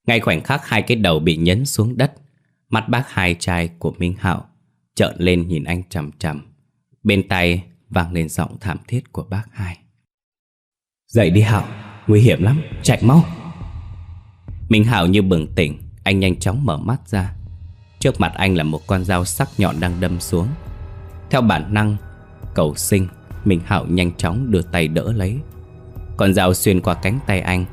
Ngay khoảnh khắc hai cái đầu bị nhấn xuống đất Mắt bác hai trai của Minh Hảo trợn lên nhìn anh chằm chằm. Bên tay vang lên giọng thảm thiết của bác hai. Dậy đi Hảo, nguy hiểm lắm, chạy mau. Minh Hảo như bừng tỉnh, anh nhanh chóng mở mắt ra. Trước mặt anh là một con dao sắc nhọn đang đâm xuống. Theo bản năng, cầu sinh, Minh Hảo nhanh chóng đưa tay đỡ lấy. Con dao xuyên qua cánh tay anh,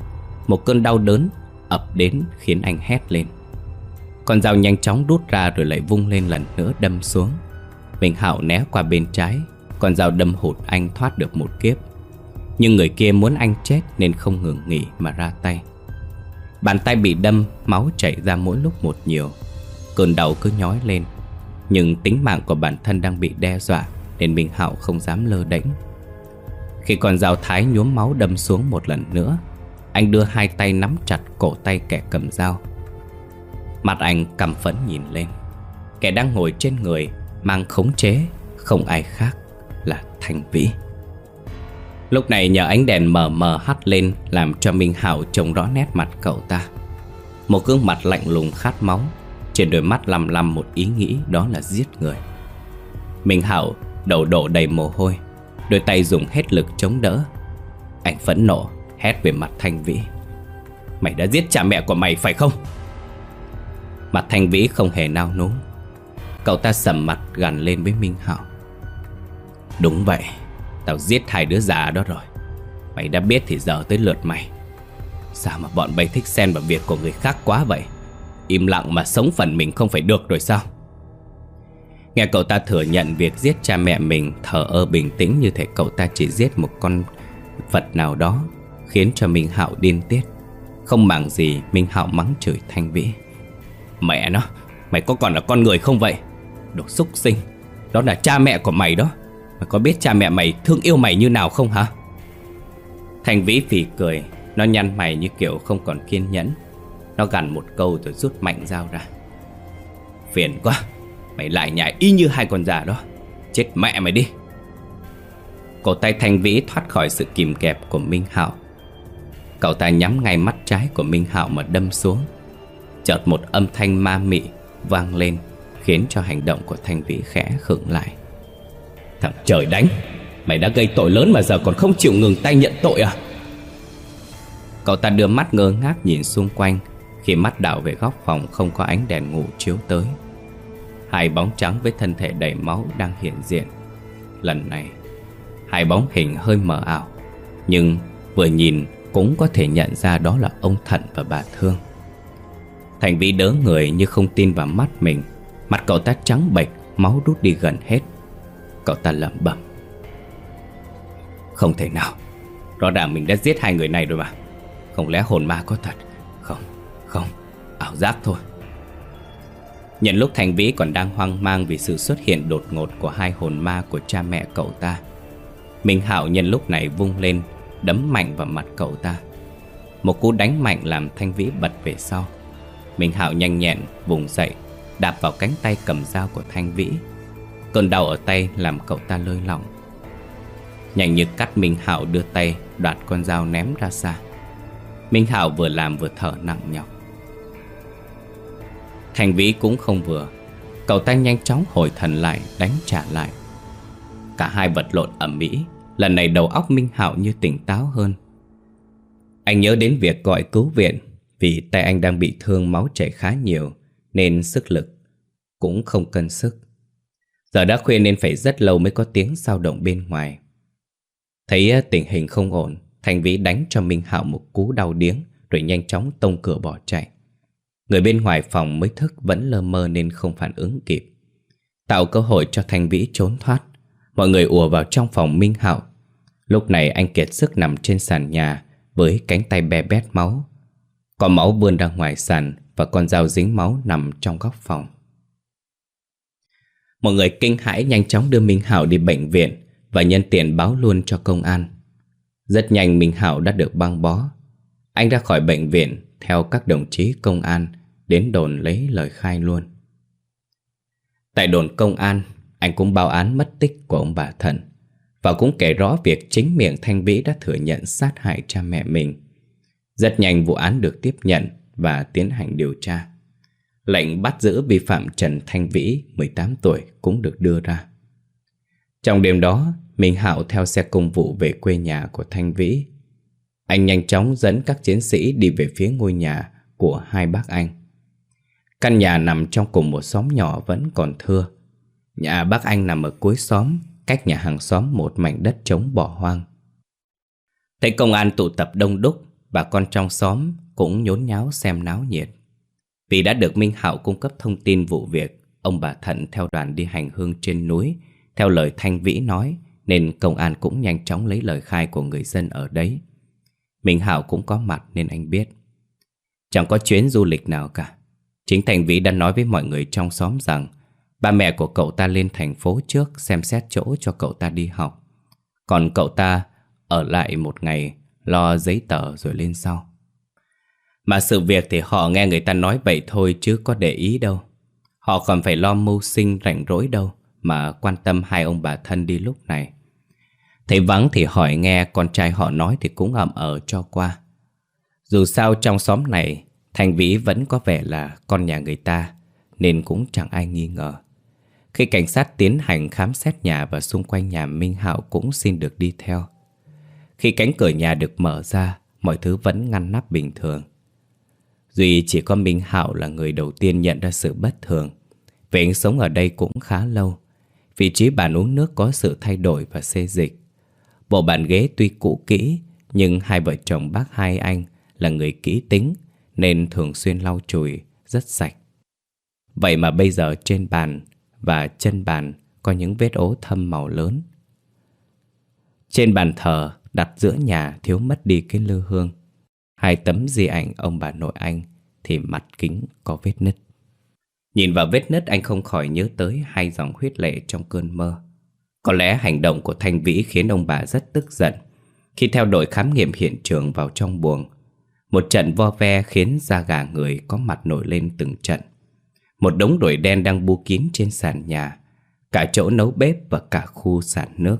một cơn đau đớn ập đến khiến anh hét lên. Con dao nhanh chóng đút ra rồi lại vung lên lần nữa đâm xuống. Mình hảo né qua bên trái Con dao đâm hụt anh thoát được một kiếp. Nhưng người kia muốn anh chết nên không ngừng nghỉ mà ra tay. Bàn tay bị đâm, máu chảy ra mỗi lúc một nhiều. Cơn đau cứ nhói lên. Nhưng tính mạng của bản thân đang bị đe dọa Nên Minh Hảo không dám lơ đễnh. Khi còn dao thái nhuốm máu đâm xuống một lần nữa Anh đưa hai tay nắm chặt cổ tay kẻ cầm dao. Mặt anh cầm phấn nhìn lên. Kẻ đang ngồi trên người, Mang khống chế, Không ai khác là Thanh Vĩ. Lúc này nhờ ánh đèn mờ mờ hắt lên Làm cho Minh Hảo trông rõ nét mặt cậu ta. Một gương mặt lạnh lùng khát máu, Trên đôi mắt lầm lầm một ý nghĩ đó là giết người. Minh Hảo đầu đổ đầy mồ hôi, Đôi tay dùng hết lực chống đỡ. Anh phẫn nộ hét về mặt Thanh Vĩ. Mày đã giết cha mẹ của mày, phải không? Mặt Thanh Vĩ không hề nao núng. Cậu ta sầm mặt gần lên với Minh Hạo. Đúng vậy, Tao giết hai đứa già đó rồi. Mày đã biết thì giờ tới lượt mày. Sao mà bọn mày thích xen vào việc của người khác quá vậy? Im lặng mà sống phần mình không phải được rồi sao? Nghe cậu ta thừa nhận việc giết cha mẹ mình Thở ơ bình tĩnh như thể cậu ta chỉ giết một con vật nào đó Khiến cho Minh Hạo điên tiết. Không màng gì Minh Hạo mắng chửi Thanh Vĩ. Mẹ nó, Mày có còn là con người không vậy? Đồ xúc sinh, Đó là cha mẹ của mày đó. Mày có biết cha mẹ mày thương yêu mày như nào không hả? Thành vĩ phì cười, Nó nhăn mày như kiểu không còn kiên nhẫn. Nó gằn một câu rồi rút mạnh dao ra. Phiền quá, Mày lại nhảy y như hai con già đó. Chết mẹ mày đi. Cổ tay Thanh Vĩ thoát khỏi sự kìm kẹp của Minh Hạo. Cậu ta nhắm ngay mắt trái của Minh Hạo mà đâm xuống. Chợt một âm thanh ma mị vang lên, Khiến cho hành động của Thanh Vĩ khẽ khựng lại. Thằng trời đánh, Mày đã gây tội lớn mà giờ còn không chịu ngừng tay nhận tội à? Cậu ta đưa mắt ngơ ngác nhìn xung quanh, Khi mắt đảo về góc phòng không có ánh đèn ngủ chiếu tới. Hai bóng trắng với thân thể đầy máu đang hiện diện. Lần này, Hai bóng hình hơi mờ ảo, Nhưng vừa nhìn cũng có thể nhận ra đó là ông Thận và bà Thương. Thành Vĩ đỡ người như không tin vào mắt mình. Mặt cậu ta trắng bệch Máu rút đi gần hết. Cậu ta lẩm bẩm. Không thể nào. Rõ ràng mình đã giết hai người này rồi mà. Không lẽ hồn ma có thật? Không, không, ảo giác thôi. Nhận lúc Thành Vĩ còn đang hoang mang Vì sự xuất hiện đột ngột của hai hồn ma Của cha mẹ cậu ta Minh Hảo nhân lúc này vung lên Đấm mạnh vào mặt cậu ta. Một cú đánh mạnh làm Thanh Vĩ bật về sau. Minh Hạo nhanh nhẹn, vùng dậy, Đạp vào cánh tay cầm dao của Thanh Vĩ. Cơn đau ở tay làm cậu ta lơi lỏng. Nhanh như cắt Minh Hạo đưa tay, Đoạt con dao ném ra xa. Minh Hạo vừa làm vừa thở nặng nhọc. Thanh Vĩ cũng không vừa. Cậu ta nhanh chóng hồi thần lại, Đánh trả lại. Cả hai vật lộn ẩm mỹ Lần này đầu óc Minh Hạo như tỉnh táo hơn. Anh nhớ đến việc gọi cứu viện vì tay anh đang bị thương máu chảy khá nhiều, Nên sức lực cũng không cân sức. Giờ đã khuya nên phải rất lâu mới có tiếng sao động bên ngoài. Thấy ờ, tình hình không ổn, Thành Vĩ đánh cho Minh Hạo một cú đau điếng, Rồi nhanh chóng tông cửa bỏ chạy. Người bên ngoài phòng mới thức vẫn lơ mơ nên không phản ứng kịp. Tạo cơ hội cho Thành Vĩ trốn thoát. Mọi người ùa vào trong phòng Minh Hạo. Lúc này anh kiệt sức nằm trên sàn nhà Với cánh tay be bét máu có máu vươn ra ngoài sàn Và con dao dính máu nằm trong góc phòng. Mọi người kinh hãi nhanh chóng đưa Minh Hảo đi bệnh viện Và nhân tiện báo luôn cho công an. Rất nhanh Minh Hảo đã được băng bó. Anh ra khỏi bệnh viện Theo các đồng chí công an Đến đồn lấy lời khai luôn. Tại đồn công an, Anh cũng báo án mất tích của ông bà thần Và cũng kể rõ việc chính miệng Thanh Vĩ đã thừa nhận sát hại cha mẹ mình. Rất nhanh vụ án được tiếp nhận và tiến hành điều tra. Lệnh bắt giữ vi phạm Trần Thanh Vĩ, 18 tuổi, cũng được đưa ra. Trong đêm đó, Minh Hạo theo xe công vụ về quê nhà của Thanh Vĩ. Anh nhanh chóng dẫn các chiến sĩ đi về phía ngôi nhà của hai bác anh. Căn nhà nằm trong cùng một xóm nhỏ vẫn còn thưa. Nhà bác anh nằm ở cuối xóm, cách nhà hàng xóm một mảnh đất trống bỏ hoang. Thấy công an tụ tập đông đúc, bà con trong xóm cũng nhốn nháo xem náo nhiệt. Vì đã được Minh Hạo cung cấp thông tin vụ việc, ông bà Thận theo đoàn đi hành hương trên núi, theo lời Thanh Vĩ nói, nên công an cũng nhanh chóng lấy lời khai của người dân ở đấy. Minh Hạo cũng có mặt nên anh biết. Chẳng có chuyến du lịch nào cả. Chính Thành Vĩ đã nói với mọi người trong xóm rằng ba mẹ của cậu ta lên thành phố trước xem xét chỗ cho cậu ta đi học. Còn cậu ta ở lại một ngày lo giấy tờ rồi lên sau. Mà sự việc thì họ nghe người ta nói vậy thôi chứ có để ý đâu. Họ còn phải lo mưu sinh rảnh rỗi đâu mà quan tâm hai ông bà thân đi lúc này. Thấy vắng thì hỏi nghe con trai họ nói thì cũng ậm ở cho qua. Dù sao trong xóm này, Thành Vĩ vẫn có vẻ là con nhà người ta, nên cũng chẳng ai nghi ngờ. Khi cảnh sát tiến hành khám xét nhà và xung quanh nhà Minh Hạo cũng xin được đi theo. Khi cánh cửa nhà được mở ra, mọi thứ vẫn ngăn nắp bình thường. Duy chỉ có Minh Hạo là người đầu tiên nhận ra sự bất thường. Vì anh sống ở đây cũng khá lâu. Vị trí bàn uống nước có sự thay đổi và xê dịch. Bộ bàn ghế tuy cũ kỹ, nhưng hai vợ chồng bác hai anh là người kỹ tính, nên thường xuyên lau chùi, rất sạch. Vậy mà bây giờ trên bàn và chân bàn có những vết ố thâm màu lớn. Trên bàn thờ đặt giữa nhà thiếu mất đi cái lư hương. Hai tấm di ảnh ông bà nội anh thì mặt kính có vết nứt. Nhìn vào vết nứt anh không khỏi nhớ tới hai dòng huyết lệ trong cơn mơ. Có lẽ hành động của Thanh Vĩ khiến ông bà rất tức giận khi theo đội khám nghiệm hiện trường vào trong buồng. Một trận vo ve khiến da gà người có mặt nổi lên từng trận. Một đống đuổi đen đang bu kín trên sàn nhà, cả chỗ nấu bếp và cả khu sàn nước.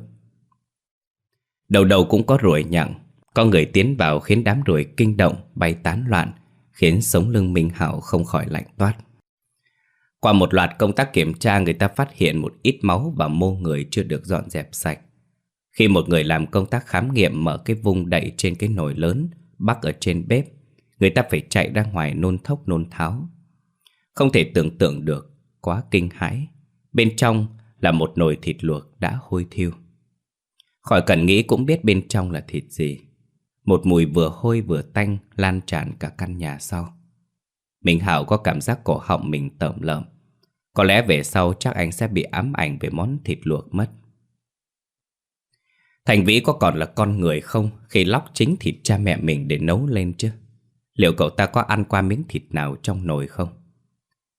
Đầu đầu cũng có ruồi nhặng. Có người tiến vào khiến đám ruồi kinh động, Bay tán loạn, Khiến sống lưng Minh Hảo không khỏi lạnh toát. Qua một loạt công tác kiểm tra, Người ta phát hiện một ít máu và mô người chưa được dọn dẹp sạch. Khi một người làm công tác khám nghiệm Mở cái vung đậy trên cái nồi lớn, Bắc ở trên bếp, Người ta phải chạy ra ngoài nôn thốc nôn tháo. Không thể tưởng tượng được, Quá kinh hãi. Bên trong là một nồi thịt luộc đã hôi thiêu. Khỏi cần nghĩ cũng biết bên trong là thịt gì. Một mùi vừa hôi vừa tanh Lan tràn cả căn nhà sau. Minh Hảo có cảm giác cổ họng mình tởm lợm. Có lẽ về sau chắc anh sẽ bị ám ảnh về món thịt luộc mất. Thành Vĩ có còn là con người không Khi lóc chính thịt cha mẹ mình để nấu lên chứ? Liệu cậu ta có ăn qua miếng thịt nào trong nồi không?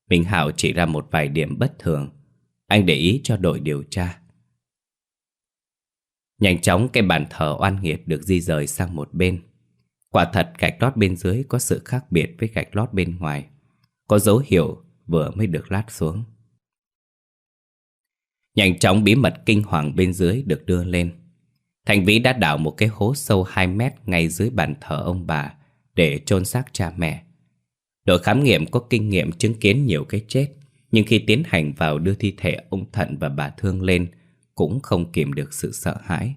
Minh Hảo chỉ ra một vài điểm bất thường. Anh để ý cho đội điều tra. Nhanh chóng cái bàn thờ oan nghiệt được di rời sang một bên. Quả thật gạch lót bên dưới có sự khác biệt với gạch lót bên ngoài. Có dấu hiệu vừa mới được lát xuống. Nhanh chóng bí mật kinh hoàng bên dưới được đưa lên. Thành Vĩ đã đào một cái hố sâu 2 mét ngay dưới bàn thờ ông bà để chôn xác cha mẹ. Đội khám nghiệm có kinh nghiệm chứng kiến nhiều cái chết, nhưng khi tiến hành vào đưa thi thể ông Thận và bà Thương lên cũng không kìm được sự sợ hãi.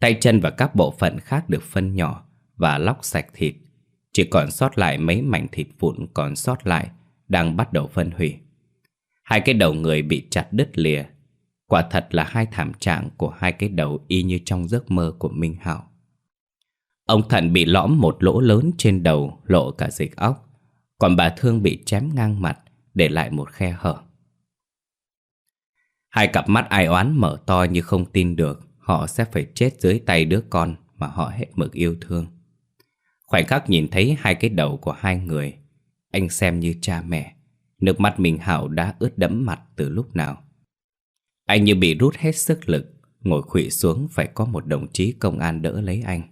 Tay chân và các bộ phận khác được phân nhỏ và lóc sạch thịt, chỉ còn sót lại mấy mảnh thịt vụn còn sót lại đang bắt đầu phân hủy. Hai cái đầu người bị chặt đứt lìa, quả thật là hai thảm trạng của hai cái đầu y như trong giấc mơ của Minh Hảo. Ông Thận bị lõm một lỗ lớn trên đầu lộ cả dịch óc, còn bà Thương bị chém ngang mặt để lại một khe hở. Hai cặp mắt ai oán mở to như không tin được. Họ sẽ phải chết dưới tay đứa con mà họ hết mực yêu thương. Khoảnh khắc nhìn thấy hai cái đầu của hai người, Anh xem như cha mẹ. Nước mắt mình Hảo đã ướt đẫm mặt từ lúc nào. Anh như bị rút hết sức lực, Ngồi khụy xuống phải có một đồng chí công an đỡ lấy anh.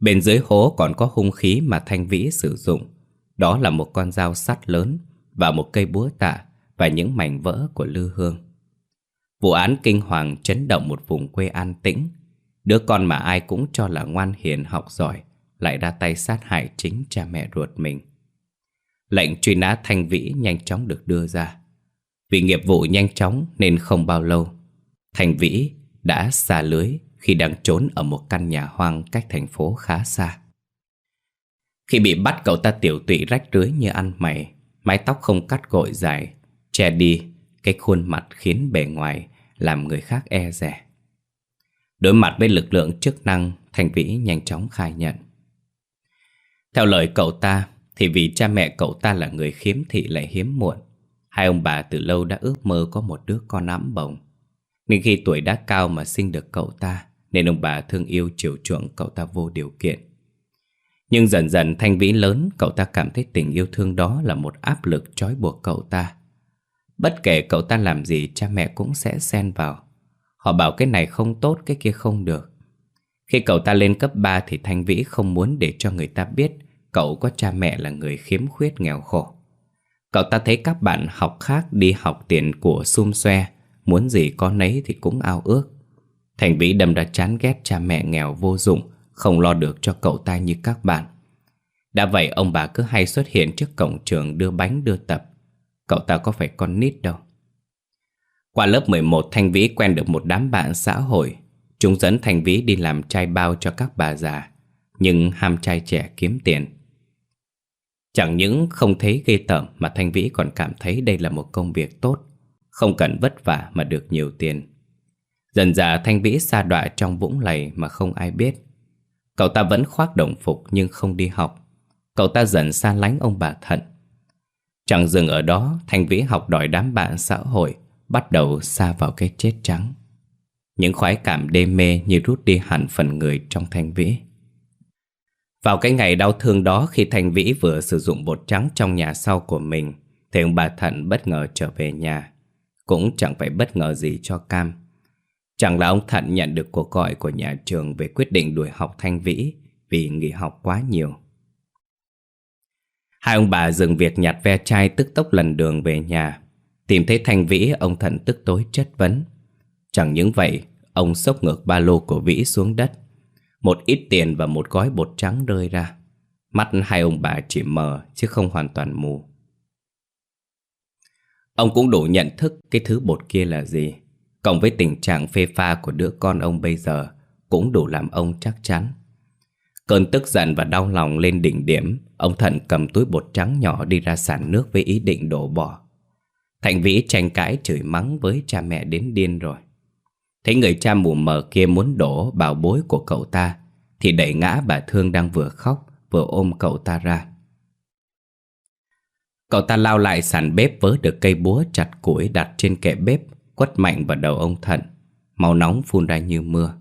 Bên dưới hố còn có hung khí mà Thanh Vĩ sử dụng. Đó là một con dao sắt lớn và một cây búa tạ và những mảnh vỡ của Lư Hương. Vụ án kinh hoàng chấn động một vùng quê an tĩnh. Đứa con mà ai cũng cho là ngoan hiền học giỏi lại ra tay sát hại chính cha mẹ ruột mình. Lệnh truy nã Thanh Vĩ nhanh chóng được đưa ra. Vì nghiệp vụ nhanh chóng nên không bao lâu, Thanh Vĩ đã xa lưới khi đang trốn ở một căn nhà hoang cách thành phố khá xa. Khi bị bắt cậu ta tiểu tụy rách rưới như ăn mày, mái tóc không cắt gội dài Che đi cái khuôn mặt khiến bề ngoài làm người khác e rẻ. Đối mặt với lực lượng chức năng, Thành Vĩ nhanh chóng khai nhận. Theo lời cậu ta, thì vì cha mẹ cậu ta là người khiếm thị lại hiếm muộn, hai ông bà từ lâu đã ước mơ có một đứa con ấm bồng. Nhưng khi tuổi đã cao mà sinh được cậu ta, nên ông bà thương yêu chiều chuộng cậu ta vô điều kiện. Nhưng dần dần Thanh Vĩ lớn, cậu ta cảm thấy tình yêu thương đó là một áp lực trói buộc cậu ta. Bất kể cậu ta làm gì, cha mẹ cũng sẽ xen vào. Họ bảo cái này không tốt, cái kia không được. Khi cậu ta lên cấp 3 thì Thanh Vĩ không muốn để cho người ta biết Cậu có cha mẹ là người khiếm khuyết nghèo khổ. Cậu ta thấy các bạn học khác đi học tiền của xum xoe, Muốn gì có nấy thì cũng ao ước. Thành Vĩ đâm ra chán ghét cha mẹ nghèo vô dụng, Không lo được cho cậu ta như các bạn. Đã vậy, ông bà cứ hay xuất hiện trước cổng trường đưa bánh, đưa tập. Cậu ta có phải con nít đâu. Qua lớp 11 Thanh Vĩ quen được một đám bạn xã hội. Chúng dẫn Thanh Vĩ đi làm trai bao cho các bà già, Nhưng ham trai trẻ kiếm tiền. Chẳng những không thấy ghê tởm Mà Thanh Vĩ còn cảm thấy đây là một công việc tốt, Không cần vất vả mà được nhiều tiền. Dần dà Thanh Vĩ xa đọa trong vũng lầy mà không ai biết. Cậu ta vẫn khoác đồng phục nhưng không đi học. Cậu ta dần xa lánh ông bà Thận. Chẳng dừng ở đó, thanh Vĩ học đòi đám bạn xã hội, bắt đầu xa vào cái chết trắng. Những khoái cảm đê mê như rút đi hẳn phần người trong thanh Vĩ. Vào cái ngày đau thương đó khi thanh Vĩ vừa sử dụng bột trắng trong nhà sau của mình, thì ông bà Thận bất ngờ trở về nhà. Cũng chẳng phải bất ngờ gì cho Cam. Chẳng là ông Thận nhận được cuộc gọi của nhà trường về quyết định đuổi học Thanh Vĩ vì nghỉ học quá nhiều. Hai ông bà dừng việc nhặt ve chai tức tốc lần đường về nhà. Tìm thấy Thanh Vĩ, ông Thận tức tối chất vấn. Chẳng những vậy, ông sốc ngược ba lô của Vĩ xuống đất. Một ít tiền và một gói bột trắng rơi ra. Mắt hai ông bà chỉ mờ chứ không hoàn toàn mù. Ông cũng đủ nhận thức cái thứ bột kia là gì. Cộng với tình trạng phê pha của đứa con ông bây giờ cũng đủ làm ông chắc chắn Cơn tức giận và đau lòng lên đỉnh điểm, ông thận cầm túi bột trắng nhỏ đi ra sàn nước với ý định đổ bỏ. Thành Vĩ tranh cãi chửi mắng với cha mẹ đến điên rồi. Thấy người cha mù mờ kia muốn đổ bảo bối của cậu ta, thì đẩy ngã bà Thương đang vừa khóc vừa ôm cậu ta ra. Cậu ta lao lại sàn bếp vớ được cây búa chặt củi đặt trên kệ bếp, quất mạnh vào đầu ông Thận. Máu nóng phun ra như mưa.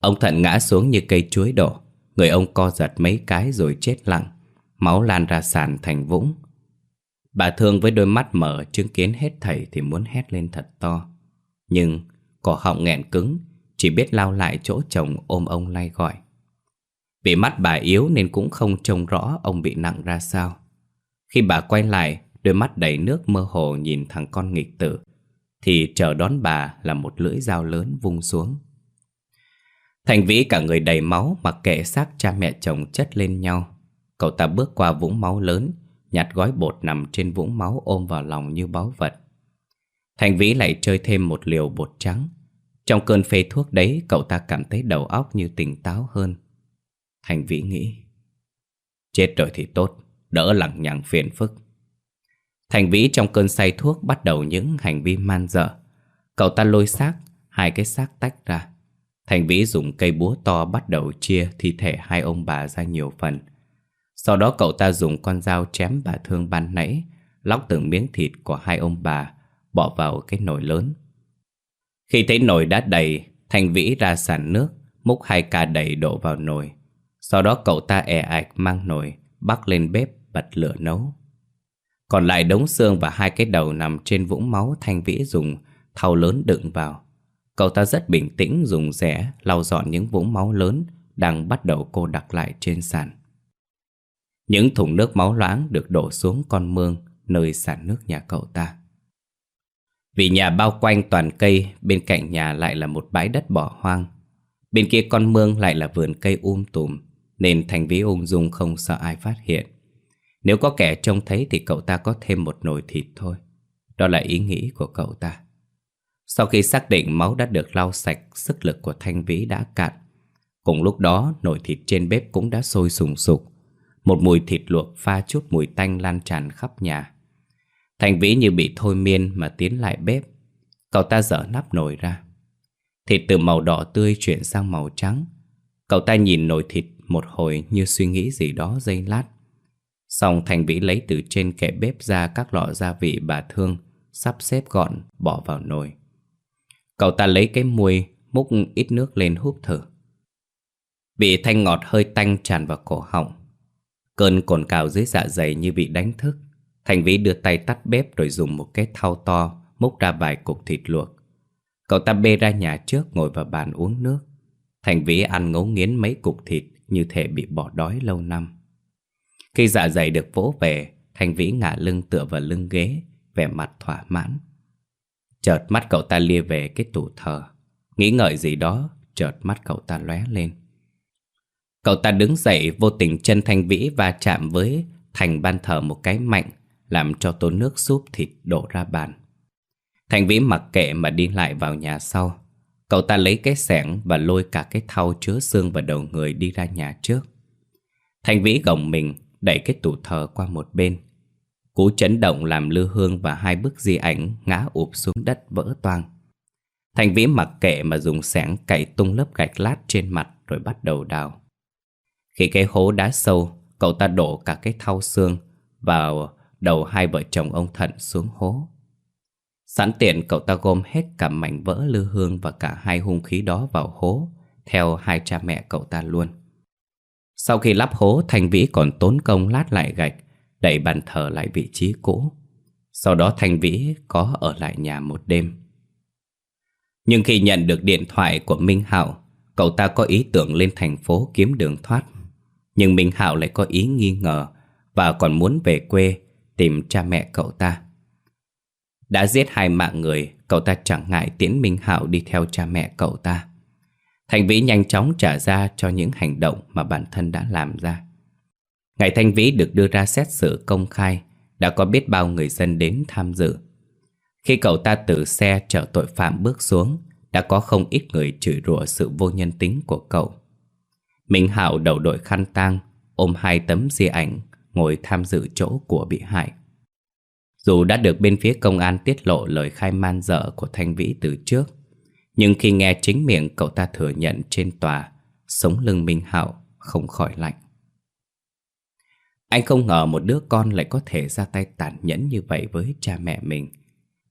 Ông Thận ngã xuống như cây chuối đổ. Người ông co giật mấy cái rồi chết lặng, Máu lan ra sàn thành vũng. Bà thương với đôi mắt mở chứng kiến hết thảy thì muốn hét lên thật to. Nhưng cổ họng nghẹn cứng, Chỉ biết lao lại chỗ chồng ôm ông lay gọi. Vì mắt bà yếu nên cũng không trông rõ ông bị nặng ra sao. Khi bà quay lại, Đôi mắt đầy nước mơ hồ nhìn thằng con nghịch tử, Thì chờ đón bà là một lưỡi dao lớn vung xuống. Thành Vĩ cả người đầy máu mặc kệ xác cha mẹ chồng chất lên nhau. Cậu ta bước qua vũng máu lớn, nhặt gói bột nằm trên vũng máu ôm vào lòng như báu vật. Thành Vĩ lại chơi thêm một liều bột trắng. Trong cơn phê thuốc đấy, cậu ta cảm thấy đầu óc như tỉnh táo hơn. Thành Vĩ nghĩ, chết rồi thì tốt, đỡ lằng nhằng phiền phức. Thành Vĩ trong cơn say thuốc bắt đầu những hành vi man dở. Cậu ta lôi xác, hai cái xác tách ra. Thành Vĩ dùng cây búa to bắt đầu chia thi thể hai ông bà ra nhiều phần. Sau đó cậu ta dùng con dao chém bà thương ban nãy, lóc từng miếng thịt của hai ông bà, bỏ vào cái nồi lớn. Khi thấy nồi đã đầy, Thành Vĩ ra sàn nước, múc hai ca đầy đổ vào nồi. Sau đó cậu ta ẻ ạch mang nồi, bắc lên bếp, bật lửa nấu. Còn lại đống xương và hai cái đầu nằm trên vũng máu Thành Vĩ dùng, thau lớn đựng vào. Cậu ta rất bình tĩnh dùng rẻ lau dọn những vũng máu lớn đang bắt đầu cô đặc lại trên sàn. Những thùng nước máu loáng được đổ xuống con mương nơi sàn nước nhà cậu ta. Vì nhà bao quanh toàn cây, bên cạnh nhà lại là một bãi đất bỏ hoang. Bên kia con mương lại là vườn cây um tùm, nên thành vĩ ung dung không sợ ai phát hiện. Nếu có kẻ trông thấy thì cậu ta có thêm một nồi thịt thôi. Đó là ý nghĩ của cậu ta. Sau khi xác định máu đã được lau sạch, sức lực của Thanh Vĩ đã cạn. Cùng lúc đó, nồi thịt trên bếp cũng đã sôi sùng sục. Một mùi thịt luộc pha chút mùi tanh lan tràn khắp nhà. Thanh Vĩ như bị thôi miên mà tiến lại bếp. Cậu ta dở nắp nồi ra. Thịt từ màu đỏ tươi chuyển sang màu trắng. Cậu ta nhìn nồi thịt một hồi như suy nghĩ gì đó dây lát. Xong Thành Vĩ lấy từ trên kệ bếp ra các lọ gia vị bà thương, sắp xếp gọn, bỏ vào nồi. Cậu ta lấy cái muôi, múc ít nước lên hút thử Vị thanh ngọt hơi tanh tràn vào cổ họng. Cơn cồn cào dưới dạ dày như bị đánh thức. Thành vĩ đưa tay tắt bếp rồi dùng một cái thau to, Múc ra vài cục thịt luộc. Cậu ta bê ra nhà trước ngồi vào bàn uống nước. Thành vĩ ăn ngấu nghiến mấy cục thịt Như thể bị bỏ đói lâu năm. Khi dạ dày được vỗ về, Thành vĩ ngả lưng tựa vào lưng ghế, Vẻ mặt thỏa mãn. Chợt mắt cậu ta lia về cái tủ thờ. Nghĩ ngợi gì đó, Chợt mắt cậu ta lóe lên. Cậu ta đứng dậy vô tình chân thanh vĩ va chạm với thành ban thờ một cái mạnh, Làm cho tô nước súp thịt đổ ra bàn. Thành vĩ mặc kệ mà đi lại vào nhà sau. Cậu ta lấy cái sẻng và lôi cả cái thau chứa xương và đầu người đi ra nhà trước. Thành vĩ gồng mình đẩy cái tủ thờ qua một bên Cú chấn động làm Lư Hương và hai bức di ảnh ngã ụp xuống đất vỡ toang. Thành vĩ mặc kệ mà dùng sẻng cày tung lớp gạch lát trên mặt rồi bắt đầu đào. Khi cái hố đá sâu, cậu ta đổ cả cái thau xương vào đầu hai vợ chồng ông Thận xuống hố. Sẵn tiện cậu ta gom hết cả mảnh vỡ Lư Hương và cả hai hung khí đó vào hố, theo hai cha mẹ cậu ta luôn. Sau khi lắp hố, Thành Vĩ còn tốn công lát lại gạch Đẩy bàn thờ lại vị trí cũ. Sau đó Thanh Vĩ có ở lại nhà một đêm. Nhưng khi nhận được điện thoại của Minh Hảo Cậu ta có ý tưởng lên thành phố kiếm đường thoát. Nhưng Minh Hảo lại có ý nghi ngờ Và còn muốn về quê tìm cha mẹ cậu ta. Đã giết hai mạng người, Cậu ta chẳng ngại tiễn Minh Hảo đi theo cha mẹ cậu ta. Thành Vĩ nhanh chóng trả ra cho những hành động mà bản thân đã làm ra. Ngày Thanh Vĩ được đưa ra xét xử công khai, đã có biết bao người dân đến tham dự. Khi cậu ta từ xe chở tội phạm bước xuống, đã có không ít người chửi rủa sự vô nhân tính của cậu. Minh Hảo đầu đội khăn tang, ôm hai tấm di ảnh, ngồi tham dự chỗ của bị hại. Dù đã được bên phía công an tiết lộ lời khai man dở của Thanh Vĩ từ trước, nhưng khi nghe chính miệng cậu ta thừa nhận trên tòa, sống lưng Minh Hảo không khỏi lạnh. Anh không ngờ một đứa con lại có thể ra tay tàn nhẫn như vậy với cha mẹ mình.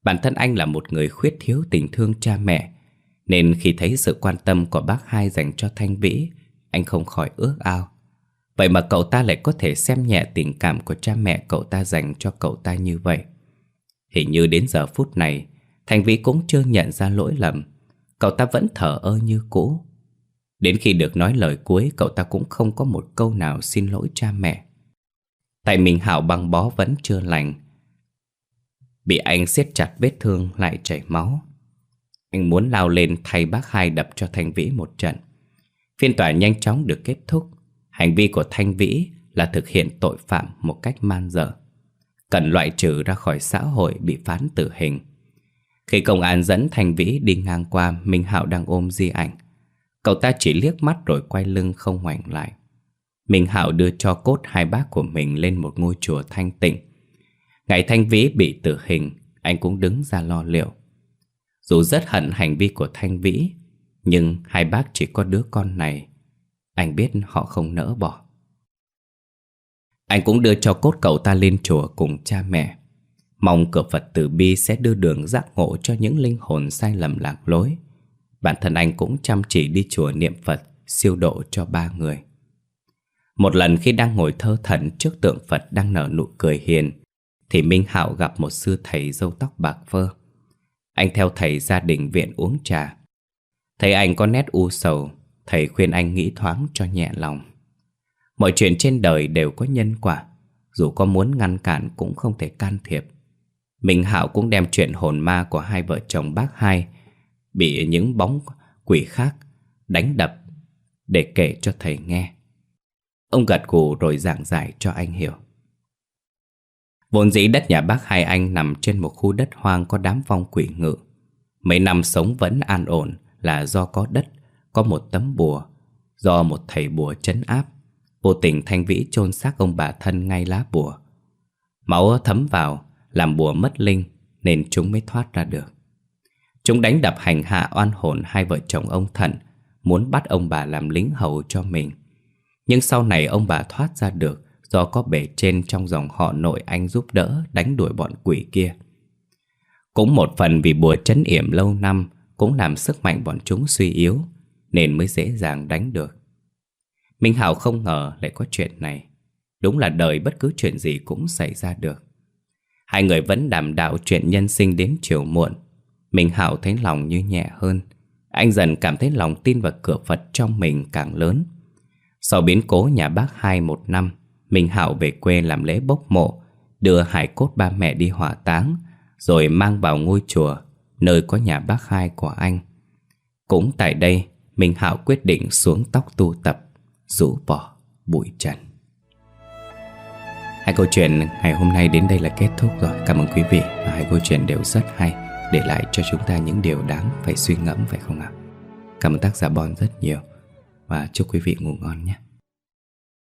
Bản thân anh là một người khuyết thiếu tình thương cha mẹ, nên khi thấy sự quan tâm của bác hai dành cho Thanh Vĩ, anh không khỏi ước ao. Vậy mà cậu ta lại có thể xem nhẹ tình cảm của cha mẹ cậu ta dành cho cậu ta như vậy. Hình như đến giờ phút này, thanh Vĩ cũng chưa nhận ra lỗi lầm. Cậu ta vẫn thở ơ như cũ. Đến khi được nói lời cuối, cậu ta cũng không có một câu nào xin lỗi cha mẹ. Tại mình Hảo băng bó vẫn chưa lành. Bị anh siết chặt vết thương lại chảy máu. Anh muốn lao lên thay bác hai đập cho Thanh Vĩ một trận. Phiên tòa nhanh chóng được kết thúc. Hành vi của Thanh Vĩ là thực hiện tội phạm một cách man dở Cần loại trừ ra khỏi xã hội bị phán tử hình. Khi công an dẫn Thanh Vĩ đi ngang qua, Minh Hạo đang ôm di ảnh. Cậu ta chỉ liếc mắt rồi quay lưng không ngoảnh lại. Minh Hảo đưa cho cốt hai bác của mình lên một ngôi chùa thanh tịnh. Ngày Thanh Vĩ bị tử hình, anh cũng đứng ra lo liệu. Dù rất hận hành vi của Thanh Vĩ, nhưng hai bác chỉ có đứa con này. Anh biết họ không nỡ bỏ. Anh cũng đưa cho cốt cậu ta lên chùa cùng cha mẹ. Mong cửa Phật Tử Bi sẽ đưa đường giác ngộ cho những linh hồn sai lầm lạc lối. Bản thân anh cũng chăm chỉ đi chùa niệm Phật siêu độ cho ba người. Một lần khi đang ngồi thơ thẩn trước tượng Phật đang nở nụ cười hiền, thì Minh Hạo gặp một sư thầy râu tóc bạc phơ. Anh theo thầy gia đình viện uống trà. Thấy anh có nét u sầu, thầy khuyên anh nghĩ thoáng cho nhẹ lòng. Mọi chuyện trên đời đều có nhân quả, dù có muốn ngăn cản cũng không thể can thiệp. Minh Hạo cũng đem chuyện hồn ma của hai vợ chồng bác hai bị những bóng quỷ khác đánh đập để kể cho thầy nghe. Ông gật gù rồi giảng giải cho anh hiểu. Vốn dĩ đất nhà bác hai anh nằm trên một khu đất hoang có đám phong quỷ ngự. Mấy năm sống vẫn an ổn là do có đất, có một tấm bùa Do một thầy bùa chấn áp. Vô tình thanh vĩ chôn xác ông bà thân ngay lá bùa. Máu thấm vào, làm bùa mất linh Nên chúng mới thoát ra được. Chúng đánh đập hành hạ oan hồn hai vợ chồng ông Thận Muốn bắt ông bà làm lính hầu cho mình. Nhưng sau này ông bà thoát ra được do có bể trên trong dòng họ nội anh giúp đỡ đánh đuổi bọn quỷ kia. Cũng một phần vì bùa chấn yểm lâu năm cũng làm sức mạnh bọn chúng suy yếu, nên mới dễ dàng đánh được. Minh Hảo không ngờ lại có chuyện này. Đúng là đời bất cứ chuyện gì cũng xảy ra được. Hai người vẫn đảm đạo chuyện nhân sinh đến chiều muộn. Minh Hảo thấy lòng như nhẹ hơn. Anh dần cảm thấy lòng tin vào cửa Phật trong mình càng lớn. Sau biến cố nhà bác hai một năm, Minh Hảo về quê làm lễ bốc mộ, đưa hải cốt ba mẹ đi hỏa táng, rồi mang vào ngôi chùa, nơi có nhà bác hai của anh. Cũng tại đây, Minh Hảo quyết định xuống tóc tu tập, rũ bỏ bụi trần. Hai câu chuyện ngày hôm nay đến đây là kết thúc rồi. Cảm ơn quý vị và hai câu chuyện đều rất hay để lại cho chúng ta những điều đáng phải suy ngẫm phải không ạ? Cảm ơn tác giả Bon rất nhiều và chúc quý vị ngủ ngon nhé.